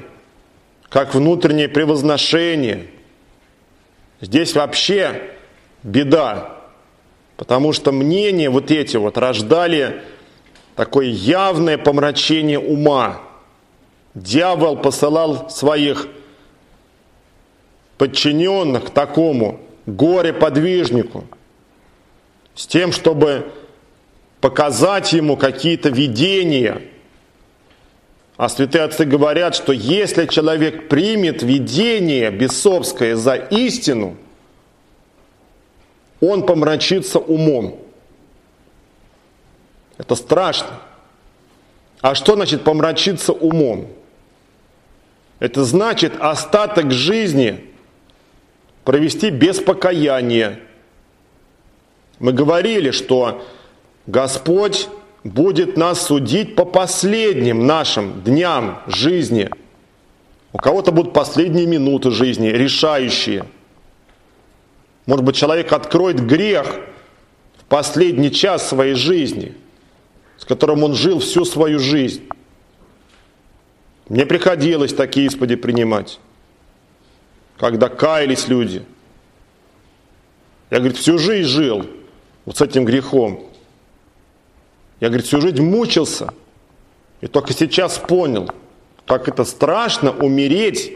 как внутреннее превозношение, здесь вообще беда, потому что мнения вот эти вот рождали такое явное помрачение ума. Дьявол посылал своих подчиненных такому горе-подвижнику с тем, чтобы показать ему какие-то видения. А святые отцы говорят, что если человек примет видение бесовское за истину, он помрачится умом. Это страшно. А что значит помрачиться умом? Это значит остаток жизни провести без покаяния. Мы говорили, что Господь будет нас судить по последним нашим дням жизни. У кого-то будут последние минуты жизни, решающие. Может быть, человек откроет грех в последний час своей жизни, с которым он жил всю свою жизнь. Мне приходилось такие исповеди принимать когда каялись люди. Я, говорит, всю жизнь жил вот с этим грехом. Я, говорит, всю жизнь мучился. И только сейчас понял, как это страшно умереть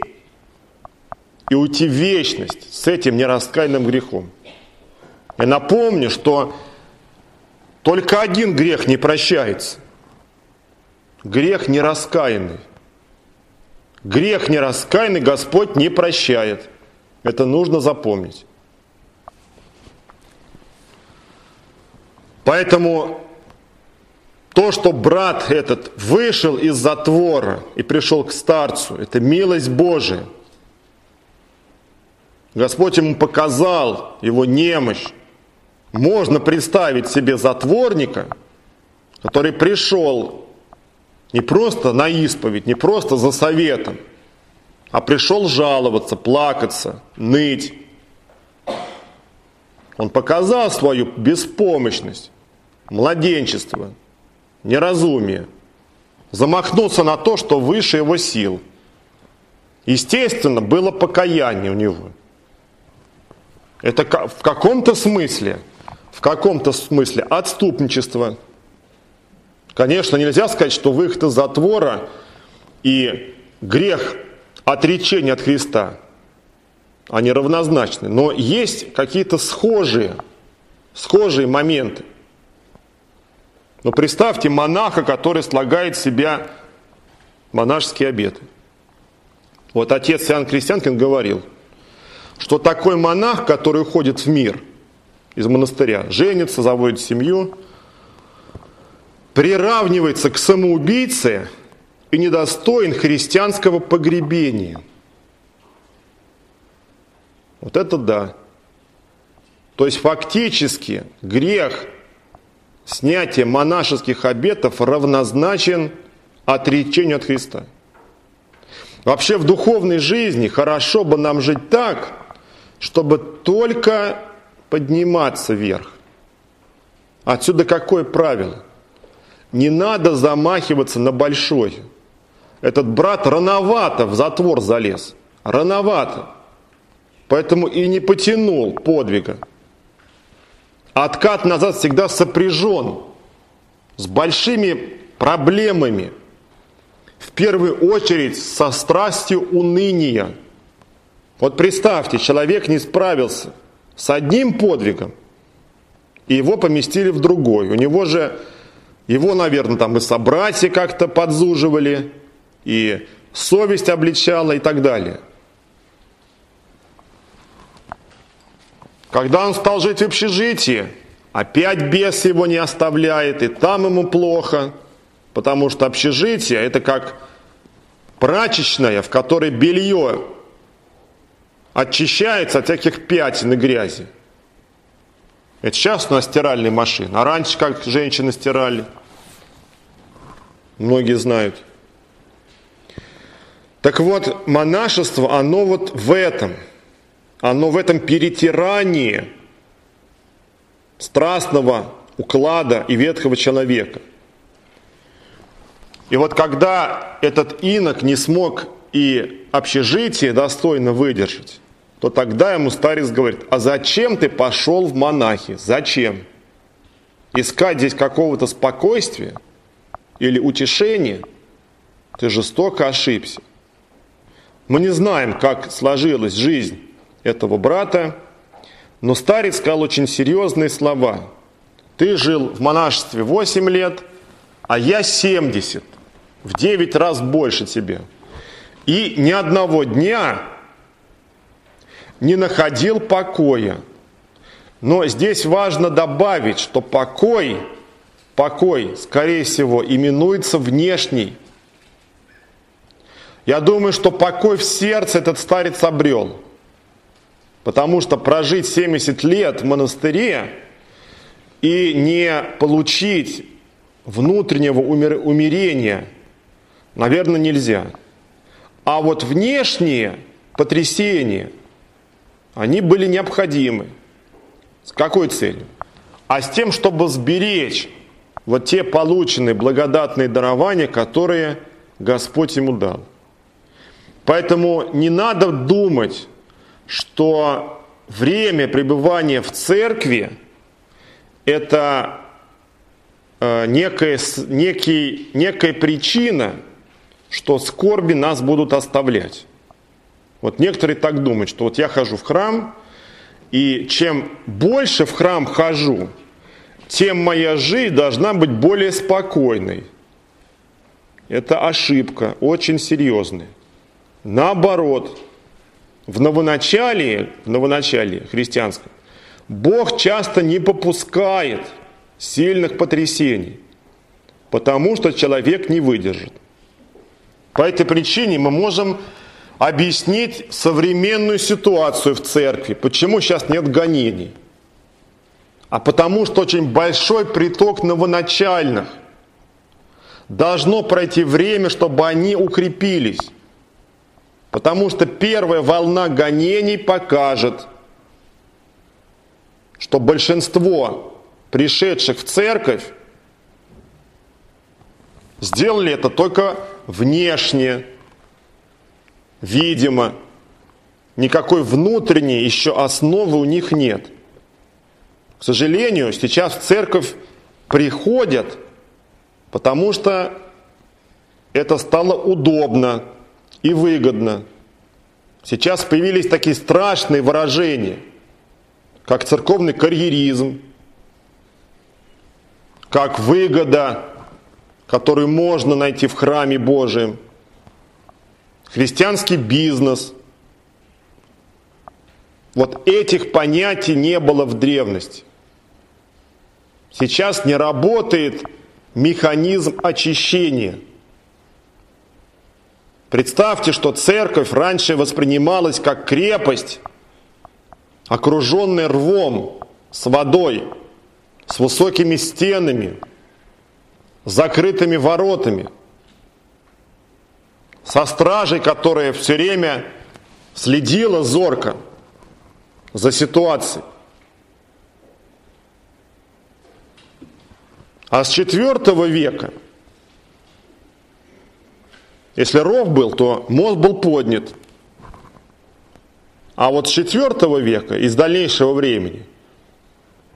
и уйти в вечность с этим нераскаянным грехом. Я напомню, что только один грех не прощается. Грех нераскаянный. Грех нераскаянный Господь не прощает. Это нужно запомнить. Поэтому то, что брат этот вышел из затвора и пришел к старцу, это милость Божия. Господь ему показал его немощь. Можно представить себе затворника, который пришел не просто на исповедь, не просто за советом, а пришел жаловаться, плакаться, ныть. Он показал свою беспомощность, младенчество, неразумие. Замахнулся на то, что выше его сил. Естественно, было покаяние у него. Это в каком-то смысле, в каком-то смысле отступничество – Конечно, нельзя сказать, что выход из затвора и грех отречения от Христа, они равнозначны. Но есть какие-то схожие, схожие моменты. Но представьте монаха, который слагает в себя монашеские обеты. Вот отец Иоанн Крестьянкин говорил, что такой монах, который уходит в мир из монастыря, женится, заводит семью – приравнивается к самоубийце и недостоин христианского погребения. Вот это да. То есть фактически грех снятия монашеских обетов равнозначен отречению от Христа. Вообще в духовной жизни хорошо бы нам жить так, чтобы только подниматься вверх. Отсюда какое правило? Не надо замахиваться на большое. Этот брат рановато в затвор залез. Рановато. Поэтому и не потянул подвига. Откат назад всегда сопряжен с большими проблемами. В первую очередь со страстью уныния. Вот представьте, человек не справился с одним подвигом, и его поместили в другой. У него же, его, наверное, там и собратья как-то подзуживали, и совесть обличала и так далее. Когда он стал жить в общежитии, опять бес его не оставляет, и там ему плохо, потому что общежитие это как прачечная, в которой белье очищается от всяких пятен и грязи. Это сейчас у нас стиральные машины, а раньше как женщины стирали. Многие знают. Так вот, монашество, оно вот в этом – оно в этом перетирании страстного уклада и ветхого человека. И вот когда этот инок не смог и общежитие достойно выдержать, то тогда ему старец говорит, а зачем ты пошел в монахи? Зачем? Искать здесь какого-то спокойствия или утешения? Ты жестоко ошибся. Мы не знаем, как сложилась жизнь этого брата. Но старец сказал очень серьезные слова. Ты жил в монашестве 8 лет, а я 70, в 9 раз больше тебе. И ни одного дня не находил покоя. Но здесь важно добавить, что покой, покой, скорее всего, именуется внешний. Я думаю, что покой в сердце этот старец обрел – Потому что прожить 70 лет в монастыре и не получить внутреннего умирения, наверное, нельзя. А вот внешние потрясения, они были необходимы. С какой целью? А с тем, чтобы сберечь вот те полученные благодатные дарования, которые Господь ему дал. Поэтому не надо думать, что время пребывания в церкви – это э, некая, некий, некая причина, что скорби нас будут оставлять. Вот некоторые так думают, что вот я хожу в храм, и чем больше в храм хожу, тем моя жизнь должна быть более спокойной. Это ошибка, очень серьезная. Наоборот, в новоначалии, в новоначалии христианском, Бог часто не попускает сильных потрясений, потому что человек не выдержит. По этой причине мы можем объяснить современную ситуацию в церкви, почему сейчас нет гонений. А потому что очень большой приток новоначальных. Должно пройти время, чтобы они укрепились. Потому что первая волна гонений покажет, что большинство пришедших в церковь сделали это только внешне, видимо. Никакой внутренней еще основы у них нет. К сожалению, сейчас в церковь приходят, потому что это стало удобно, и выгодно. Сейчас появились такие страшные выражения, как церковный карьеризм, как выгода, которую можно найти в храме Божьем, христианский бизнес. Вот этих понятий не было в древности. Сейчас не работает механизм очищения – Представьте, что церковь раньше воспринималась как крепость, окруженный рвом, с водой, с высокими стенами, закрытыми воротами, со стражей, которая все время следила зорко за ситуацией. А с IV века, если ров был, то мост был поднят. А вот с IV века, из дальнейшего времени,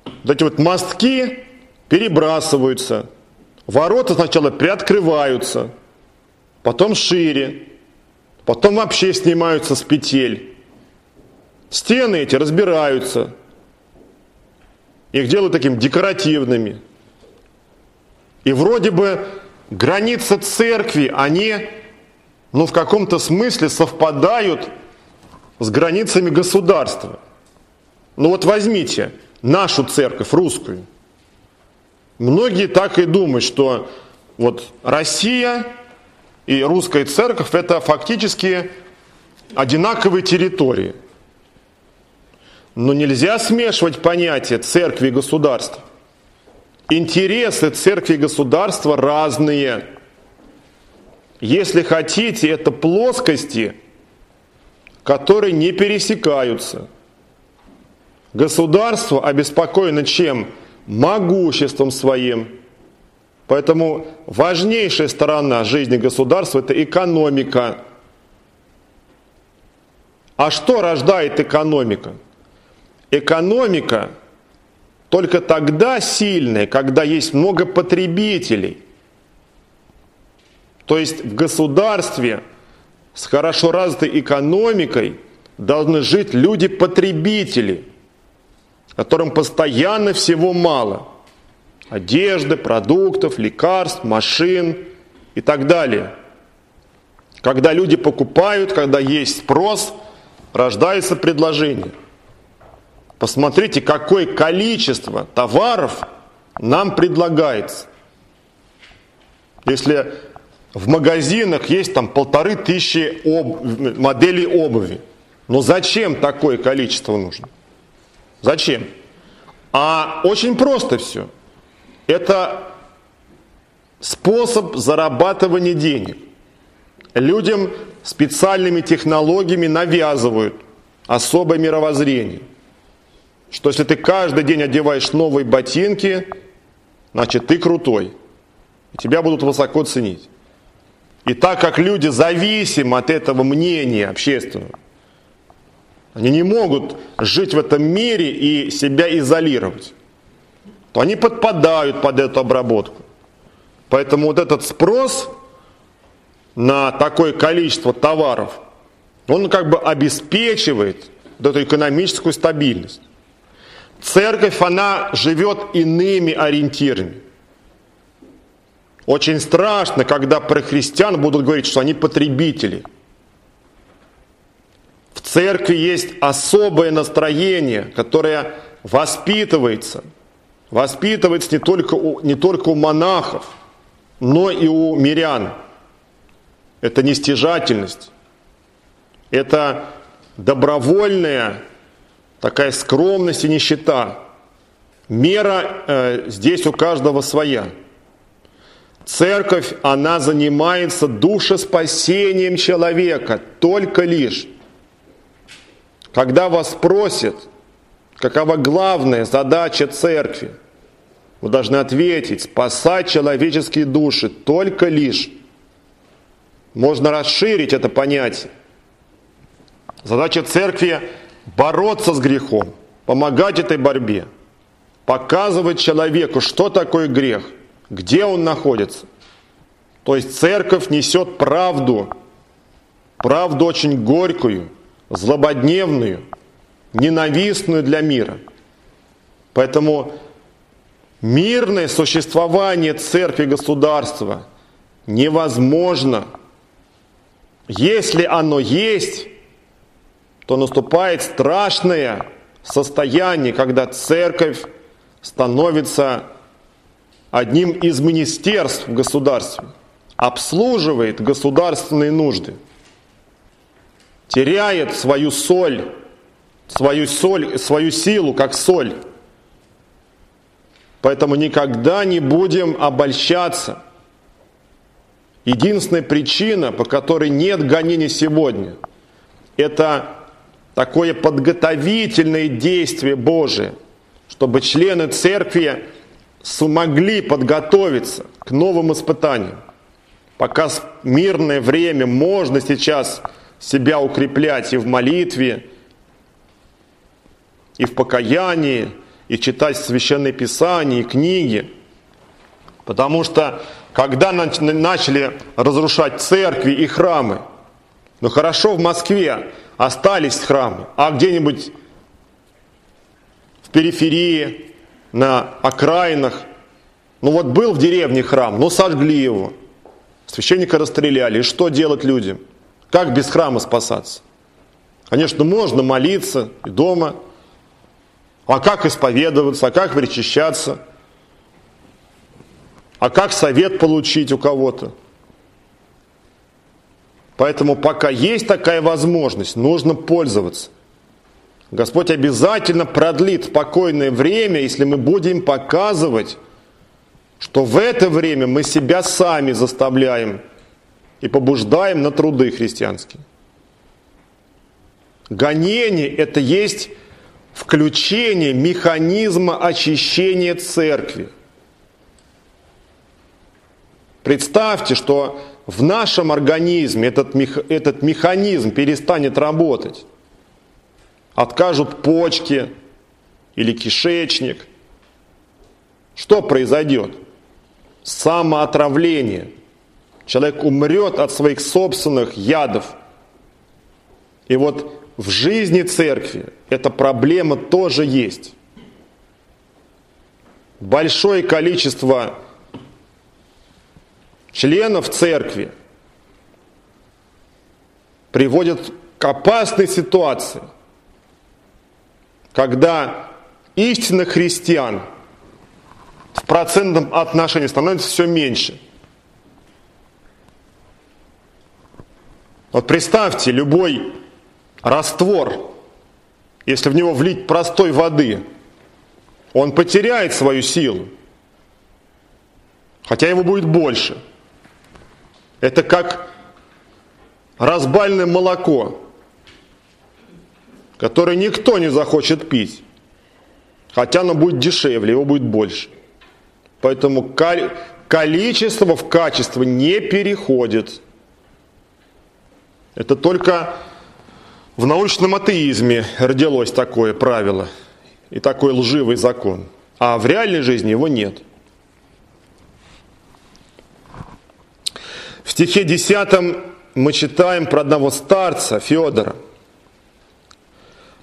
вот эти вот мостки перебрасываются, ворота сначала приоткрываются, потом шире, потом вообще снимаются с петель. Стены эти разбираются, их делают такими декоративными – и вроде бы границы церкви, они, ну, в каком-то смысле совпадают с границами государства. Ну вот возьмите нашу церковь, русскую. Многие так и думают, что вот Россия и русская церковь это фактически одинаковые территории. Но нельзя смешивать понятия церкви и государства. Интересы церкви и государства разные. Если хотите, это плоскости, которые не пересекаются. Государство обеспокоено чем? Могуществом своим. Поэтому важнейшая сторона жизни государства – это экономика. А что рождает экономика? Экономика – только тогда сильные, когда есть много потребителей. То есть в государстве с хорошо развитой экономикой должны жить люди-потребители, которым постоянно всего мало. Одежды, продуктов, лекарств, машин и так далее. Когда люди покупают, когда есть спрос, рождается предложение – Посмотрите, какое количество товаров нам предлагается. Если в магазинах есть там полторы тысячи об... моделей обуви, но зачем такое количество нужно? Зачем? А очень просто все. Это способ зарабатывания денег. Людям специальными технологиями навязывают особое мировоззрение что если ты каждый день одеваешь новые ботинки, значит ты крутой. И тебя будут высоко ценить. И так как люди зависимы от этого мнения общественного, они не могут жить в этом мире и себя изолировать, то они подпадают под эту обработку. Поэтому вот этот спрос на такое количество товаров, он как бы обеспечивает вот эту экономическую стабильность. Церковь, она живет иными ориентирами. Очень страшно, когда про христиан будут говорить, что они потребители. В церкви есть особое настроение, которое воспитывается. Воспитывается не только у, не только у монахов, но и у мирян. Это нестяжательность. Это добровольное такая скромность и нищета. Мера э, здесь у каждого своя. Церковь, она занимается душеспасением человека только лишь. Когда вас спросят, какова главная задача церкви, вы должны ответить, спасать человеческие души только лишь. Можно расширить это понятие. Задача церкви бороться с грехом, помогать этой борьбе, показывать человеку, что такое грех, где он находится. То есть церковь несет правду, правду очень горькую, злободневную, ненавистную для мира. Поэтому мирное существование церкви государства невозможно. Если оно есть, то наступает страшное состояние, когда церковь становится одним из министерств в государстве, обслуживает государственные нужды, теряет свою соль, свою, соль, свою силу, как соль. Поэтому никогда не будем обольщаться. Единственная причина, по которой нет гонений сегодня, это такое подготовительное действие Божие, чтобы члены церкви смогли подготовиться к новым испытаниям. Пока мирное время можно сейчас себя укреплять и в молитве, и в покаянии, и читать священные писания, и книги. Потому что когда начали разрушать церкви и храмы, ну хорошо в Москве остались храмы, а где-нибудь в периферии, на окраинах, ну вот был в деревне храм, но сожгли его, священника расстреляли, и что делать людям? Как без храма спасаться? Конечно, можно молиться и дома, а как исповедоваться, а как причащаться, а как совет получить у кого-то. Поэтому пока есть такая возможность, нужно пользоваться. Господь обязательно продлит спокойное время, если мы будем показывать, что в это время мы себя сами заставляем и побуждаем на труды христианские. Гонение – это есть включение механизма очищения церкви. Представьте, что в нашем организме этот, этот механизм перестанет работать. Откажут почки или кишечник. Что произойдет? Самоотравление. Человек умрет от своих собственных ядов. И вот в жизни церкви эта проблема тоже есть. Большое количество членов церкви приводят к опасной ситуации, когда истинных христиан в процентном отношении становится все меньше. Вот представьте, любой раствор, если в него влить простой воды, он потеряет свою силу, хотя его будет больше. Это как разбальное молоко, которое никто не захочет пить, хотя оно будет дешевле, его будет больше. Поэтому количество в качество не переходит. Это только в научном атеизме родилось такое правило и такой лживый закон, а в реальной жизни его нет. В стихе 10 мы читаем про одного старца, Федора,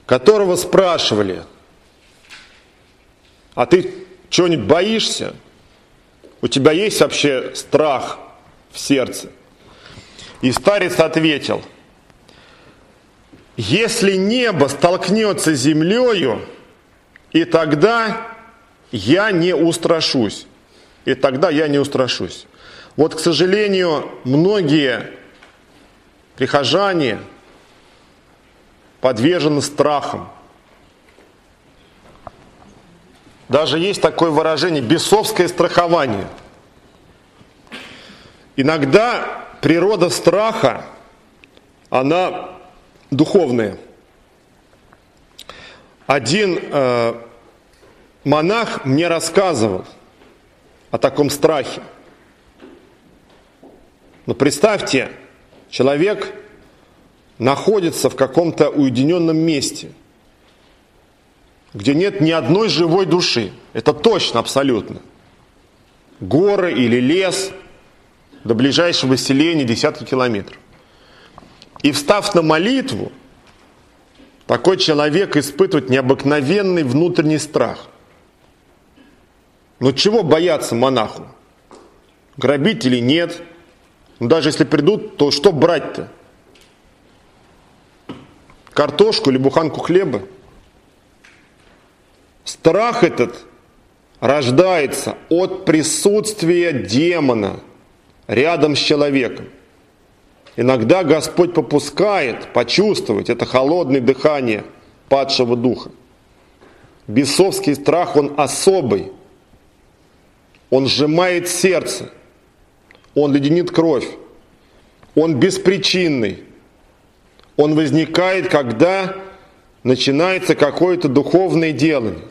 которого спрашивали, а ты чего-нибудь боишься? У тебя есть вообще страх в сердце? И старец ответил – если небо столкнется с землею, и тогда я не устрашусь. И тогда я не устрашусь. Вот, к сожалению, многие прихожане подвержены страхам. Даже есть такое выражение бесовское страхование. Иногда природа страха, она духовные. Один э, монах мне рассказывал о таком страхе. Но представьте, человек находится в каком-то уединенном месте, где нет ни одной живой души. Это точно, абсолютно. Горы или лес до ближайшего селения десятки километров. И встав на молитву, такой человек испытывает необыкновенный внутренний страх. Но чего бояться монаху? Грабителей нет. Но даже если придут, то что брать-то? Картошку или буханку хлеба? Страх этот рождается от присутствия демона рядом с человеком. Иногда Господь попускает почувствовать это холодное дыхание падшего духа. Бесовский страх, он особый. Он сжимает сердце. Он леденит кровь. Он беспричинный. Он возникает, когда начинается какое-то духовное делание.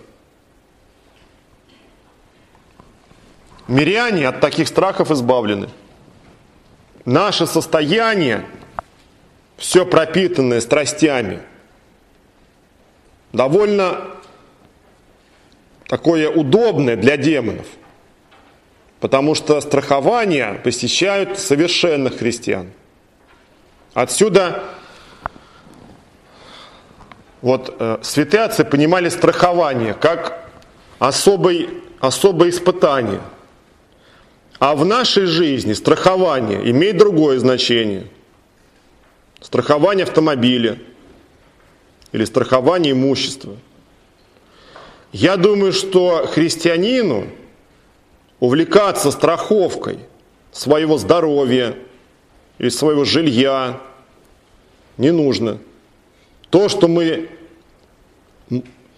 Миряне от таких страхов избавлены. Наше состояние, все пропитанное страстями, довольно такое удобное для демонов. Потому что страхование посещают совершенных христиан. Отсюда вот э, святые отцы понимали страхование как особый, особое испытание – а в нашей жизни страхование имеет другое значение. Страхование автомобиля или страхование имущества. Я думаю, что христианину увлекаться страховкой своего здоровья или своего жилья не нужно. То, что мы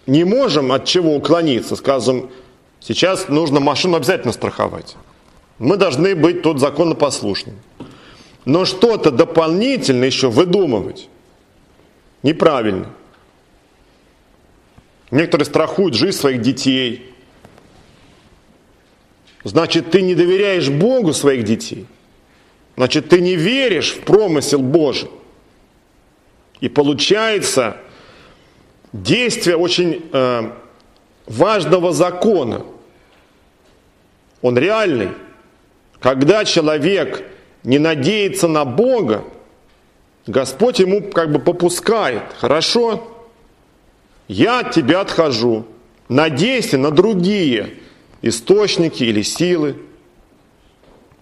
не можем от чего уклониться, скажем, сейчас нужно машину обязательно страховать. Мы должны быть тут законопослушными. Но что-то дополнительно еще выдумывать неправильно. Некоторые страхуют жизнь своих детей. Значит, ты не доверяешь Богу своих детей. Значит, ты не веришь в промысел Божий. И получается действие очень э, важного закона. Он реальный. Когда человек не надеется на Бога, Господь ему как бы попускает. Хорошо, я от тебя отхожу. Надейся на другие источники или силы.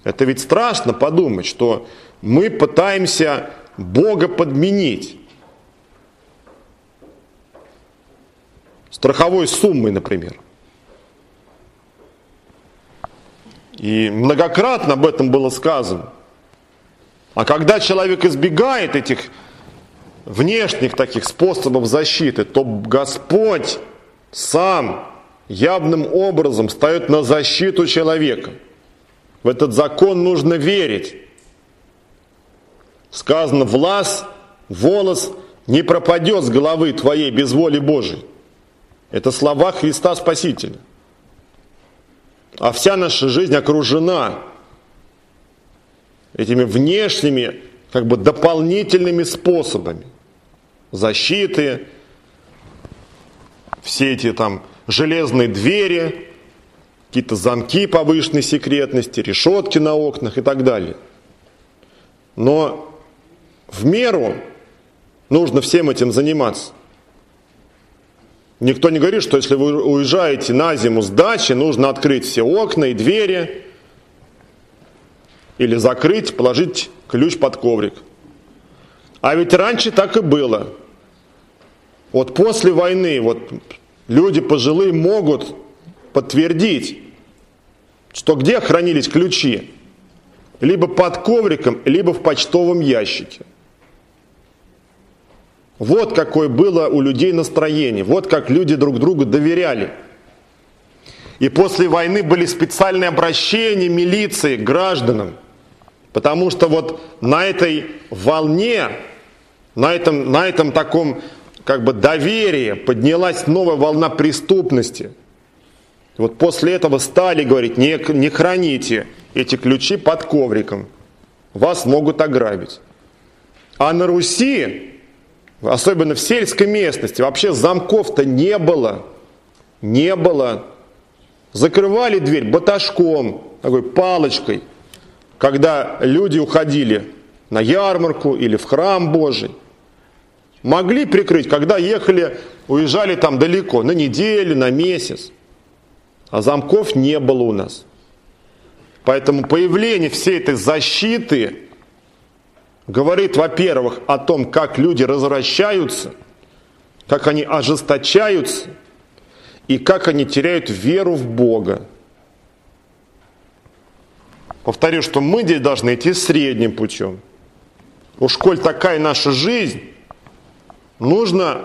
Это ведь страшно подумать, что мы пытаемся Бога подменить. Страховой суммой, например – И многократно об этом было сказано. А когда человек избегает этих внешних таких способов защиты, то Господь сам явным образом встает на защиту человека. В этот закон нужно верить. Сказано, влас, волос не пропадет с головы твоей без воли Божией. Это слова Христа Спасителя. А вся наша жизнь окружена этими внешними, как бы дополнительными способами защиты, все эти там железные двери, какие-то замки повышенной секретности, решетки на окнах и так далее. Но в меру нужно всем этим заниматься. Никто не говорит, что если вы уезжаете на зиму с дачи, нужно открыть все окна и двери, или закрыть, положить ключ под коврик. А ведь раньше так и было. Вот после войны вот люди пожилые могут подтвердить, что где хранились ключи? Либо под ковриком, либо в почтовом ящике. Вот какое было у людей настроение, вот как люди друг другу доверяли. И после войны были специальные обращения милиции к гражданам, потому что вот на этой волне, на этом, на этом таком как бы доверии поднялась новая волна преступности. Вот после этого стали говорить, не, не храните эти ключи под ковриком, вас могут ограбить. А на Руси особенно в сельской местности, вообще замков-то не было. Не было. Закрывали дверь баташком, такой палочкой, когда люди уходили на ярмарку или в храм Божий. Могли прикрыть, когда ехали, уезжали там далеко, на неделю, на месяц. А замков не было у нас. Поэтому появление всей этой защиты говорит, во-первых, о том, как люди развращаются, как они ожесточаются и как они теряют веру в Бога. Повторю, что мы здесь должны идти средним путем. Уж коль такая наша жизнь, нужно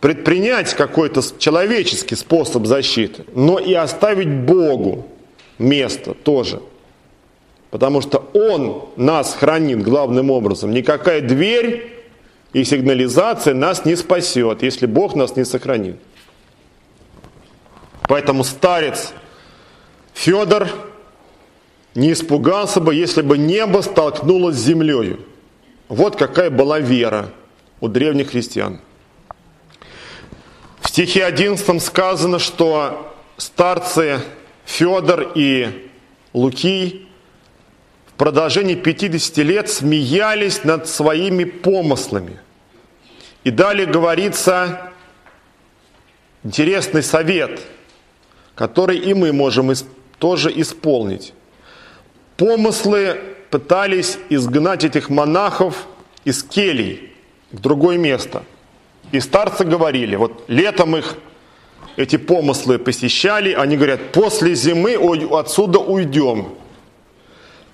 предпринять какой-то человеческий способ защиты, но и оставить Богу место тоже. Потому что Он нас хранит главным образом. Никакая дверь и сигнализация нас не спасет, если Бог нас не сохранит. Поэтому старец Федор не испугался бы, если бы небо столкнулось с землей. Вот какая была вера у древних христиан. В стихе 11 сказано, что старцы Федор и Лукий в продолжении 50 лет смеялись над своими помыслами. И далее говорится интересный совет, который и мы можем тоже исполнить. Помыслы пытались изгнать этих монахов из келий в другое место. И старцы говорили, вот летом их эти помыслы посещали, они говорят, после зимы отсюда уйдем.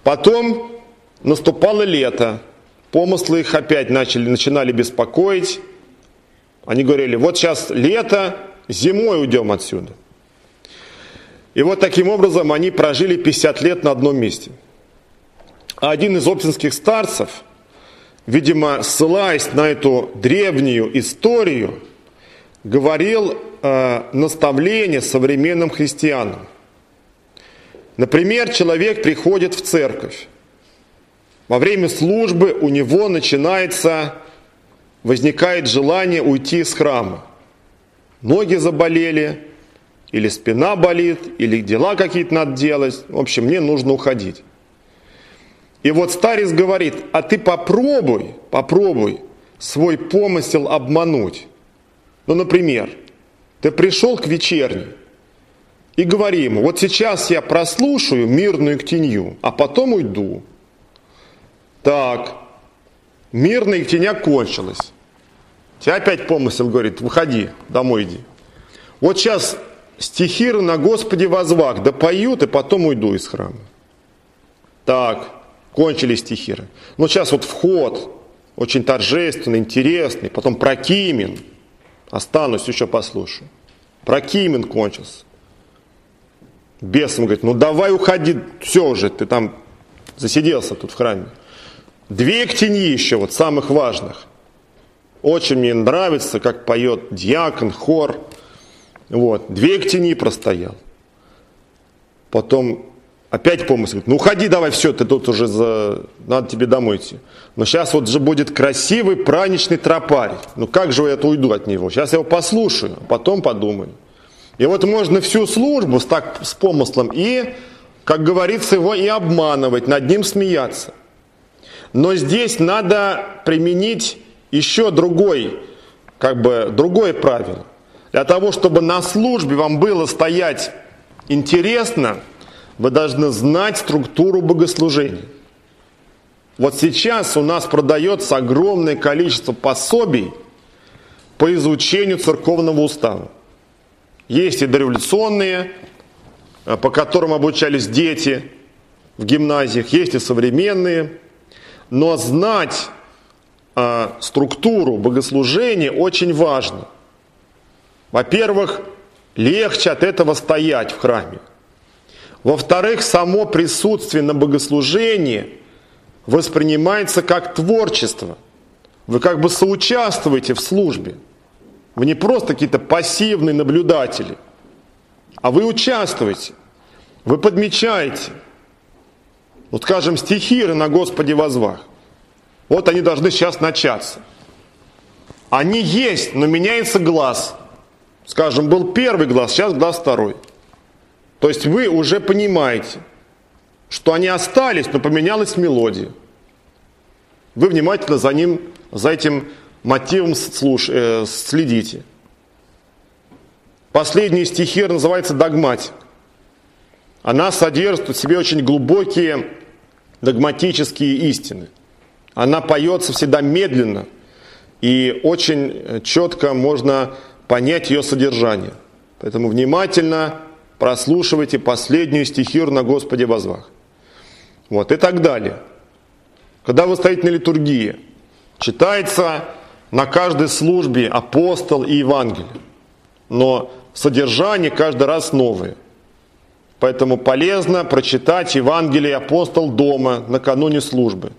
Потом наступало лето, помыслы их опять начали, начинали беспокоить. Они говорили, вот сейчас лето, зимой уйдем отсюда. И вот таким образом они прожили 50 лет на одном месте. А один из оптинских старцев, видимо, ссылаясь на эту древнюю историю, говорил э, наставление современным христианам. Например, человек приходит в церковь. Во время службы у него начинается, возникает желание уйти из храма. Ноги заболели, или спина болит, или дела какие-то надо делать. В общем, мне нужно уходить. И вот старец говорит, а ты попробуй, попробуй свой помысел обмануть. Ну, например, ты пришел к вечерней и говори ему, вот сейчас я прослушаю мирную ктенью, а потом уйду. Так, мирная ктеня кончилась. Тебя опять помысел говорит, выходи, домой иди. Вот сейчас стихиры на Господе возвах, да поют, и потом уйду из храма. Так, кончились стихиры. Ну, сейчас вот вход, очень торжественный, интересный, потом прокимен, останусь еще послушаю. Прокимен кончился. Бесом говорит, ну давай уходи, все уже, ты там засиделся тут в храме. Две ктеньи еще, вот самых важных. Очень мне нравится, как поет диакон, хор – вот, две к тени простоял. Потом опять помысл, говорит, ну уходи давай, все, ты тут уже, за... надо тебе домой идти. Но сейчас вот же будет красивый праздничный тропарь. Ну как же я уйду от него? Сейчас я его послушаю, а потом подумаю. И вот можно всю службу с, так, с помыслом и, как говорится, его и обманывать, над ним смеяться. Но здесь надо применить еще другой, как бы, другое правило. Для того, чтобы на службе вам было стоять интересно, вы должны знать структуру богослужения. Вот сейчас у нас продается огромное количество пособий по изучению церковного устава. Есть и дореволюционные, э, по которым обучались дети в гимназиях, есть и современные. Но знать а, структуру богослужения очень важно – во-первых, легче от этого стоять в храме. Во-вторых, само присутствие на богослужении воспринимается как творчество. Вы как бы соучаствуете в службе. Вы не просто какие-то пассивные наблюдатели, а вы участвуете. Вы подмечаете. Вот скажем, стихиры на Господе возвах. Вот они должны сейчас начаться. Они есть, но меняется глаз – Скажем, был первый глаз, сейчас глаз второй. То есть вы уже понимаете, что они остались, но поменялась мелодия. Вы внимательно за ним, за этим мотивом слуш, э, следите. Последний стихир называется «Догматик». Она содержит в себе очень глубокие догматические истины. Она поется всегда медленно, и очень четко можно понять ее содержание. Поэтому внимательно прослушивайте последнюю стихиру на Господе возвах. Вот и так далее. Когда вы стоите на литургии, читается на каждой службе апостол и Евангелие. Но содержание каждый раз новое. Поэтому полезно прочитать Евангелие апостол дома накануне службы.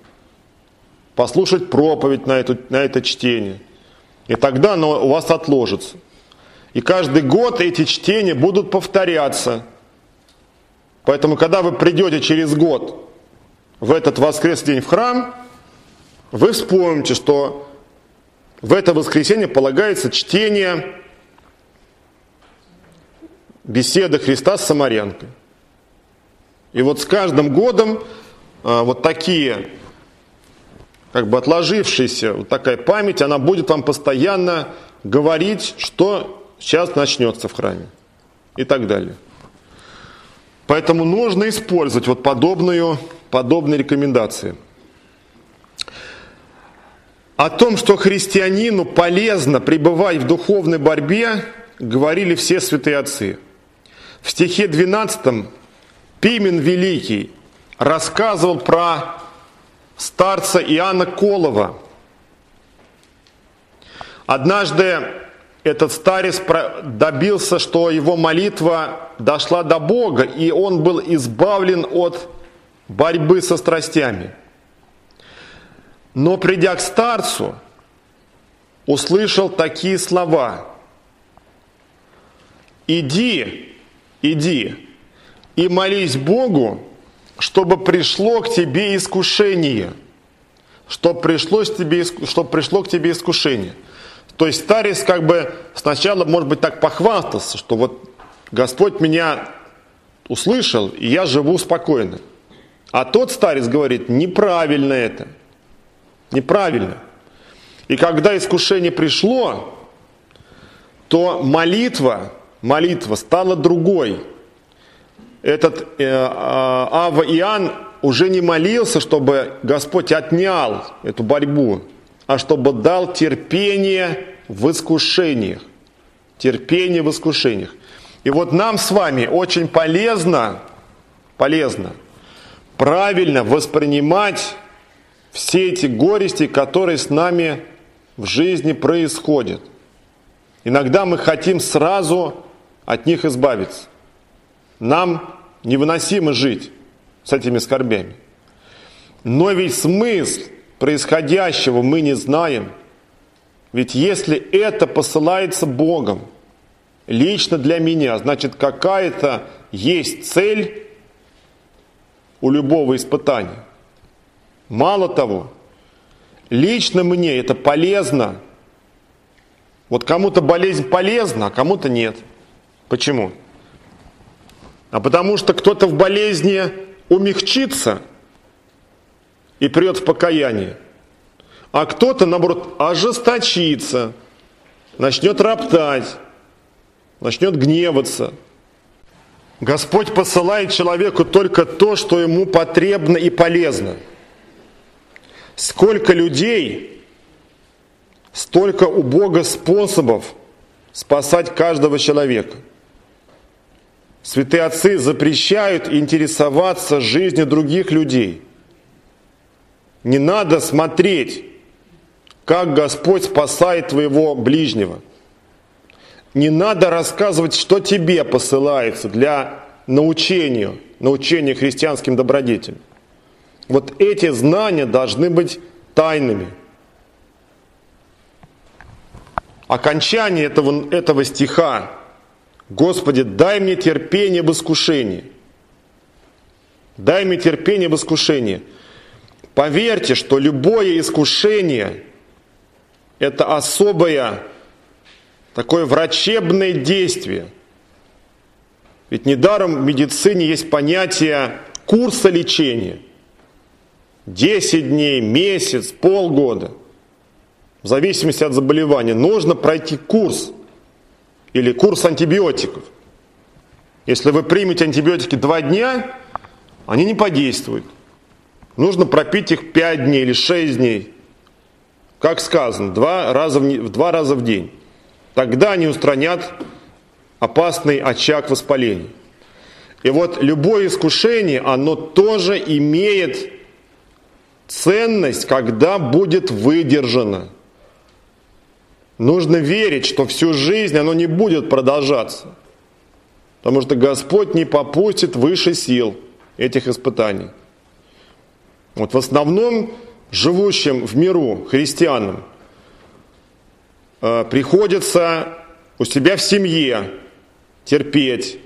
Послушать проповедь на, эту, на это чтение. И тогда оно у вас отложится. И каждый год эти чтения будут повторяться. Поэтому, когда вы придете через год в этот воскресный день в храм, вы вспомните, что в это воскресенье полагается чтение беседы Христа с Самарянкой. И вот с каждым годом а, вот такие, как бы отложившиеся, вот такая память, она будет вам постоянно говорить, что сейчас начнется в храме и так далее. Поэтому нужно использовать вот подобную, подобные рекомендации. О том, что христианину полезно пребывать в духовной борьбе, говорили все святые отцы. В стихе 12 Пимен Великий рассказывал про старца Иоанна Колова. Однажды этот старец добился, что его молитва дошла до Бога, и он был избавлен от борьбы со страстями. Но придя к старцу, услышал такие слова. «Иди, иди и молись Богу, чтобы пришло к тебе искушение». Чтобы пришло, тебе, чтобы пришло к тебе искушение – то есть старец как бы сначала, может быть, так похвастался, что вот Господь меня услышал, и я живу спокойно. А тот старец говорит, неправильно это, неправильно. И когда искушение пришло, то молитва, молитва стала другой. Этот э, э, Ава Иоанн уже не молился, чтобы Господь отнял эту борьбу, а чтобы дал терпение в искушениях. Терпение в искушениях. И вот нам с вами очень полезно, полезно правильно воспринимать все эти горести, которые с нами в жизни происходят. Иногда мы хотим сразу от них избавиться. Нам невыносимо жить с этими скорбями. Но ведь смысл происходящего мы не знаем – ведь если это посылается Богом лично для меня, значит какая-то есть цель у любого испытания. Мало того, лично мне это полезно. Вот кому-то болезнь полезна, а кому-то нет. Почему? А потому что кто-то в болезни умягчится и придет в покаяние – а кто-то, наоборот, ожесточится, начнет роптать, начнет гневаться. Господь посылает человеку только то, что ему потребно и полезно. Сколько людей, столько у Бога способов спасать каждого человека. Святые отцы запрещают интересоваться жизнью других людей. Не надо смотреть как Господь спасает твоего ближнего. Не надо рассказывать, что тебе посылается для научения, научения христианским добродетелям. Вот эти знания должны быть тайными. Окончание этого, этого стиха Господи, дай мне терпение в искушении. Дай мне терпение в искушении. Поверьте, что любое искушение – это особое, такое врачебное действие. Ведь недаром в медицине есть понятие курса лечения. 10 дней, месяц, полгода. В зависимости от заболевания. Нужно пройти курс или курс антибиотиков. Если вы примете антибиотики 2 дня, они не подействуют. Нужно пропить их 5 дней или 6 дней как сказано, два раза в, два раза в день. Тогда они устранят опасный очаг воспаления. И вот любое искушение, оно тоже имеет ценность, когда будет выдержано. нужно верить, что всю жизнь оно не будет продолжаться. Потому что Господь не попустит выше сил этих испытаний. Вот в основном живущим в миру христианам э, приходится у себя в семье терпеть,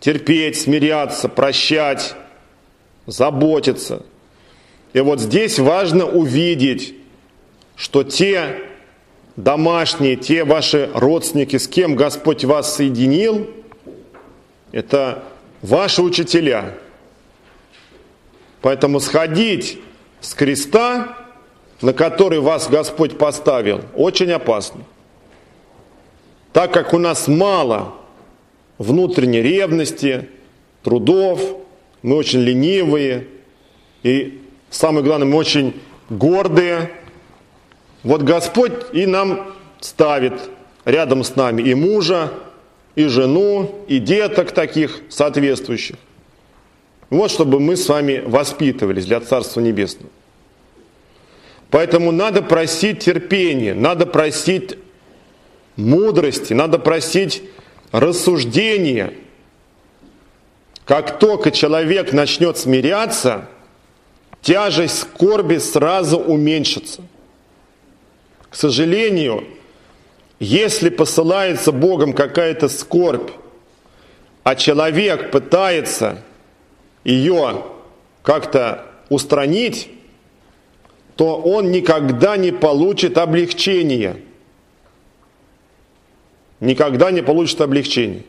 терпеть, смиряться, прощать, заботиться. И вот здесь важно увидеть, что те домашние, те ваши родственники, с кем Господь вас соединил, это ваши учителя. Поэтому сходить с креста, на который вас Господь поставил, очень опасно. Так как у нас мало внутренней ревности, трудов, мы очень ленивые, и самое главное, мы очень гордые. Вот Господь и нам ставит рядом с нами и мужа, и жену, и деток таких соответствующих. Вот чтобы мы с вами воспитывались для Царства Небесного. Поэтому надо просить терпения, надо просить мудрости, надо просить рассуждения. Как только человек начнет смиряться, тяжесть скорби сразу уменьшится. К сожалению, если посылается Богом какая-то скорбь, а человек пытается ее как-то устранить, то он никогда не получит облегчения. Никогда не получит облегчения.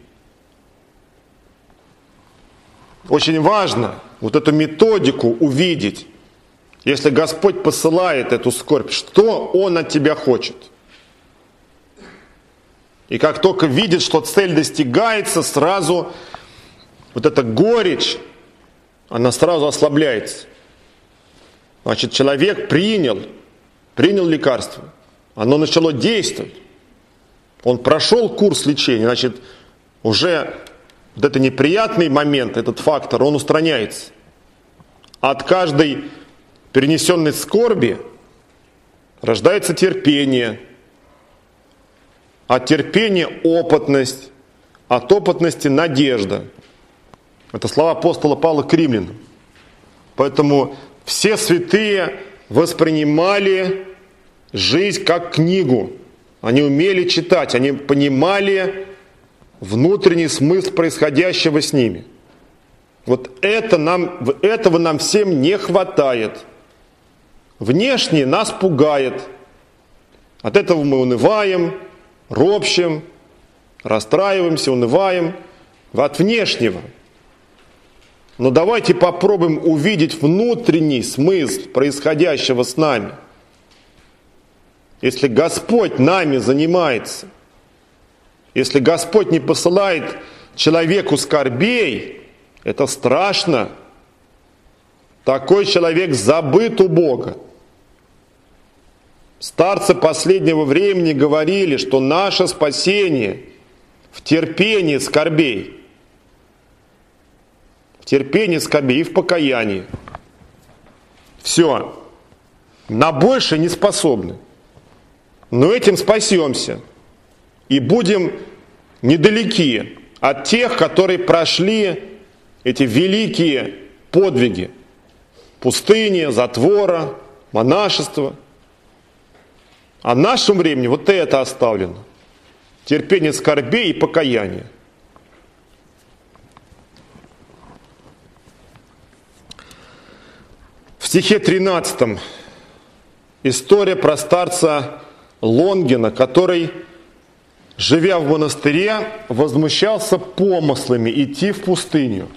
Очень важно вот эту методику увидеть. Если Господь посылает эту скорбь, что Он от тебя хочет? И как только видит, что цель достигается, сразу вот эта горечь, она сразу ослабляется. Значит, человек принял, принял лекарство, оно начало действовать. Он прошел курс лечения, значит, уже вот этот неприятный момент, этот фактор, он устраняется. От каждой перенесенной скорби рождается терпение, от терпения опытность, от опытности надежда. Это слова апостола Павла к римлянам. Поэтому все святые воспринимали жизнь как книгу. Они умели читать, они понимали внутренний смысл происходящего с ними. Вот это нам, этого нам всем не хватает. Внешне нас пугает. От этого мы унываем, ропщем, расстраиваемся, унываем. От внешнего. Но давайте попробуем увидеть внутренний смысл происходящего с нами. Если Господь нами занимается – если Господь не посылает человеку скорбей, это страшно. Такой человек забыт у Бога. Старцы последнего времени говорили, что наше спасение в терпении скорбей. В терпении скорбей и в покаянии. Все. На больше не способны. Но этим спасемся. И будем недалеки от тех, которые прошли эти великие подвиги. Пустыни, затвора, монашество. А нашем времени вот это оставлено. Терпение скорбей и покаяние. В стихе 13 история про старца Лонгина, который живя в монастыре, возмущался помыслами идти в пустыню.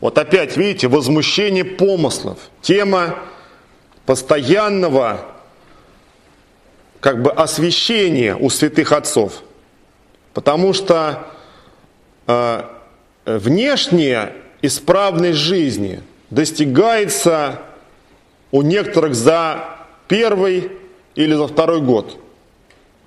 Вот опять, видите, возмущение помыслов. Тема постоянного как бы освящения у святых отцов. Потому что э, внешняя исправность жизни достигается у некоторых за первый или за второй год.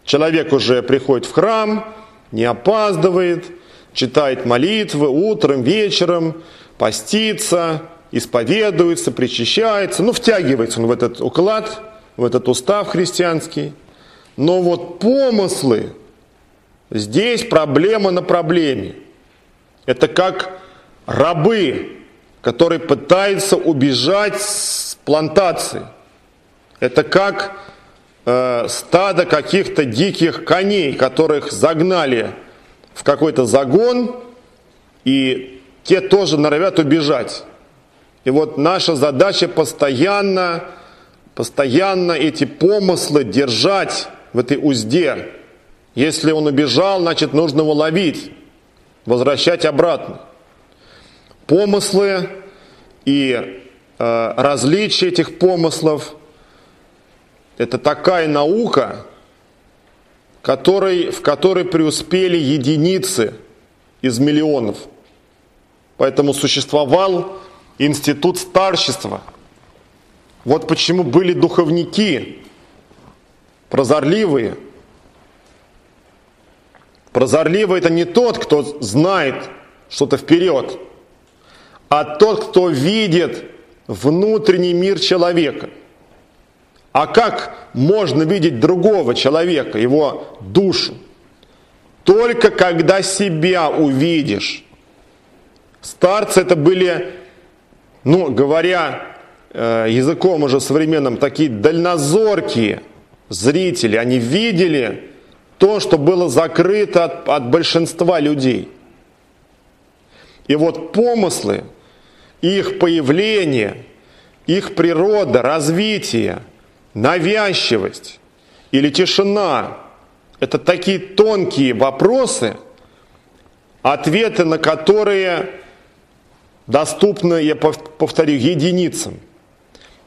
Человек уже приходит в храм, не опаздывает, читает молитвы утром, вечером, постится, исповедуется, причащается, ну, втягивается он в этот уклад, в этот устав христианский. Но вот помыслы, здесь проблема на проблеме. Это как рабы, которые пытаются убежать с плантации. Это как э, стадо каких-то диких коней, которых загнали в какой-то загон, и те тоже норовят убежать. И вот наша задача постоянно, постоянно эти помыслы держать в этой узде. Если он убежал, значит нужно его ловить, возвращать обратно. Помыслы и э, различия этих помыслов – это такая наука, который, в которой преуспели единицы из миллионов. Поэтому существовал институт старчества. Вот почему были духовники, прозорливые. Прозорливый это не тот, кто знает что-то вперед, а тот, кто видит внутренний мир человека. А как можно видеть другого человека, его душу? Только когда себя увидишь. Старцы это были ну, говоря э, языком уже современным, такие дальнозоркие зрители, они видели то, что было закрыто от, от большинства людей. И вот помыслы, их появление, их природа, развитие, навязчивость или тишина – это такие тонкие вопросы, ответы на которые доступна, я повторю, единицам.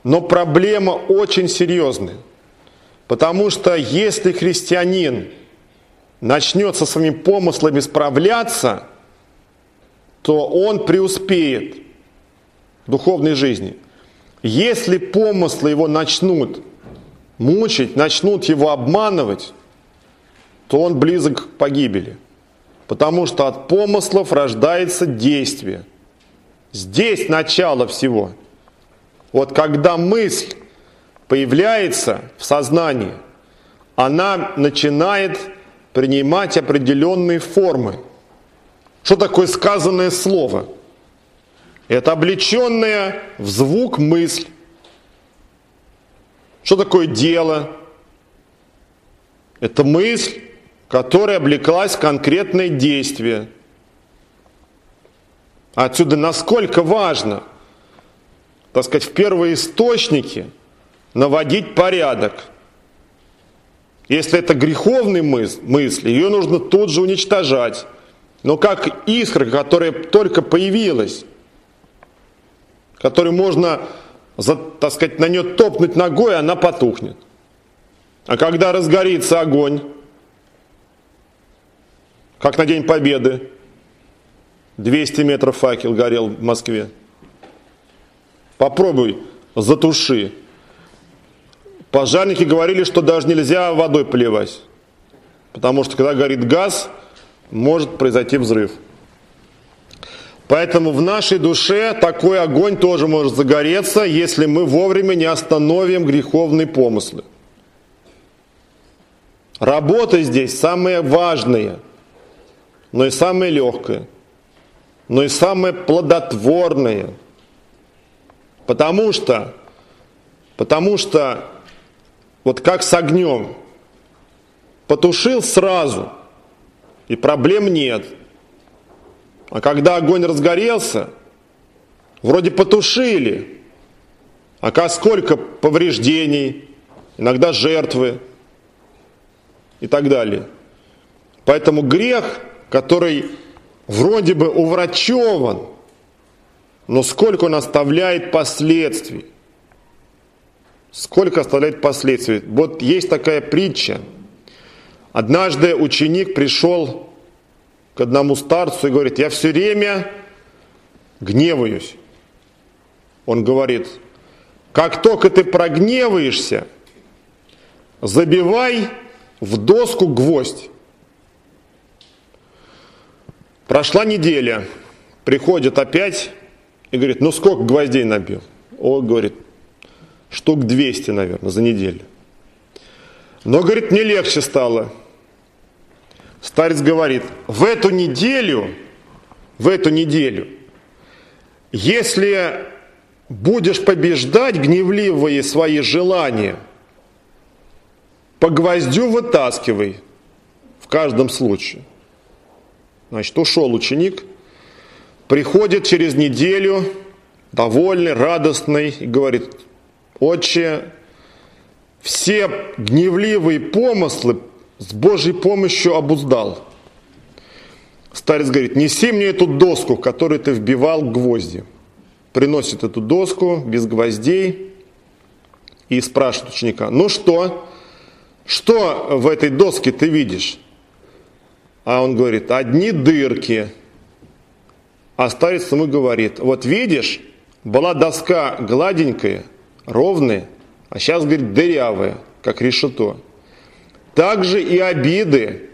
Но проблема очень серьезная. Потому что если христианин начнет со своими помыслами справляться, то он преуспеет в духовной жизни. Если помыслы его начнут мучить, начнут его обманывать, то он близок к погибели. Потому что от помыслов рождается действие – Здесь начало всего. Вот когда мысль появляется в сознании, она начинает принимать определенные формы. Что такое сказанное слово? Это облеченная в звук мысль. Что такое дело? Это мысль, которая облеклась в конкретное действие – Отсюда насколько важно, так сказать, в первые источники наводить порядок. Если это греховный мысль, мысль, ее нужно тут же уничтожать. Но как искра, которая только появилась, которую можно, так сказать, на нее топнуть ногой, она потухнет. А когда разгорится огонь, как на День Победы, 200 метров факел горел в Москве. Попробуй, затуши. Пожарники говорили, что даже нельзя водой поливать. Потому что когда горит газ, может произойти взрыв. Поэтому в нашей душе такой огонь тоже может загореться, если мы вовремя не остановим греховные помыслы. Работа здесь самая важная, но и самая легкая – но и самое плодотворное. Потому что, потому что, вот как с огнем, потушил сразу, и проблем нет. А когда огонь разгорелся, вроде потушили, а сколько повреждений, иногда жертвы и так далее. Поэтому грех, который вроде бы уврачеван, но сколько он оставляет последствий. Сколько оставляет последствий. Вот есть такая притча. Однажды ученик пришел к одному старцу и говорит, я все время гневаюсь. Он говорит, как только ты прогневаешься, забивай в доску гвоздь. Прошла неделя, приходит опять и говорит, ну сколько гвоздей набил? О, говорит, штук 200, наверное, за неделю. Но, говорит, мне легче стало. Старец говорит, в эту неделю, в эту неделю, если будешь побеждать гневливые свои желания, по гвоздю вытаскивай в каждом случае. Значит, ушел ученик, приходит через неделю, довольный, радостный, и говорит, отче, все гневливые помыслы с Божьей помощью обуздал. Старец говорит, неси мне эту доску, которую ты вбивал гвозди. Приносит эту доску без гвоздей и спрашивает ученика, ну что, что в этой доске ты видишь? А он говорит, одни дырки. А старец ему говорит, вот видишь, была доска гладенькая, ровная, а сейчас, говорит, дырявая, как решето. Также и обиды,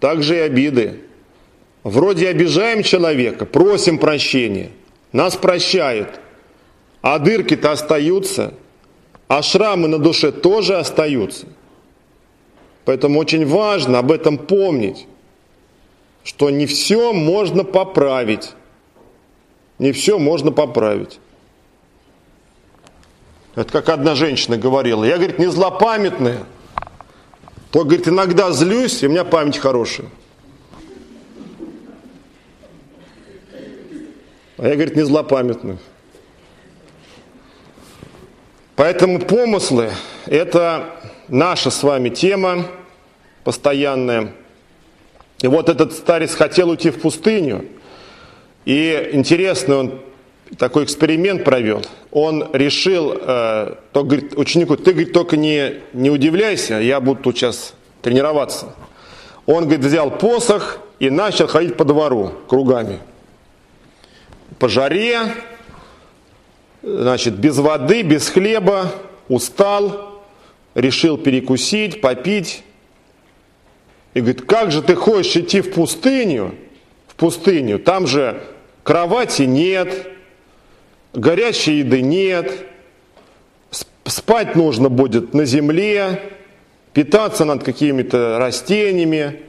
также и обиды. Вроде обижаем человека, просим прощения, нас прощают, а дырки-то остаются, а шрамы на душе тоже остаются. Поэтому очень важно об этом помнить, что не все можно поправить. Не все можно поправить. Это как одна женщина говорила. Я, говорит, не злопамятная. То, говорит, иногда злюсь, и у меня память хорошая. А я, говорит, не злопамятный. Поэтому помыслы – это наша с вами тема постоянная. И вот этот старец хотел уйти в пустыню. И интересно, он такой эксперимент провел. Он решил, э, то, говорит, ученику, ты, говорит, только не, не удивляйся, я буду тут сейчас тренироваться. Он, говорит, взял посох и начал ходить по двору кругами. По жаре, значит, без воды, без хлеба, устал, решил перекусить, попить. И говорит, как же ты хочешь идти в пустыню, в пустыню, там же кровати нет, горячей еды нет, спать нужно будет на земле, питаться над какими-то растениями.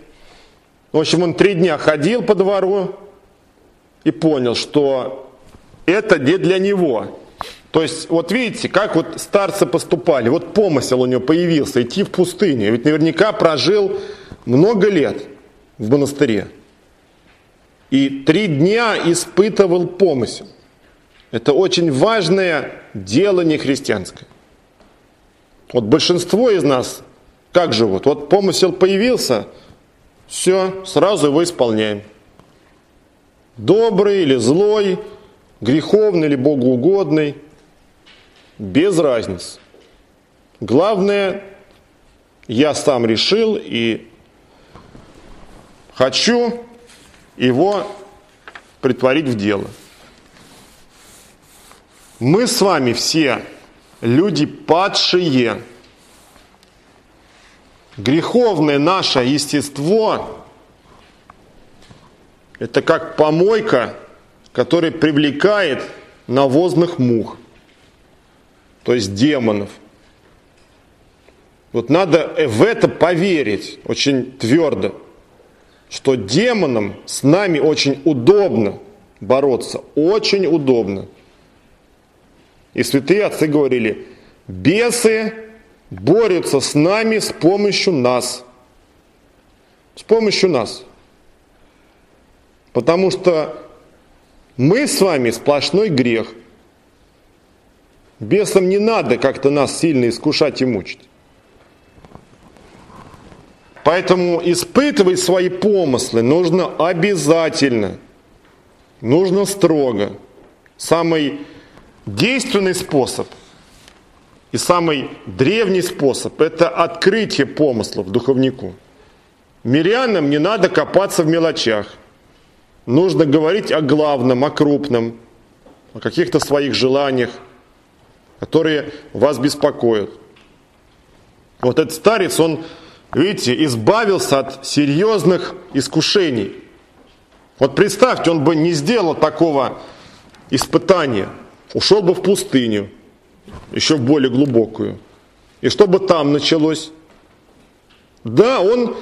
В общем, он три дня ходил по двору и понял, что это не для него. То есть, вот видите, как вот старцы поступали. Вот помысел у него появился, идти в пустыню. Ведь наверняка прожил много лет в монастыре. И три дня испытывал помысел. Это очень важное дело не христианское. Вот большинство из нас как живут? Вот помысел появился, все, сразу его исполняем. Добрый или злой, греховный или богоугодный, без разницы. Главное, я сам решил и хочу его притворить в дело. Мы с вами все люди падшие. Греховное наше естество – это как помойка, которая привлекает навозных мух, то есть демонов. Вот надо в это поверить очень твердо что демонам с нами очень удобно бороться, очень удобно. И святые отцы говорили, бесы борются с нами с помощью нас. С помощью нас. Потому что мы с вами сплошной грех. Бесам не надо как-то нас сильно искушать и мучить. Поэтому испытывать свои помыслы нужно обязательно, нужно строго. Самый действенный способ и самый древний способ – это открытие помыслов духовнику. Мирянам не надо копаться в мелочах. Нужно говорить о главном, о крупном, о каких-то своих желаниях, которые вас беспокоят. Вот этот старец, он видите, избавился от серьезных искушений. Вот представьте, он бы не сделал такого испытания, ушел бы в пустыню, еще в более глубокую. И что бы там началось? Да, он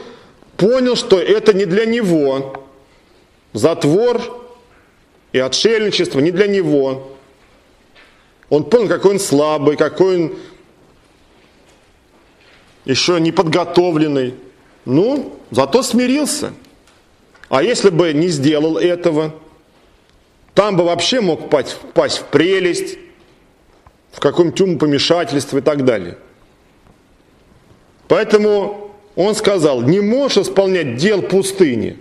понял, что это не для него. Затвор и отшельничество не для него. Он понял, какой он слабый, какой он еще неподготовленный. Ну, зато смирился. А если бы не сделал этого, там бы вообще мог пасть, впасть в прелесть, в каком-нибудь умопомешательство и так далее. Поэтому он сказал, не можешь исполнять дел пустыни.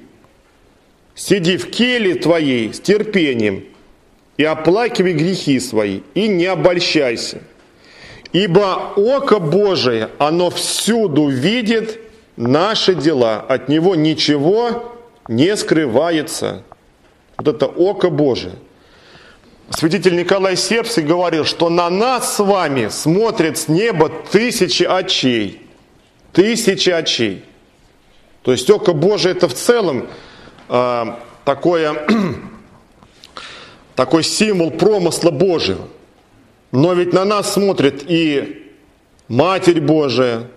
Сиди в келе твоей с терпением и оплакивай грехи свои, и не обольщайся. Ибо око Божие, оно всюду видит наши дела, от него ничего не скрывается. Вот это око Божие. Святитель Николай Сербский говорил, что на нас с вами смотрят с неба тысячи очей. Тысячи очей. То есть око Божие это в целом э, такое, такой символ промысла Божьего. Но ведь на нас смотрит и Матерь Божия,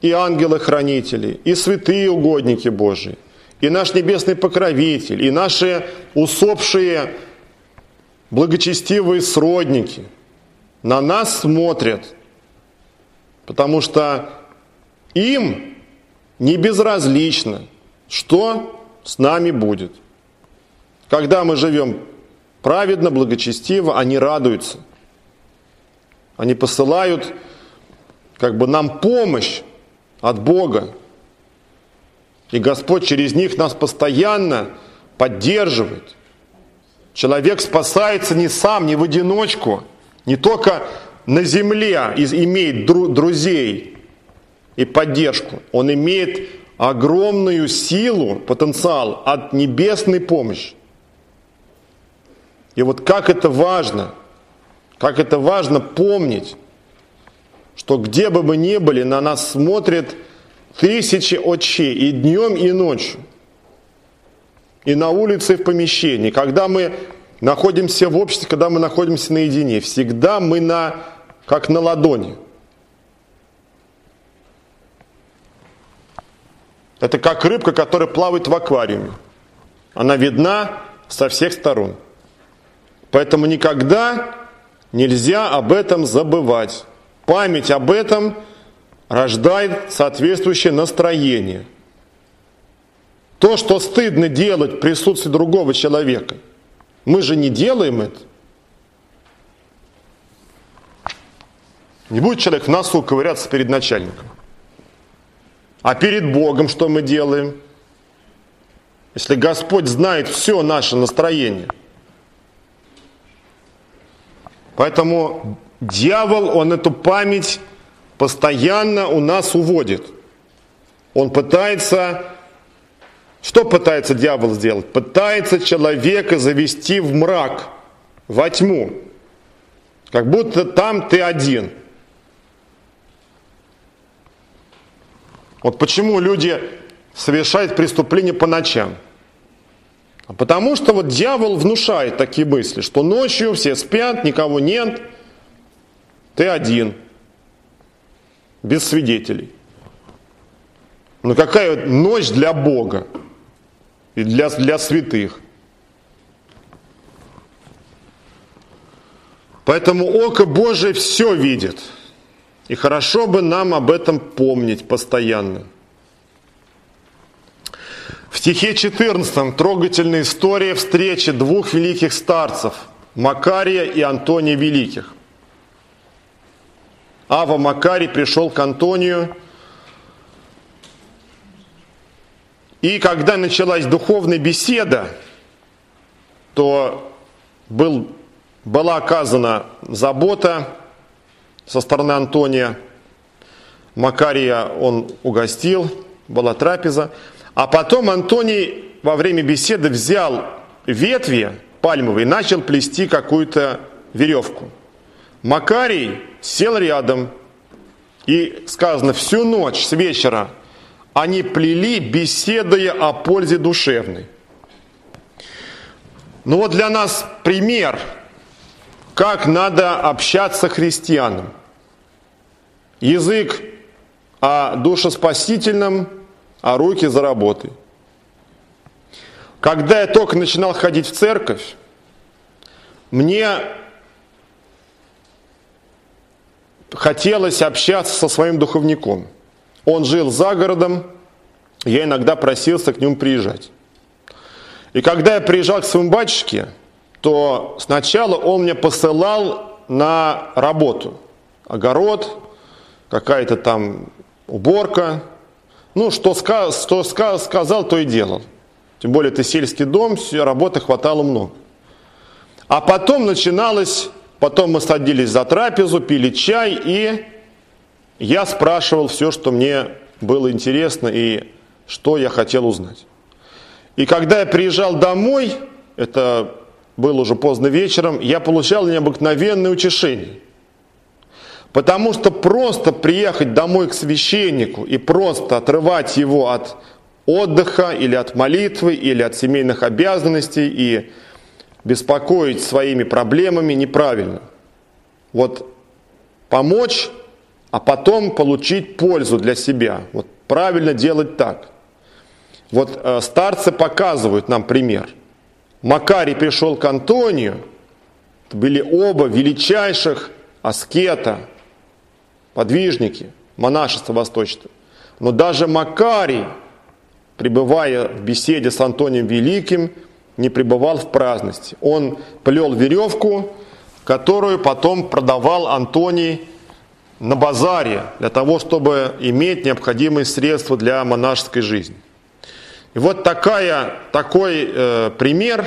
и ангелы-хранители, и святые угодники Божии, и наш небесный покровитель, и наши усопшие благочестивые сродники на нас смотрят, потому что им не безразлично, что с нами будет. Когда мы живем праведно, благочестиво, они радуются. Они посылают как бы нам помощь от Бога. И Господь через них нас постоянно поддерживает. Человек спасается не сам, не в одиночку, не только на земле имеет друзей и поддержку. Он имеет огромную силу, потенциал от небесной помощи. И вот как это важно, как это важно помнить, что где бы мы ни были, на нас смотрят тысячи очей и днем, и ночью – и на улице, и в помещении, когда мы находимся в обществе, когда мы находимся наедине, всегда мы на, как на ладони. Это как рыбка, которая плавает в аквариуме. Она видна со всех сторон. Поэтому никогда нельзя об этом забывать. Память об этом рождает соответствующее настроение – то, что стыдно делать в присутствии другого человека, мы же не делаем это. Не будет человек в носу ковыряться перед начальником. А перед Богом что мы делаем? Если Господь знает все наше настроение. Поэтому дьявол, он эту память постоянно у нас уводит. Он пытается что пытается дьявол сделать? Пытается человека завести в мрак, во тьму. Как будто там ты один. Вот почему люди совершают преступления по ночам. А потому что вот дьявол внушает такие мысли, что ночью все спят, никого нет, ты один, без свидетелей. Ну какая ночь для Бога? и для, для святых. Поэтому око Божие все видит. И хорошо бы нам об этом помнить постоянно. В стихе 14 трогательная история встречи двух великих старцев, Макария и Антония Великих. Ава Макарий пришел к Антонию И когда началась духовная беседа, то был, была оказана забота со стороны Антония. Макария он угостил, была трапеза. А потом Антоний во время беседы взял ветви пальмовые и начал плести какую-то веревку. Макарий сел рядом и сказано, всю ночь с вечера они плели, беседуя о пользе душевной. Ну вот для нас пример, как надо общаться христианам. Язык о душеспасительном, а руки за работой. Когда я только начинал ходить в церковь, мне хотелось общаться со своим духовником. Он жил за городом, я иногда просился к нему приезжать. И когда я приезжал к своему батюшке, то сначала он мне посылал на работу. Огород, какая-то там уборка. Ну, что, сказ, что сказ, сказал, то и делал. Тем более это сельский дом, работы хватало много. А потом начиналось, потом мы садились за трапезу, пили чай, и я спрашивал все, что мне было интересно и что я хотел узнать. И когда я приезжал домой, это было уже поздно вечером, я получал необыкновенное утешение. Потому что просто приехать домой к священнику и просто отрывать его от отдыха или от молитвы или от семейных обязанностей и беспокоить своими проблемами неправильно. Вот помочь, а потом получить пользу для себя. Вот правильно делать так. Вот э, старцы показывают нам пример. Макарий пришел к Антонию, были оба величайших аскета, подвижники, монашества восточного. Но даже Макарий, пребывая в беседе с Антонием Великим, не пребывал в праздности. Он плел веревку, которую потом продавал Антоний на базаре, для того, чтобы иметь необходимые средства для монашеской жизни. И вот такая, такой э, пример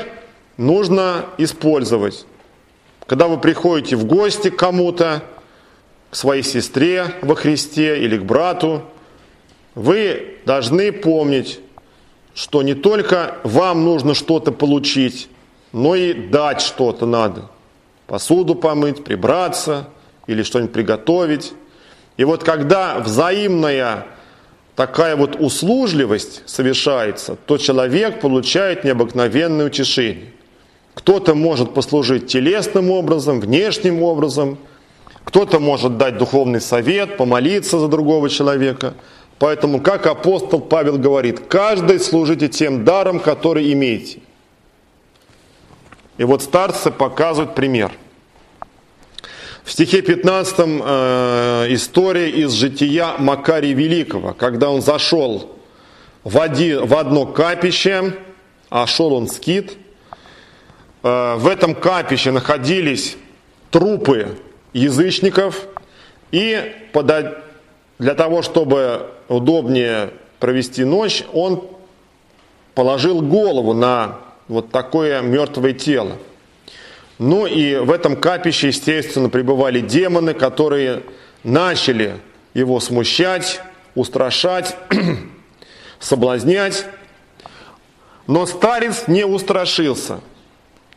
нужно использовать. Когда вы приходите в гости к кому-то, к своей сестре во Христе или к брату, вы должны помнить, что не только вам нужно что-то получить, но и дать что-то надо. Посуду помыть, прибраться или что-нибудь приготовить. И вот когда взаимная такая вот услужливость совершается, то человек получает необыкновенное утешение. Кто-то может послужить телесным образом, внешним образом, кто-то может дать духовный совет, помолиться за другого человека. Поэтому, как апостол Павел говорит, каждый служите тем даром, который имеете. И вот старцы показывают пример – в стихе 15 э, история из жития Макария Великого, когда он зашел в, один, в одно капище, а шел он скит. Э, в этом капище находились трупы язычников, и подать, для того, чтобы удобнее провести ночь, он положил голову на вот такое мертвое тело. Ну и в этом капище, естественно, пребывали демоны, которые начали его смущать, устрашать, соблазнять. Но старец не устрашился.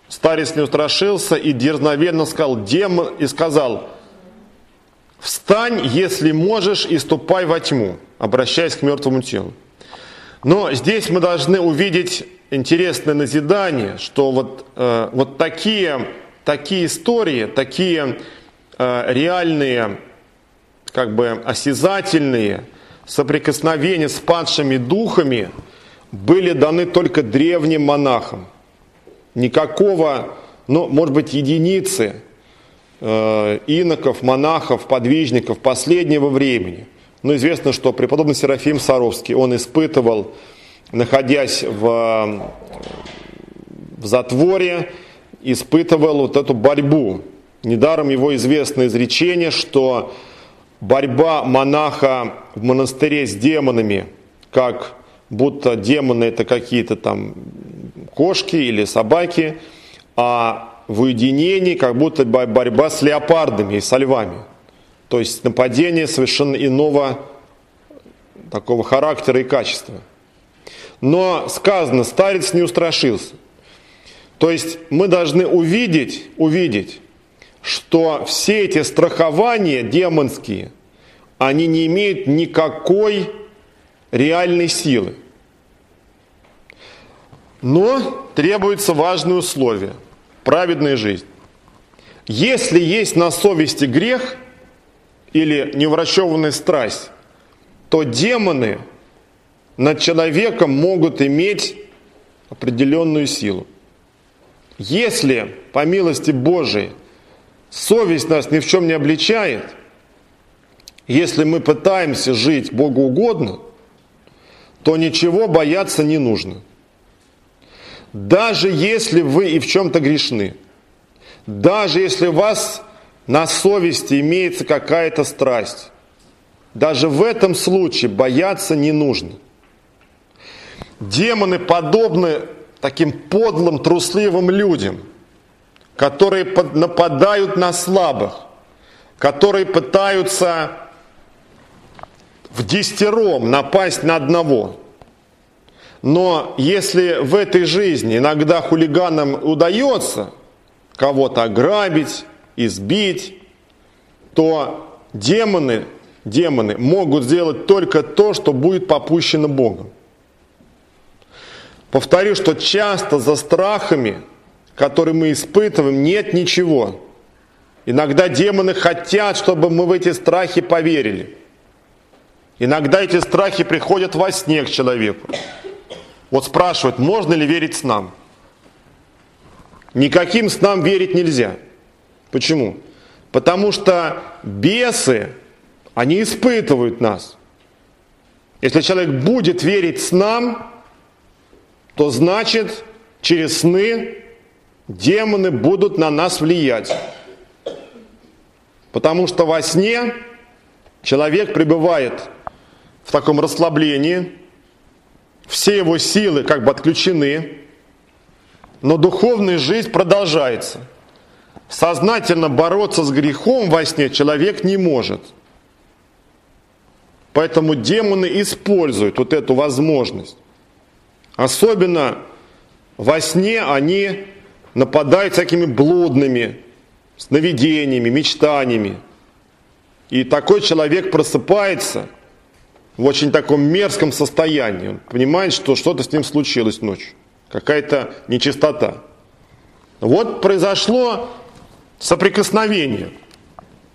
Старец не устрашился и дерзновенно сказал, демон, и сказал, встань, если можешь, и ступай во тьму, обращаясь к мертвому телу. Но здесь мы должны увидеть интересное назидание, что вот, э, вот такие, такие истории, такие э, реальные, как бы осязательные соприкосновения с падшими духами были даны только древним монахам. Никакого, ну, может быть, единицы иноков, монахов, подвижников последнего времени. Но известно, что преподобный Серафим Саровский, он испытывал находясь в, в затворе, испытывал вот эту борьбу. Недаром его известно изречение, что борьба монаха в монастыре с демонами, как будто демоны это какие-то там кошки или собаки, а в уединении как будто борьба с леопардами и со львами. То есть нападение совершенно иного такого характера и качества. Но сказано, старец не устрашился. То есть мы должны увидеть, увидеть, что все эти страхования демонские, они не имеют никакой реальной силы. Но требуется важное условие – праведная жизнь. Если есть на совести грех или неврачеванная страсть, то демоны над человеком могут иметь определенную силу. Если, по милости Божией, совесть нас ни в чем не обличает, если мы пытаемся жить Богу угодно, то ничего бояться не нужно. Даже если вы и в чем-то грешны, даже если у вас на совести имеется какая-то страсть, даже в этом случае бояться не нужно. Демоны подобны таким подлым, трусливым людям, которые нападают на слабых, которые пытаются в десятером напасть на одного. Но если в этой жизни иногда хулиганам удается кого-то ограбить, избить, то демоны, демоны могут сделать только то, что будет попущено Богом. Повторю, что часто за страхами, которые мы испытываем, нет ничего. Иногда демоны хотят, чтобы мы в эти страхи поверили. Иногда эти страхи приходят во сне к человеку. Вот спрашивают, можно ли верить снам? Никаким снам верить нельзя. Почему? Потому что бесы, они испытывают нас. Если человек будет верить снам, то значит через сны демоны будут на нас влиять. Потому что во сне человек пребывает в таком расслаблении, все его силы как бы отключены, но духовная жизнь продолжается. Сознательно бороться с грехом во сне человек не может. Поэтому демоны используют вот эту возможность. Особенно во сне они нападают всякими блудными сновидениями, мечтаниями. И такой человек просыпается в очень таком мерзком состоянии. Он понимает, что что-то с ним случилось ночью. Какая-то нечистота. Вот произошло соприкосновение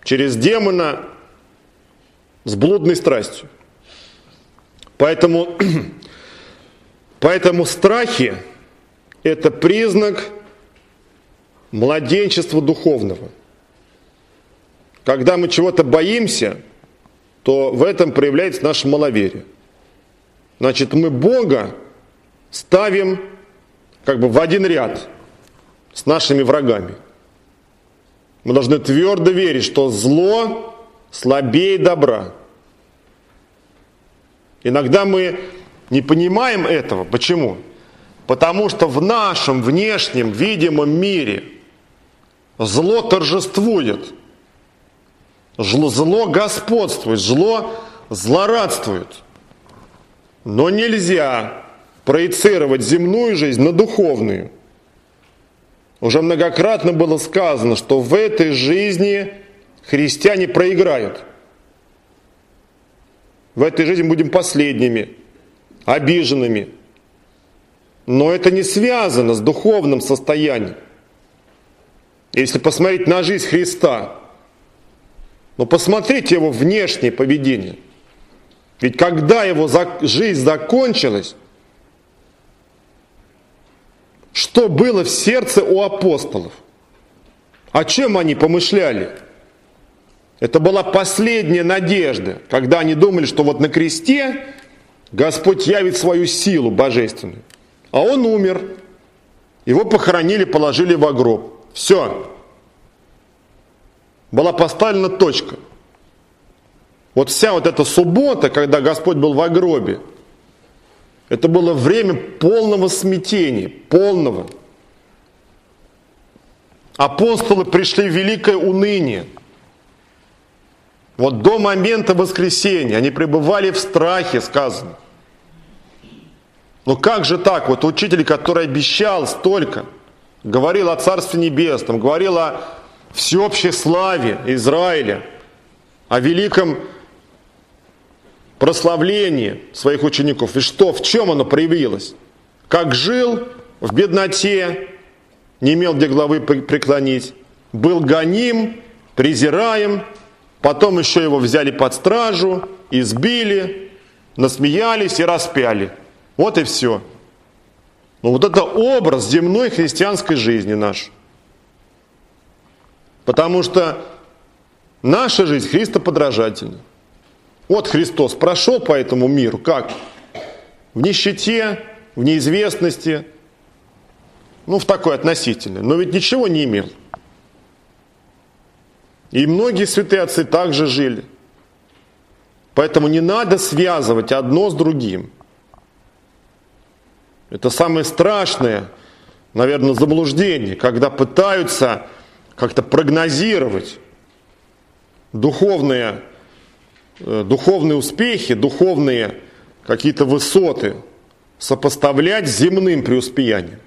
через демона с блудной страстью. Поэтому Поэтому страхи – это признак младенчества духовного. Когда мы чего-то боимся, то в этом проявляется наше маловерие. Значит, мы Бога ставим как бы в один ряд с нашими врагами. Мы должны твердо верить, что зло слабее добра. Иногда мы не понимаем этого. Почему? Потому что в нашем внешнем видимом мире зло торжествует, зло господствует, зло злорадствует. Но нельзя проецировать земную жизнь на духовную. Уже многократно было сказано, что в этой жизни христиане проиграют. В этой жизни будем последними обиженными. Но это не связано с духовным состоянием. Если посмотреть на жизнь Христа, но посмотрите его внешнее поведение. Ведь когда его жизнь закончилась, что было в сердце у апостолов? О чем они помышляли? Это была последняя надежда, когда они думали, что вот на кресте Господь явит свою силу божественную. А он умер. Его похоронили, положили в гроб. Все. Была поставлена точка. Вот вся вот эта суббота, когда Господь был в гробе, это было время полного смятения, полного. Апостолы пришли в великое уныние. Вот до момента воскресения они пребывали в страхе, сказано. Но как же так? Вот учитель, который обещал столько, говорил о Царстве Небесном, говорил о всеобщей славе Израиля, о великом прославлении своих учеников. И что, в чем оно проявилось? Как жил в бедноте, не имел где главы преклонить, был гоним, презираем, Потом еще его взяли под стражу, избили, насмеялись и распяли. Вот и все. Но вот это образ земной христианской жизни наш. Потому что наша жизнь христоподражательна. Вот Христос прошел по этому миру, как? В нищете, в неизвестности, ну, в такой относительной, но ведь ничего не имел. И многие святые отцы также жили. Поэтому не надо связывать одно с другим. Это самое страшное, наверное, заблуждение, когда пытаются как-то прогнозировать духовные, э, духовные успехи, духовные какие-то высоты, сопоставлять с земным преуспеянием.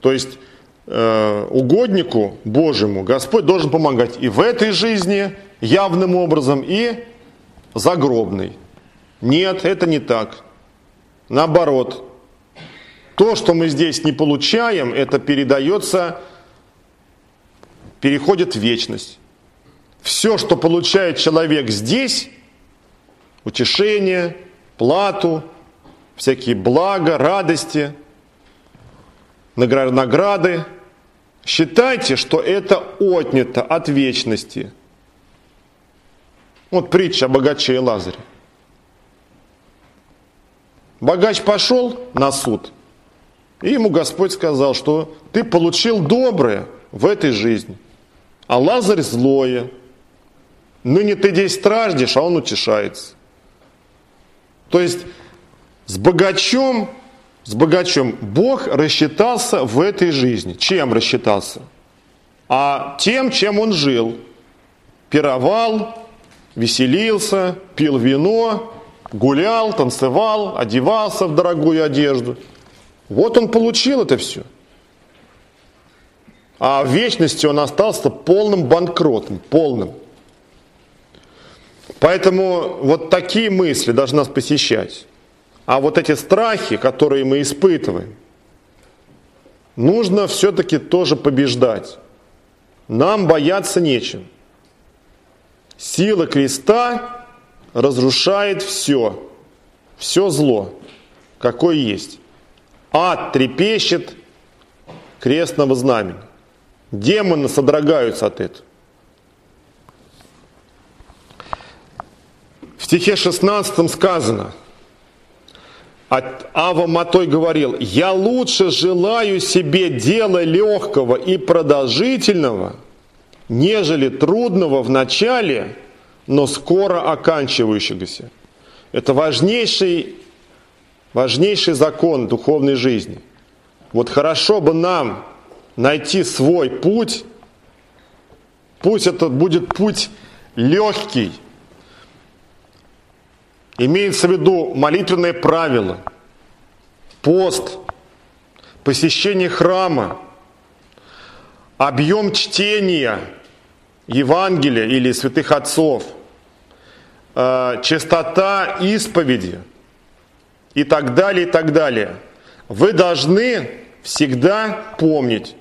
То есть э, угоднику Божьему Господь должен помогать и в этой жизни явным образом, и загробной. Нет, это не так. Наоборот, то, что мы здесь не получаем, это передается, переходит в вечность. Все, что получает человек здесь, утешение, плату, всякие блага, радости, награды, считайте, что это отнято от вечности. Вот притча о богаче и Лазаре. Богач пошел на суд – и ему Господь сказал, что ты получил доброе в этой жизни, а Лазарь злое. Ныне ты здесь страждешь, а он утешается. То есть с богачом, с богачом Бог рассчитался в этой жизни. Чем рассчитался? А тем, чем он жил. Пировал, веселился, пил вино, гулял, танцевал, одевался в дорогую одежду – вот он получил это все. А в вечности он остался полным банкротом, полным. Поэтому вот такие мысли должны нас посещать. А вот эти страхи, которые мы испытываем, нужно все-таки тоже побеждать. Нам бояться нечем. Сила креста разрушает все, все зло, какое есть. Ад трепещет крестного знамени. Демоны содрогаются от этого. В стихе 16 сказано, Ава Матой говорил, «Я лучше желаю себе дела легкого и продолжительного, нежели трудного в начале, но скоро оканчивающегося». Это важнейший важнейший закон духовной жизни. Вот хорошо бы нам найти свой путь. Путь этот будет путь легкий. Имеется в виду молитвенные правила, пост, посещение храма, объем чтения Евангелия или святых отцов, э, частота исповеди – и так далее, и так далее. Вы должны всегда помнить,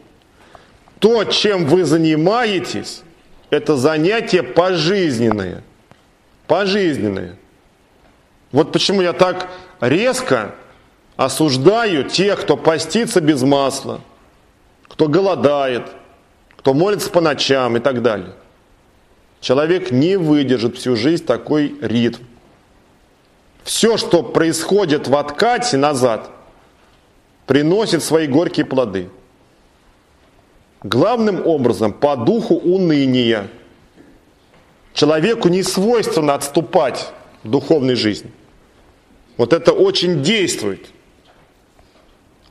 то, чем вы занимаетесь, это занятие пожизненное. Пожизненное. Вот почему я так резко осуждаю тех, кто постится без масла, кто голодает, кто молится по ночам и так далее. Человек не выдержит всю жизнь такой ритм все, что происходит в откате назад, приносит свои горькие плоды. Главным образом по духу уныния. Человеку не свойственно отступать в духовной жизни. Вот это очень действует.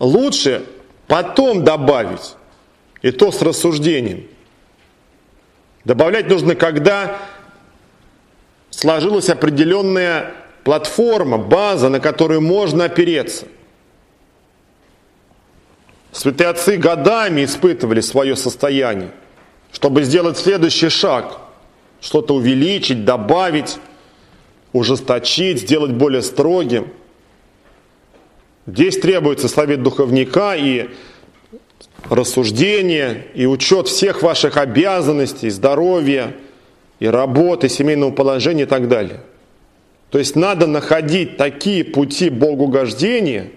Лучше потом добавить, и то с рассуждением. Добавлять нужно, когда сложилась определенная платформа, база, на которую можно опереться. Святые отцы годами испытывали свое состояние, чтобы сделать следующий шаг, что-то увеличить, добавить, ужесточить, сделать более строгим. Здесь требуется совет духовника и рассуждение, и учет всех ваших обязанностей, здоровья, и работы, семейного положения и так далее – То есть надо находить такие пути богоугождения,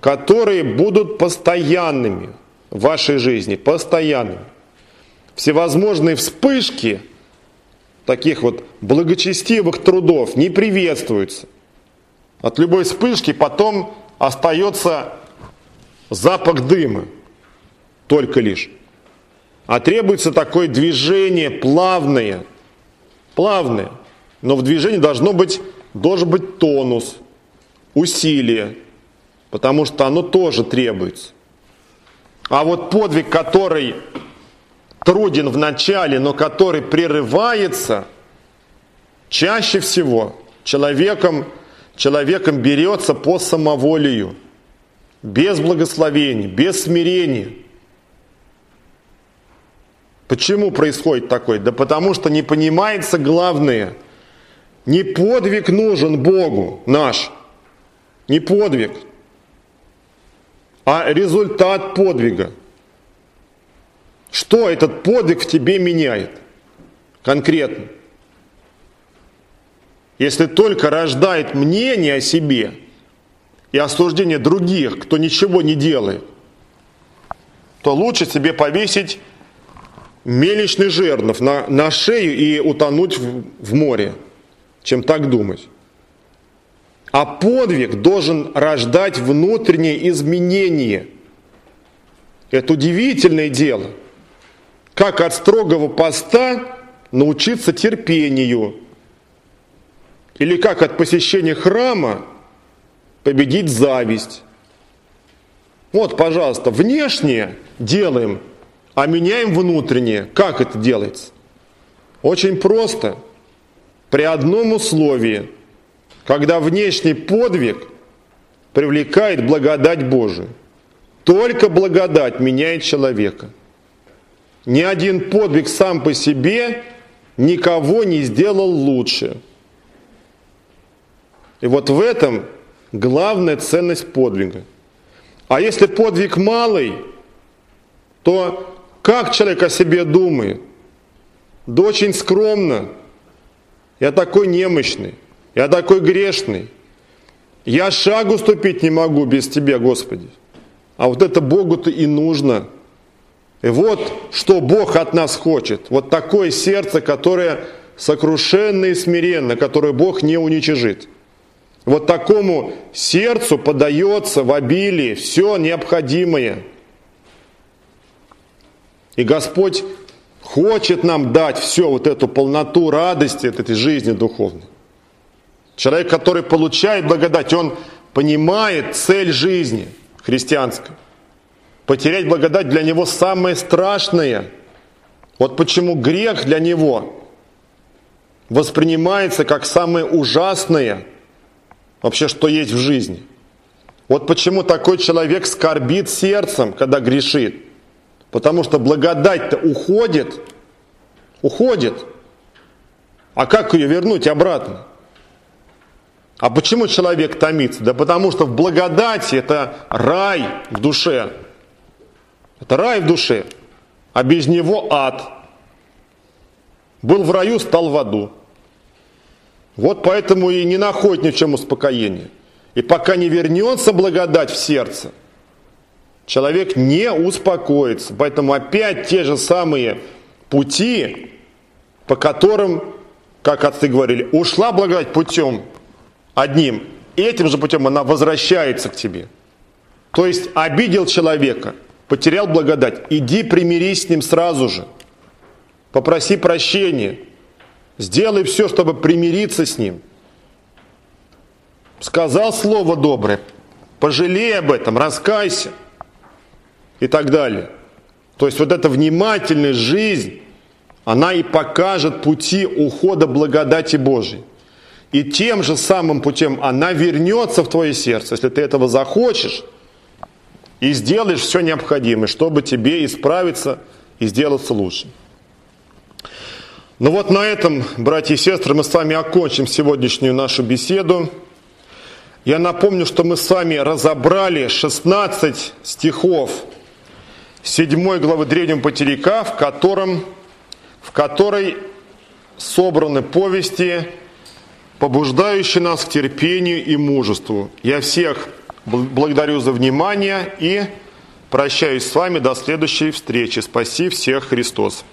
которые будут постоянными в вашей жизни, постоянными. Всевозможные вспышки таких вот благочестивых трудов не приветствуются. От любой вспышки потом остается запах дыма, только лишь. А требуется такое движение плавное, плавное. Но в движении должно быть, должен быть тонус, усилие, потому что оно тоже требуется. А вот подвиг, который труден в начале, но который прерывается, чаще всего человеком, человеком берется по самоволию, без благословения, без смирения – Почему происходит такое? Да потому что не понимается главное. Не подвиг нужен Богу наш, не подвиг, а результат подвига. Что этот подвиг в тебе меняет конкретно? Если только рождает мнение о себе и осуждение других, кто ничего не делает, то лучше себе повесить мельничный жернов на, на шею и утонуть в, в море, чем так думать. А подвиг должен рождать внутреннее изменение. Это удивительное дело. Как от строгого поста научиться терпению. Или как от посещения храма победить зависть. Вот, пожалуйста, внешнее делаем – а меняем внутреннее. Как это делается? Очень просто. При одном условии, когда внешний подвиг привлекает благодать Божию. Только благодать меняет человека. Ни один подвиг сам по себе никого не сделал лучше. И вот в этом главная ценность подвига. А если подвиг малый, то как человек о себе думает? Да очень скромно. Я такой немощный, я такой грешный. Я шагу ступить не могу без Тебя, Господи. А вот это Богу-то и нужно. И вот что Бог от нас хочет. Вот такое сердце, которое сокрушенно и смиренно, которое Бог не уничижит. Вот такому сердцу подается в обилии все необходимое – и Господь хочет нам дать все вот эту полноту радости этой жизни духовной. Человек, который получает благодать, он понимает цель жизни христианской. Потерять благодать для него самое страшное. Вот почему грех для него воспринимается как самое ужасное вообще, что есть в жизни. Вот почему такой человек скорбит сердцем, когда грешит. Потому что благодать-то уходит, уходит. А как ее вернуть обратно? А почему человек томится? Да потому что в благодати это рай в душе. Это рай в душе, а без него ад. Был в раю, стал в аду. Вот поэтому и не находит ни в чем успокоения. И пока не вернется благодать в сердце – человек не успокоится. Поэтому опять те же самые пути, по которым, как отцы говорили, ушла благодать путем одним, этим же путем она возвращается к тебе. То есть обидел человека, потерял благодать, иди примирись с ним сразу же. Попроси прощения. Сделай все, чтобы примириться с ним. Сказал слово доброе, пожалей об этом, раскайся – и так далее. То есть вот эта внимательная жизнь, она и покажет пути ухода благодати Божией. И тем же самым путем она вернется в твое сердце, если ты этого захочешь, и сделаешь все необходимое, чтобы тебе исправиться и сделаться лучше. Ну вот на этом, братья и сестры, мы с вами окончим сегодняшнюю нашу беседу. Я напомню, что мы с вами разобрали 16 стихов 7 главы Древнего Потеряка, в, котором, в которой собраны повести побуждающий нас к терпению и мужеству. Я всех благодарю за внимание и прощаюсь с вами до следующей встречи. Спаси всех Христос.